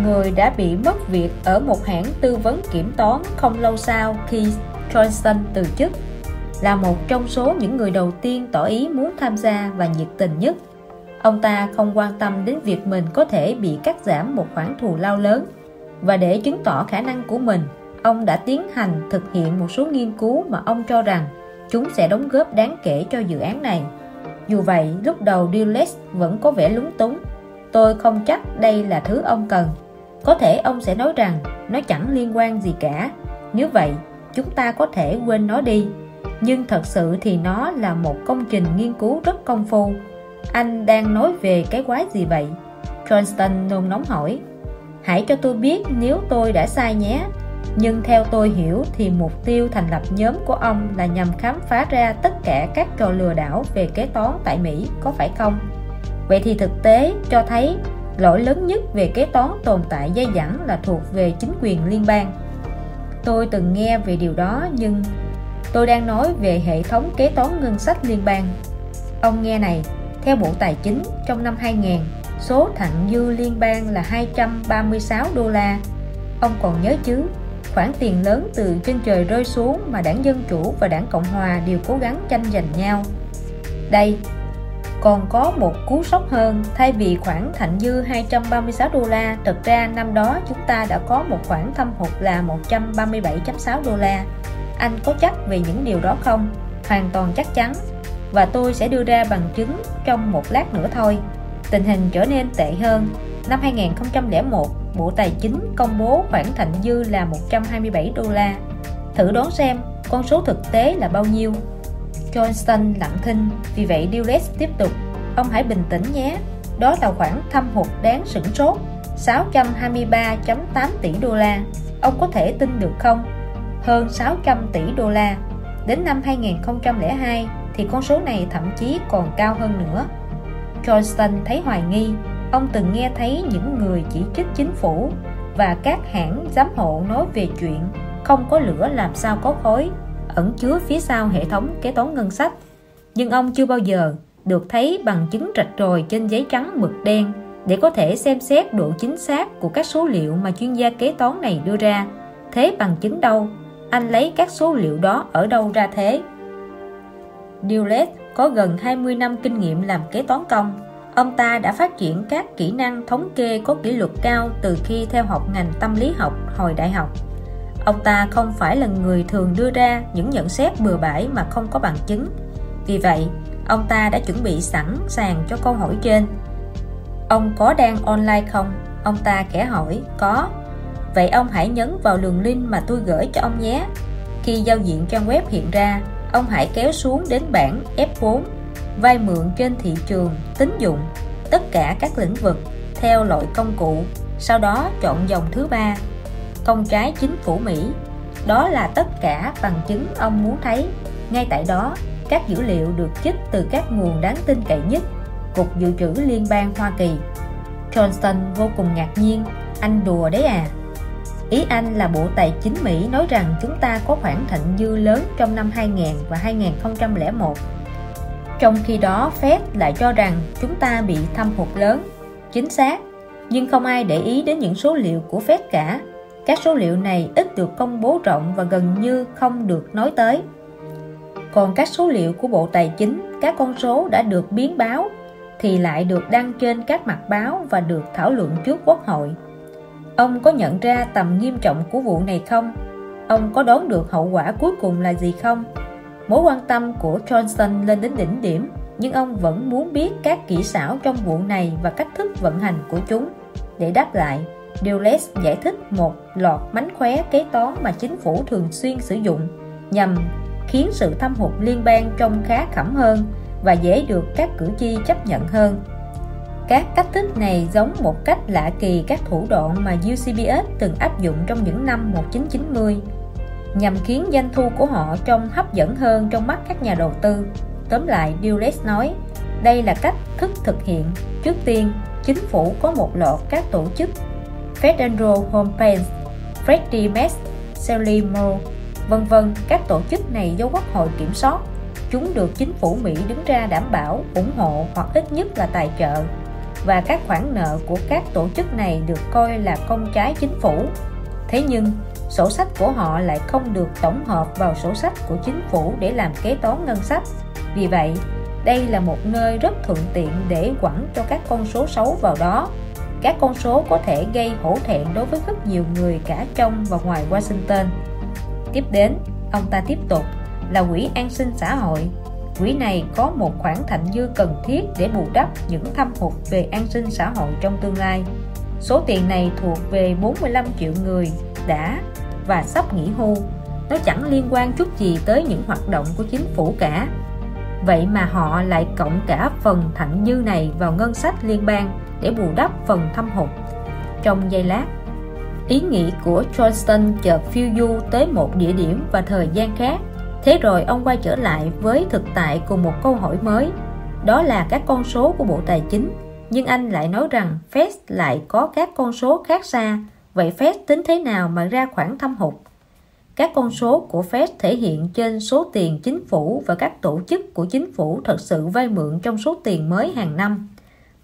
người đã bị mất việc ở một hãng tư vấn kiểm toán không lâu sau khi Johnson từ chức, là một trong số những người đầu tiên tỏ ý muốn tham gia và nhiệt tình nhất. Ông ta không quan tâm đến việc mình có thể bị cắt giảm một khoản thù lao lớn. Và để chứng tỏ khả năng của mình, ông đã tiến hành thực hiện một số nghiên cứu mà ông cho rằng chúng sẽ đóng góp đáng kể cho dự án này. Dù vậy, lúc đầu Dulles vẫn có vẻ lúng túng tôi không chắc đây là thứ ông cần. Có thể ông sẽ nói rằng, nó chẳng liên quan gì cả. Nếu vậy, chúng ta có thể quên nó đi. Nhưng thật sự thì nó là một công trình nghiên cứu rất công phu. Anh đang nói về cái quái gì vậy? Johnston nôn nóng hỏi. Hãy cho tôi biết nếu tôi đã sai nhé. Nhưng theo tôi hiểu thì mục tiêu thành lập nhóm của ông là nhằm khám phá ra tất cả các trò lừa đảo về kế toán tại Mỹ, có phải không? Vậy thì thực tế cho thấy lỗi lớn nhất về kế toán tồn tại dây dẳng là thuộc về chính quyền liên bang. Tôi từng nghe về điều đó, nhưng tôi đang nói về hệ thống kế toán ngân sách liên bang. Ông nghe này, theo Bộ Tài chính, trong năm 2000 số thặng dư liên bang là 236 đô la. Ông còn nhớ chứ, khoản tiền lớn từ trên trời rơi xuống mà đảng Dân Chủ và đảng Cộng Hòa đều cố gắng tranh giành nhau. Đây còn có một cú sốc hơn. Thay vì khoản thặng dư 236 đô la, thực ra năm đó chúng ta đã có một khoản thâm hụt là 137.6 đô la. Anh có chắc về những điều đó không? Hoàn toàn chắc chắn. Và tôi sẽ đưa ra bằng chứng trong một lát nữa thôi. Tình hình trở nên tệ hơn. Năm 2001 Bộ Tài chính công bố khoản thặng dư là 127 đô la. Thử đoán xem, con số thực tế là bao nhiêu? Johnston lặng thinh. Vì vậy Dulles tiếp tục, ông hãy bình tĩnh nhé. Đó là khoản thâm hụt đáng sửng sốt 623.8 tỷ đô la. Ông có thể tin được không? Hơn 600 tỷ đô la. Đến năm 2002 thì con số này thậm chí còn cao hơn nữa. Johnston thấy hoài nghi, ông từng nghe thấy những người chỉ trích chính phủ và các hãng giám hộ nói về chuyện không có lửa làm sao có khói ẩn chứa phía sau hệ thống kế toán ngân sách nhưng ông chưa bao giờ được thấy bằng chứng rạch ròi trên giấy trắng mực đen để có thể xem xét độ chính xác của các số liệu mà chuyên gia kế toán này đưa ra thế bằng chứng đâu anh lấy các số liệu đó ở đâu ra thế Dulles có gần 20 năm kinh nghiệm làm kế toán công. Ông ta đã phát triển các kỹ năng thống kê có kỷ luật cao từ khi theo học ngành tâm lý học hồi đại học. Ông ta không phải là người thường đưa ra những nhận xét bừa bãi mà không có bằng chứng. Vì vậy, ông ta đã chuẩn bị sẵn sàng cho câu hỏi trên. Ông có đang online không? Ông ta kẻ hỏi, có. Vậy ông hãy nhấn vào đường link mà tôi gửi cho ông nhé. Khi giao diện trang web hiện ra, ông hãy kéo xuống đến bảng F4 vay mượn trên thị trường tín dụng tất cả các lĩnh vực theo loại công cụ sau đó chọn dòng thứ ba công trái chính phủ Mỹ. Đó là tất cả bằng chứng ông muốn thấy. Ngay tại đó các dữ liệu được trích từ các nguồn đáng tin cậy nhất Cục Dự trữ Liên bang Hoa Kỳ. Johnston vô cùng ngạc nhiên. Anh đùa đấy à? Ý Anh là Bộ Tài chính Mỹ nói rằng chúng ta có khoản thặng dư lớn trong năm 2000 và 2001. Trong khi đó, Fed lại cho rằng chúng ta bị thâm hụt lớn. chính xác nhưng không ai để ý đến những số liệu của Fed cả các số liệu này ít được công bố rộng và gần như không được nói tới. Còn các số liệu của Bộ Tài chính, các con số đã được biến báo, thì lại được đăng trên các mặt báo và được thảo luận trước Quốc hội. Ông có nhận ra tầm nghiêm trọng của vụ này không? Ông có đoán được hậu quả cuối cùng là gì không? Mối quan tâm của Johnson lên đến đỉnh điểm, nhưng ông vẫn muốn biết các kỹ xảo trong vụ này và cách thức vận hành của chúng để đáp lại. Dulles giải thích một loạt mánh khóe kế toán mà chính phủ thường xuyên sử dụng nhằm khiến sự thâm hụt liên bang trông khá khẩm hơn và dễ được các cử tri chấp nhận hơn. Các cách thức này giống một cách lạ kỳ các thủ đoạn mà UCBS từng áp dụng trong những năm 1990 nhằm khiến doanh thu của họ trông hấp dẫn hơn trong mắt các nhà đầu tư. Tóm lại, Dulles nói, đây là cách thức thực hiện. Trước tiên, chính phủ có một loạt các tổ chức Federal Home Bank, Freddie Mac, Sally Moore, vân vân. Các tổ chức này do quốc hội kiểm soát. Chúng được chính phủ Mỹ đứng ra đảm bảo, ủng hộ hoặc ít nhất là tài trợ. Và các khoản nợ của các tổ chức này được coi là công trái chính phủ. Thế nhưng, sổ sách của họ lại không được tổng hợp vào sổ sách của chính phủ để làm kế toán ngân sách. Vì vậy, đây là một nơi rất thuận tiện để quẳng cho các con số xấu vào đó các con số có thể gây hổ thẹn đối với rất nhiều người cả trong và ngoài Washington. Tiếp đến, ông ta tiếp tục là quỹ an sinh xã hội. Quỹ này có một khoản thặng dư cần thiết để bù đắp những thâm hụt về an sinh xã hội trong tương lai. Số tiền này thuộc về 45 triệu người đã và sắp nghỉ hưu. Nó chẳng liên quan chút gì tới những hoạt động của chính phủ cả. Vậy mà họ lại cộng cả phần thặng dư này vào ngân sách liên bang để bù đắp phần thâm hụt. Trong giây lát, ý nghĩ của Johnston chợt phiêu du tới một địa điểm và thời gian khác. Thế rồi ông quay trở lại với thực tại cùng một câu hỏi mới. Đó là các con số của Bộ Tài chính, nhưng anh lại nói rằng Fed lại có các con số khác xa. Vậy Fed tính thế nào mà ra khoản thâm hụt? Các con số của Fed thể hiện trên số tiền chính phủ và các tổ chức của chính phủ thật sự vay mượn trong số tiền mới hàng năm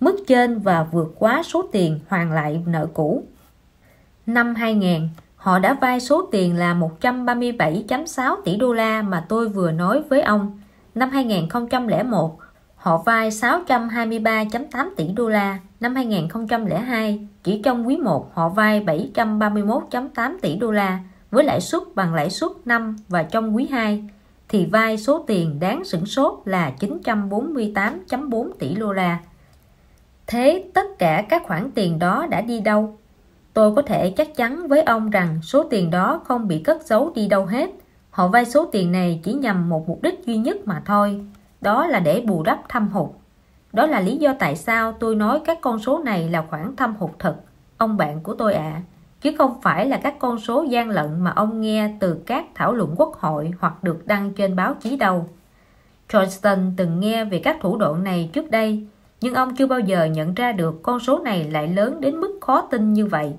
mức trên và vượt quá số tiền hoàn lại nợ cũ. Năm 2000, họ đã vay số tiền là 137.6 tỷ đô la mà tôi vừa nói với ông. Năm 2001, họ vay 623.8 tỷ đô la. Năm 2002, chỉ trong quý 1 họ vay 731.8 tỷ đô la với lãi suất bằng lãi suất năm và trong quý 2 thì vay số tiền đáng sửng sốt là 948.4 tỷ đô la. Thế tất cả các khoản tiền đó đã đi đâu? Tôi có thể chắc chắn với ông rằng số tiền đó không bị cất giấu đi đâu hết. Họ vay số tiền này chỉ nhằm một mục đích duy nhất mà thôi. Đó là để bù đắp thâm hụt. Đó là lý do tại sao tôi nói các con số này là khoản thâm hụt thật, ông bạn của tôi ạ. À, chứ không phải là các con số gian lận mà ông nghe từ các thảo luận quốc hội hoặc được đăng trên báo chí đâu. Johnston từng nghe về các thủ đoạn này trước đây nhưng ông chưa bao giờ nhận ra được con số này lại lớn đến mức khó tin như vậy.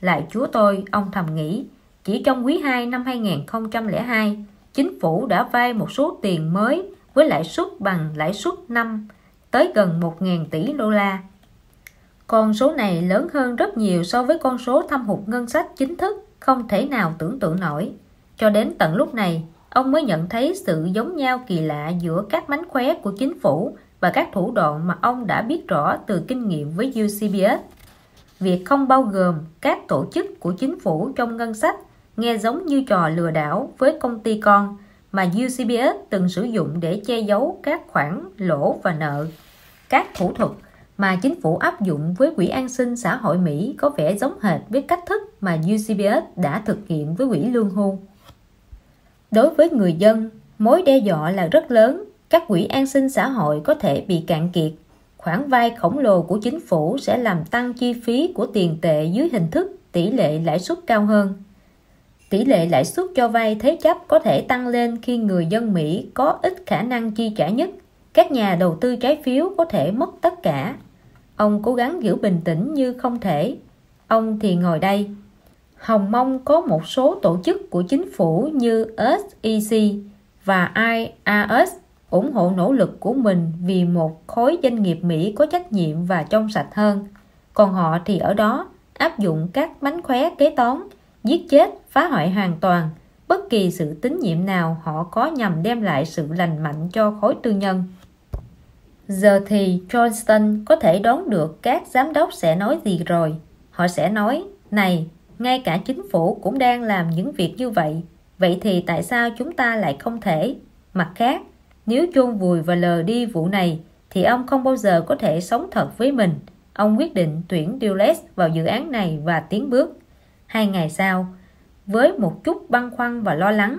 Lại chúa tôi, ông thầm nghĩ, chỉ trong quý 2 năm 2002, chính phủ đã vay một số tiền mới với lãi suất bằng lãi suất năm tới gần 1.000 tỷ đô la. Con số này lớn hơn rất nhiều so với con số thâm hụt ngân sách chính thức, không thể nào tưởng tượng nổi. Cho đến tận lúc này, ông mới nhận thấy sự giống nhau kỳ lạ giữa các mánh khóe của chính phủ và các thủ đoạn mà ông đã biết rõ từ kinh nghiệm với UCBS. Việc không bao gồm các tổ chức của chính phủ trong ngân sách nghe giống như trò lừa đảo với công ty con mà UCBS từng sử dụng để che giấu các khoản lỗ và nợ. Các thủ thuật mà chính phủ áp dụng với Quỹ an sinh xã hội Mỹ có vẻ giống hệt với cách thức mà UCBS đã thực hiện với Quỹ lương hưu. Đối với người dân, mối đe dọa là rất lớn các quỹ an sinh xã hội có thể bị cạn kiệt. Khoản vay khổng lồ của chính phủ sẽ làm tăng chi phí của tiền tệ dưới hình thức tỷ lệ lãi suất cao hơn. Tỷ lệ lãi suất cho vay thế chấp có thể tăng lên khi người dân Mỹ có ít khả năng chi trả nhất. Các nhà đầu tư trái phiếu có thể mất tất cả. Ông cố gắng giữ bình tĩnh như không thể. Ông thì ngồi đây. Hồng mong có một số tổ chức của chính phủ như SEC và IRS ủng hộ nỗ lực của mình vì một khối doanh nghiệp Mỹ có trách nhiệm và trong sạch hơn. Còn họ thì ở đó áp dụng các mánh khóe kế toán, giết chết, phá hoại hoàn toàn bất kỳ sự tín nhiệm nào họ có nhằm đem lại sự lành mạnh cho khối tư nhân. Giờ thì Johnston có thể đoán được các giám đốc sẽ nói gì rồi. Họ sẽ nói, này, ngay cả chính phủ cũng đang làm những việc như vậy. Vậy thì tại sao chúng ta lại không thể? Mặt khác, nếu chôn vùi và lờ đi vụ này, thì ông không bao giờ có thể sống thật với mình. Ông quyết định tuyển Dulles vào dự án này và tiến bước. Hai ngày sau, với một chút băn khoăn và lo lắng,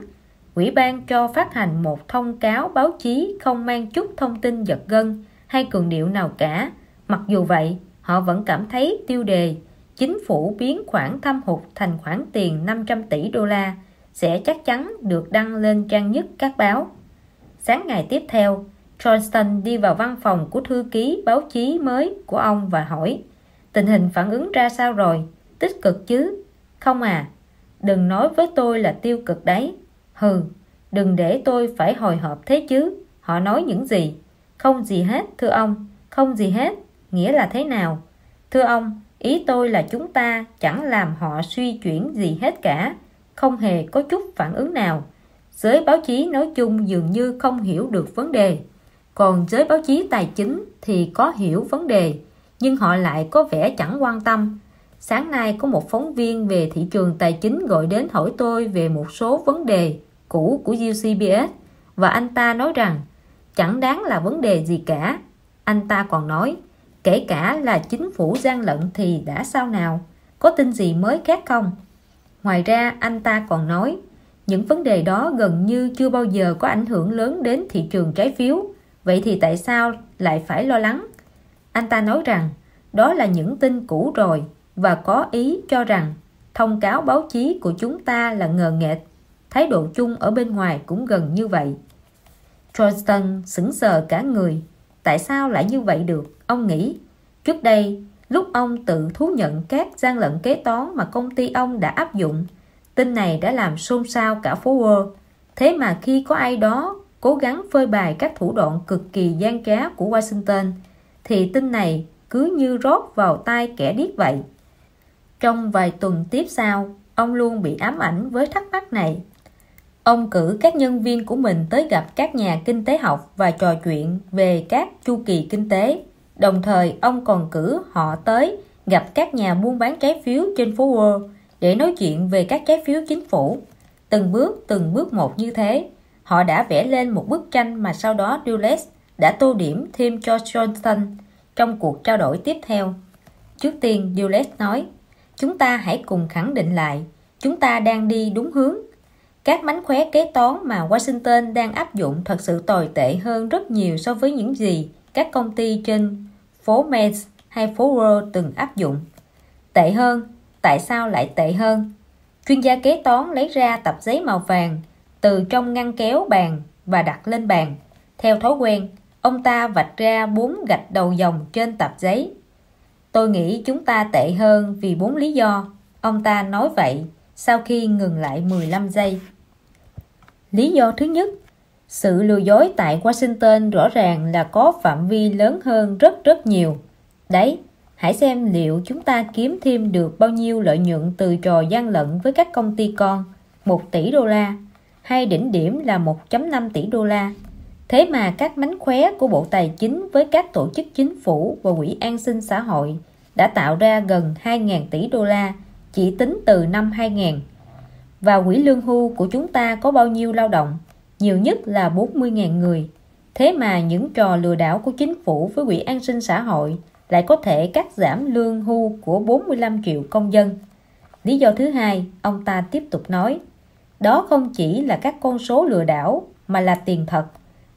Ủy ban cho phát hành một thông cáo báo chí không mang chút thông tin giật gân hay cường điệu nào cả. Mặc dù vậy, họ vẫn cảm thấy tiêu đề chính phủ biến khoản thâm hụt thành khoản tiền 500 tỷ đô la sẽ chắc chắn được đăng lên trang nhất các báo. Sáng ngày tiếp theo, Johnston đi vào văn phòng của thư ký báo chí mới của ông và hỏi tình hình phản ứng ra sao rồi? Tích cực chứ? Không à, đừng nói với tôi là tiêu cực đấy. Hừ, đừng để tôi phải hồi hộp thế chứ. Họ nói những gì? Không gì hết, thưa ông. Không gì hết, nghĩa là thế nào? Thưa ông, ý tôi là chúng ta chẳng làm họ suy chuyển gì hết cả. Không hề có chút phản ứng nào. Giới báo chí nói chung dường như không hiểu được vấn đề. Còn giới báo chí tài chính thì có hiểu vấn đề, nhưng họ lại có vẻ chẳng quan tâm. Sáng nay có một phóng viên về thị trường tài chính gọi đến hỏi tôi về một số vấn đề cũ của UCBS và anh ta nói rằng chẳng đáng là vấn đề gì cả. Anh ta còn nói, kể cả là chính phủ gian lận thì đã sao nào, có tin gì mới khác không? Ngoài ra anh ta còn nói, những vấn đề đó gần như chưa bao giờ có ảnh hưởng lớn đến thị trường trái phiếu, vậy thì tại sao lại phải lo lắng? Anh ta nói rằng, đó là những tin cũ rồi và có ý cho rằng thông cáo báo chí của chúng ta là ngờ nghệch thái độ chung ở bên ngoài cũng gần như vậy. Johnston sững sờ cả người. Tại sao lại như vậy được? Ông nghĩ. Trước đây, lúc ông tự thú nhận các gian lận kế toán mà công ty ông đã áp dụng, tin này đã làm xôn xao cả phố Wall. Thế mà khi có ai đó cố gắng phơi bày các thủ đoạn cực kỳ gian trá của Washington, thì tin này cứ như rót vào tai kẻ điếc vậy. Trong vài tuần tiếp sau, ông luôn bị ám ảnh với thắc mắc này. Ông cử các nhân viên của mình tới gặp các nhà kinh tế học và trò chuyện về các chu kỳ kinh tế. Đồng thời, ông còn cử họ tới gặp các nhà buôn bán trái phiếu trên phố Wall để nói chuyện về các trái phiếu chính phủ. Từng bước, từng bước một như thế, họ đã vẽ lên một bức tranh mà sau đó Dulles đã tô điểm thêm cho Johnson trong cuộc trao đổi tiếp theo. Trước tiên, Dulles nói, chúng ta hãy cùng khẳng định lại, chúng ta đang đi đúng hướng các mánh khóe kế toán mà Washington đang áp dụng thật sự tồi tệ hơn rất nhiều so với những gì các công ty trên phố Mens hay phố Wall từng áp dụng. Tệ hơn, tại sao lại tệ hơn? Chuyên gia kế toán lấy ra tập giấy màu vàng từ trong ngăn kéo bàn và đặt lên bàn. Theo thói quen, ông ta vạch ra bốn gạch đầu dòng trên tập giấy. Tôi nghĩ chúng ta tệ hơn vì bốn lý do. Ông ta nói vậy sau khi ngừng lại 15 giây. Lý do thứ nhất, sự lừa dối tại Washington rõ ràng là có phạm vi lớn hơn rất rất nhiều. Đấy, hãy xem liệu chúng ta kiếm thêm được bao nhiêu lợi nhuận từ trò gian lận với các công ty con, 1 tỷ đô la, hay đỉnh điểm là 1.5 tỷ đô la. Thế mà các mánh khóe của Bộ Tài chính với các tổ chức chính phủ và quỹ an sinh xã hội đã tạo ra gần 2.000 tỷ đô la chỉ tính từ năm 2000 và quỹ lương hưu của chúng ta có bao nhiêu lao động? Nhiều nhất là 40.000 người. Thế mà những trò lừa đảo của chính phủ với quỹ an sinh xã hội lại có thể cắt giảm lương hưu của 45 triệu công dân. Lý do thứ hai, ông ta tiếp tục nói, đó không chỉ là các con số lừa đảo mà là tiền thật.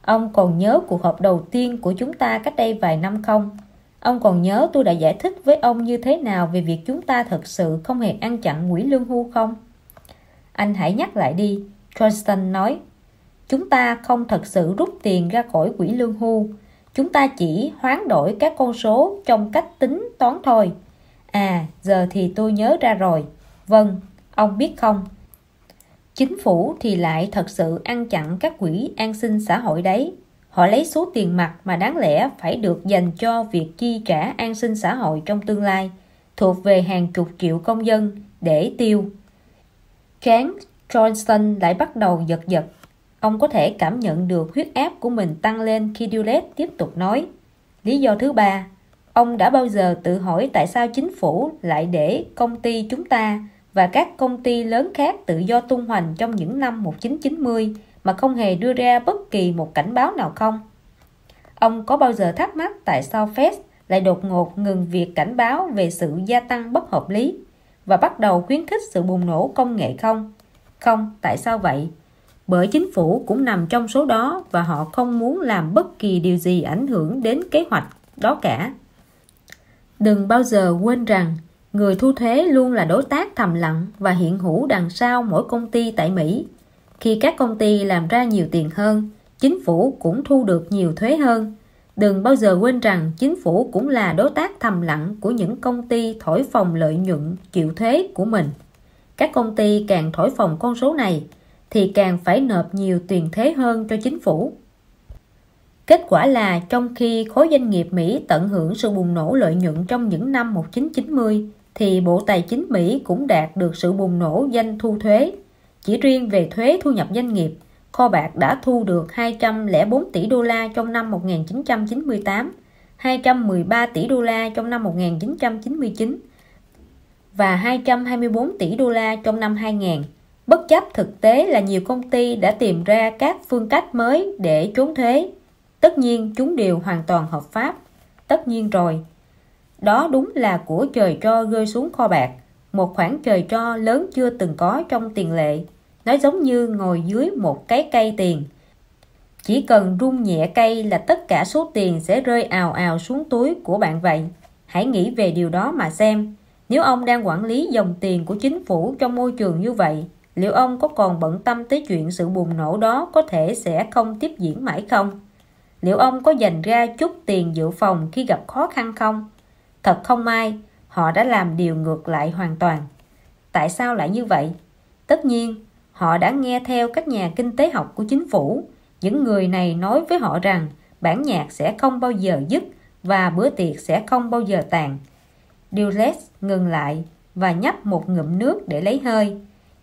Ông còn nhớ cuộc họp đầu tiên của chúng ta cách đây vài năm không? Ông còn nhớ tôi đã giải thích với ông như thế nào về việc chúng ta thật sự không hề ăn chặn quỹ lương hưu không? Anh hãy nhắc lại đi, Johnston nói. Chúng ta không thật sự rút tiền ra khỏi quỹ lương hưu. Chúng ta chỉ hoán đổi các con số trong cách tính toán thôi. À, giờ thì tôi nhớ ra rồi. Vâng, ông biết không? Chính phủ thì lại thật sự ăn chặn các quỹ an sinh xã hội đấy. Họ lấy số tiền mặt mà đáng lẽ phải được dành cho việc chi trả an sinh xã hội trong tương lai, thuộc về hàng chục triệu công dân, để tiêu. Chán johnson lại bắt đầu giật giật. Ông có thể cảm nhận được huyết áp của mình tăng lên khi Dulles tiếp tục nói. Lý do thứ ba, ông đã bao giờ tự hỏi tại sao chính phủ lại để công ty chúng ta và các công ty lớn khác tự do tung hoành trong những năm 1990 mà không hề đưa ra bất kỳ một cảnh báo nào không? Ông có bao giờ thắc mắc tại sao Fed lại đột ngột ngừng việc cảnh báo về sự gia tăng bất hợp lý và bắt đầu khuyến khích sự bùng nổ công nghệ không? Không, tại sao vậy? Bởi chính phủ cũng nằm trong số đó và họ không muốn làm bất kỳ điều gì ảnh hưởng đến kế hoạch đó cả. Đừng bao giờ quên rằng người thu thuế luôn là đối tác thầm lặng và hiện hữu đằng sau mỗi công ty tại Mỹ. Khi các công ty làm ra nhiều tiền hơn, chính phủ cũng thu được nhiều thuế hơn. Đừng bao giờ quên rằng chính phủ cũng là đối tác thầm lặng của những công ty thổi phồng lợi nhuận chịu thuế của mình. Các công ty càng thổi phồng con số này thì càng phải nộp nhiều tiền thuế hơn cho chính phủ. Kết quả là trong khi khối doanh nghiệp Mỹ tận hưởng sự bùng nổ lợi nhuận trong những năm 1990 thì Bộ Tài chính Mỹ cũng đạt được sự bùng nổ doanh thu thuế. Chỉ riêng về thuế thu nhập doanh nghiệp, kho bạc đã thu được 204 tỷ đô la trong năm 1998, 213 tỷ đô la trong năm 1999 và 224 tỷ đô la trong năm 2000. Bất chấp thực tế là nhiều công ty đã tìm ra các phương cách mới để trốn thuế. Tất nhiên chúng đều hoàn toàn hợp pháp. Tất nhiên rồi. Đó đúng là của trời cho rơi xuống kho bạc. Một khoản trời cho lớn chưa từng có trong tiền lệ. Nó giống như ngồi dưới một cái cây tiền. Chỉ cần rung nhẹ cây là tất cả số tiền sẽ rơi ào ào xuống túi của bạn vậy. Hãy nghĩ về điều đó mà xem. Nếu ông đang quản lý dòng tiền của chính phủ trong môi trường như vậy, liệu ông có còn bận tâm tới chuyện sự bùng nổ đó có thể sẽ không tiếp diễn mãi không? Liệu ông có dành ra chút tiền dự phòng khi gặp khó khăn không? Thật không may, họ đã làm điều ngược lại hoàn toàn. Tại sao lại như vậy? Tất nhiên, họ đã nghe theo các nhà kinh tế học của chính phủ. Những người này nói với họ rằng bản nhạc sẽ không bao giờ dứt và bữa tiệc sẽ không bao giờ tàn. Dulles ngừng lại và nhấp một ngụm nước để lấy hơi.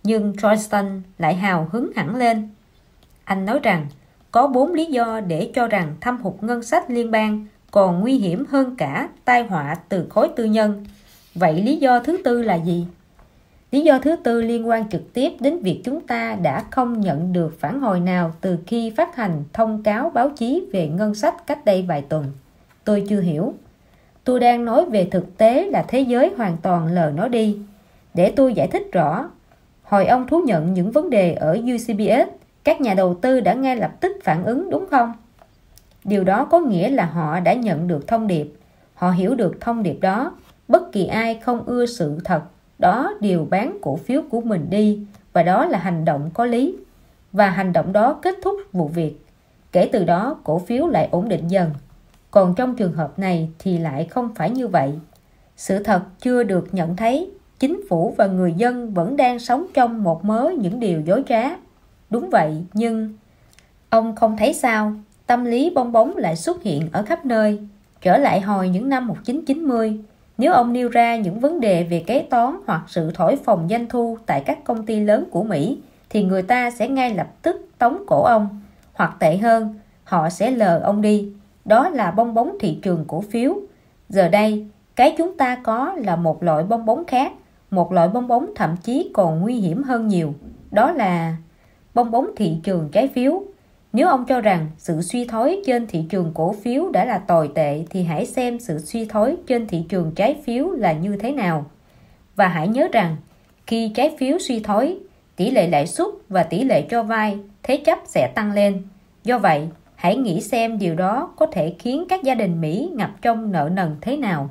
Nhưng Johnston lại hào hứng hẳn lên. Anh nói rằng có bốn lý do để cho rằng thâm hụt ngân sách liên bang còn nguy hiểm hơn cả tai họa từ khối tư nhân. Vậy lý do thứ tư là gì? Lý do thứ tư liên quan trực tiếp đến việc chúng ta đã không nhận được phản hồi nào từ khi phát hành thông cáo báo chí về ngân sách cách đây vài tuần. Tôi chưa hiểu. Tôi đang nói về thực tế là thế giới hoàn toàn lờ nó đi. Để tôi giải thích rõ, hồi ông thú nhận những vấn đề ở UCBS, các nhà đầu tư đã ngay lập tức phản ứng đúng không? Điều đó có nghĩa là họ đã nhận được thông điệp. Họ hiểu được thông điệp đó. Bất kỳ ai không ưa sự thật, đó đều bán cổ phiếu của mình đi và đó là hành động có lý. Và hành động đó kết thúc vụ việc. Kể từ đó, cổ phiếu lại ổn định dần. Còn trong trường hợp này thì lại không phải như vậy. Sự thật chưa được nhận thấy, chính phủ và người dân vẫn đang sống trong một mớ những điều dối trá. Đúng vậy, nhưng ông không thấy sao, tâm lý bong bóng lại xuất hiện ở khắp nơi. Trở lại hồi những năm 1990, nếu ông nêu ra những vấn đề về kế toán hoặc sự thổi phồng doanh thu tại các công ty lớn của Mỹ, thì người ta sẽ ngay lập tức tống cổ ông. Hoặc tệ hơn, họ sẽ lờ ông đi đó là bong bóng thị trường cổ phiếu. Giờ đây, cái chúng ta có là một loại bong bóng khác, một loại bong bóng thậm chí còn nguy hiểm hơn nhiều. Đó là bong bóng thị trường trái phiếu. Nếu ông cho rằng sự suy thoái trên thị trường cổ phiếu đã là tồi tệ thì hãy xem sự suy thoái trên thị trường trái phiếu là như thế nào. Và hãy nhớ rằng, khi trái phiếu suy thoái, tỷ lệ lãi suất và tỷ lệ cho vay thế chấp sẽ tăng lên. Do vậy, Hãy nghĩ xem điều đó có thể khiến các gia đình Mỹ ngập trong nợ nần thế nào.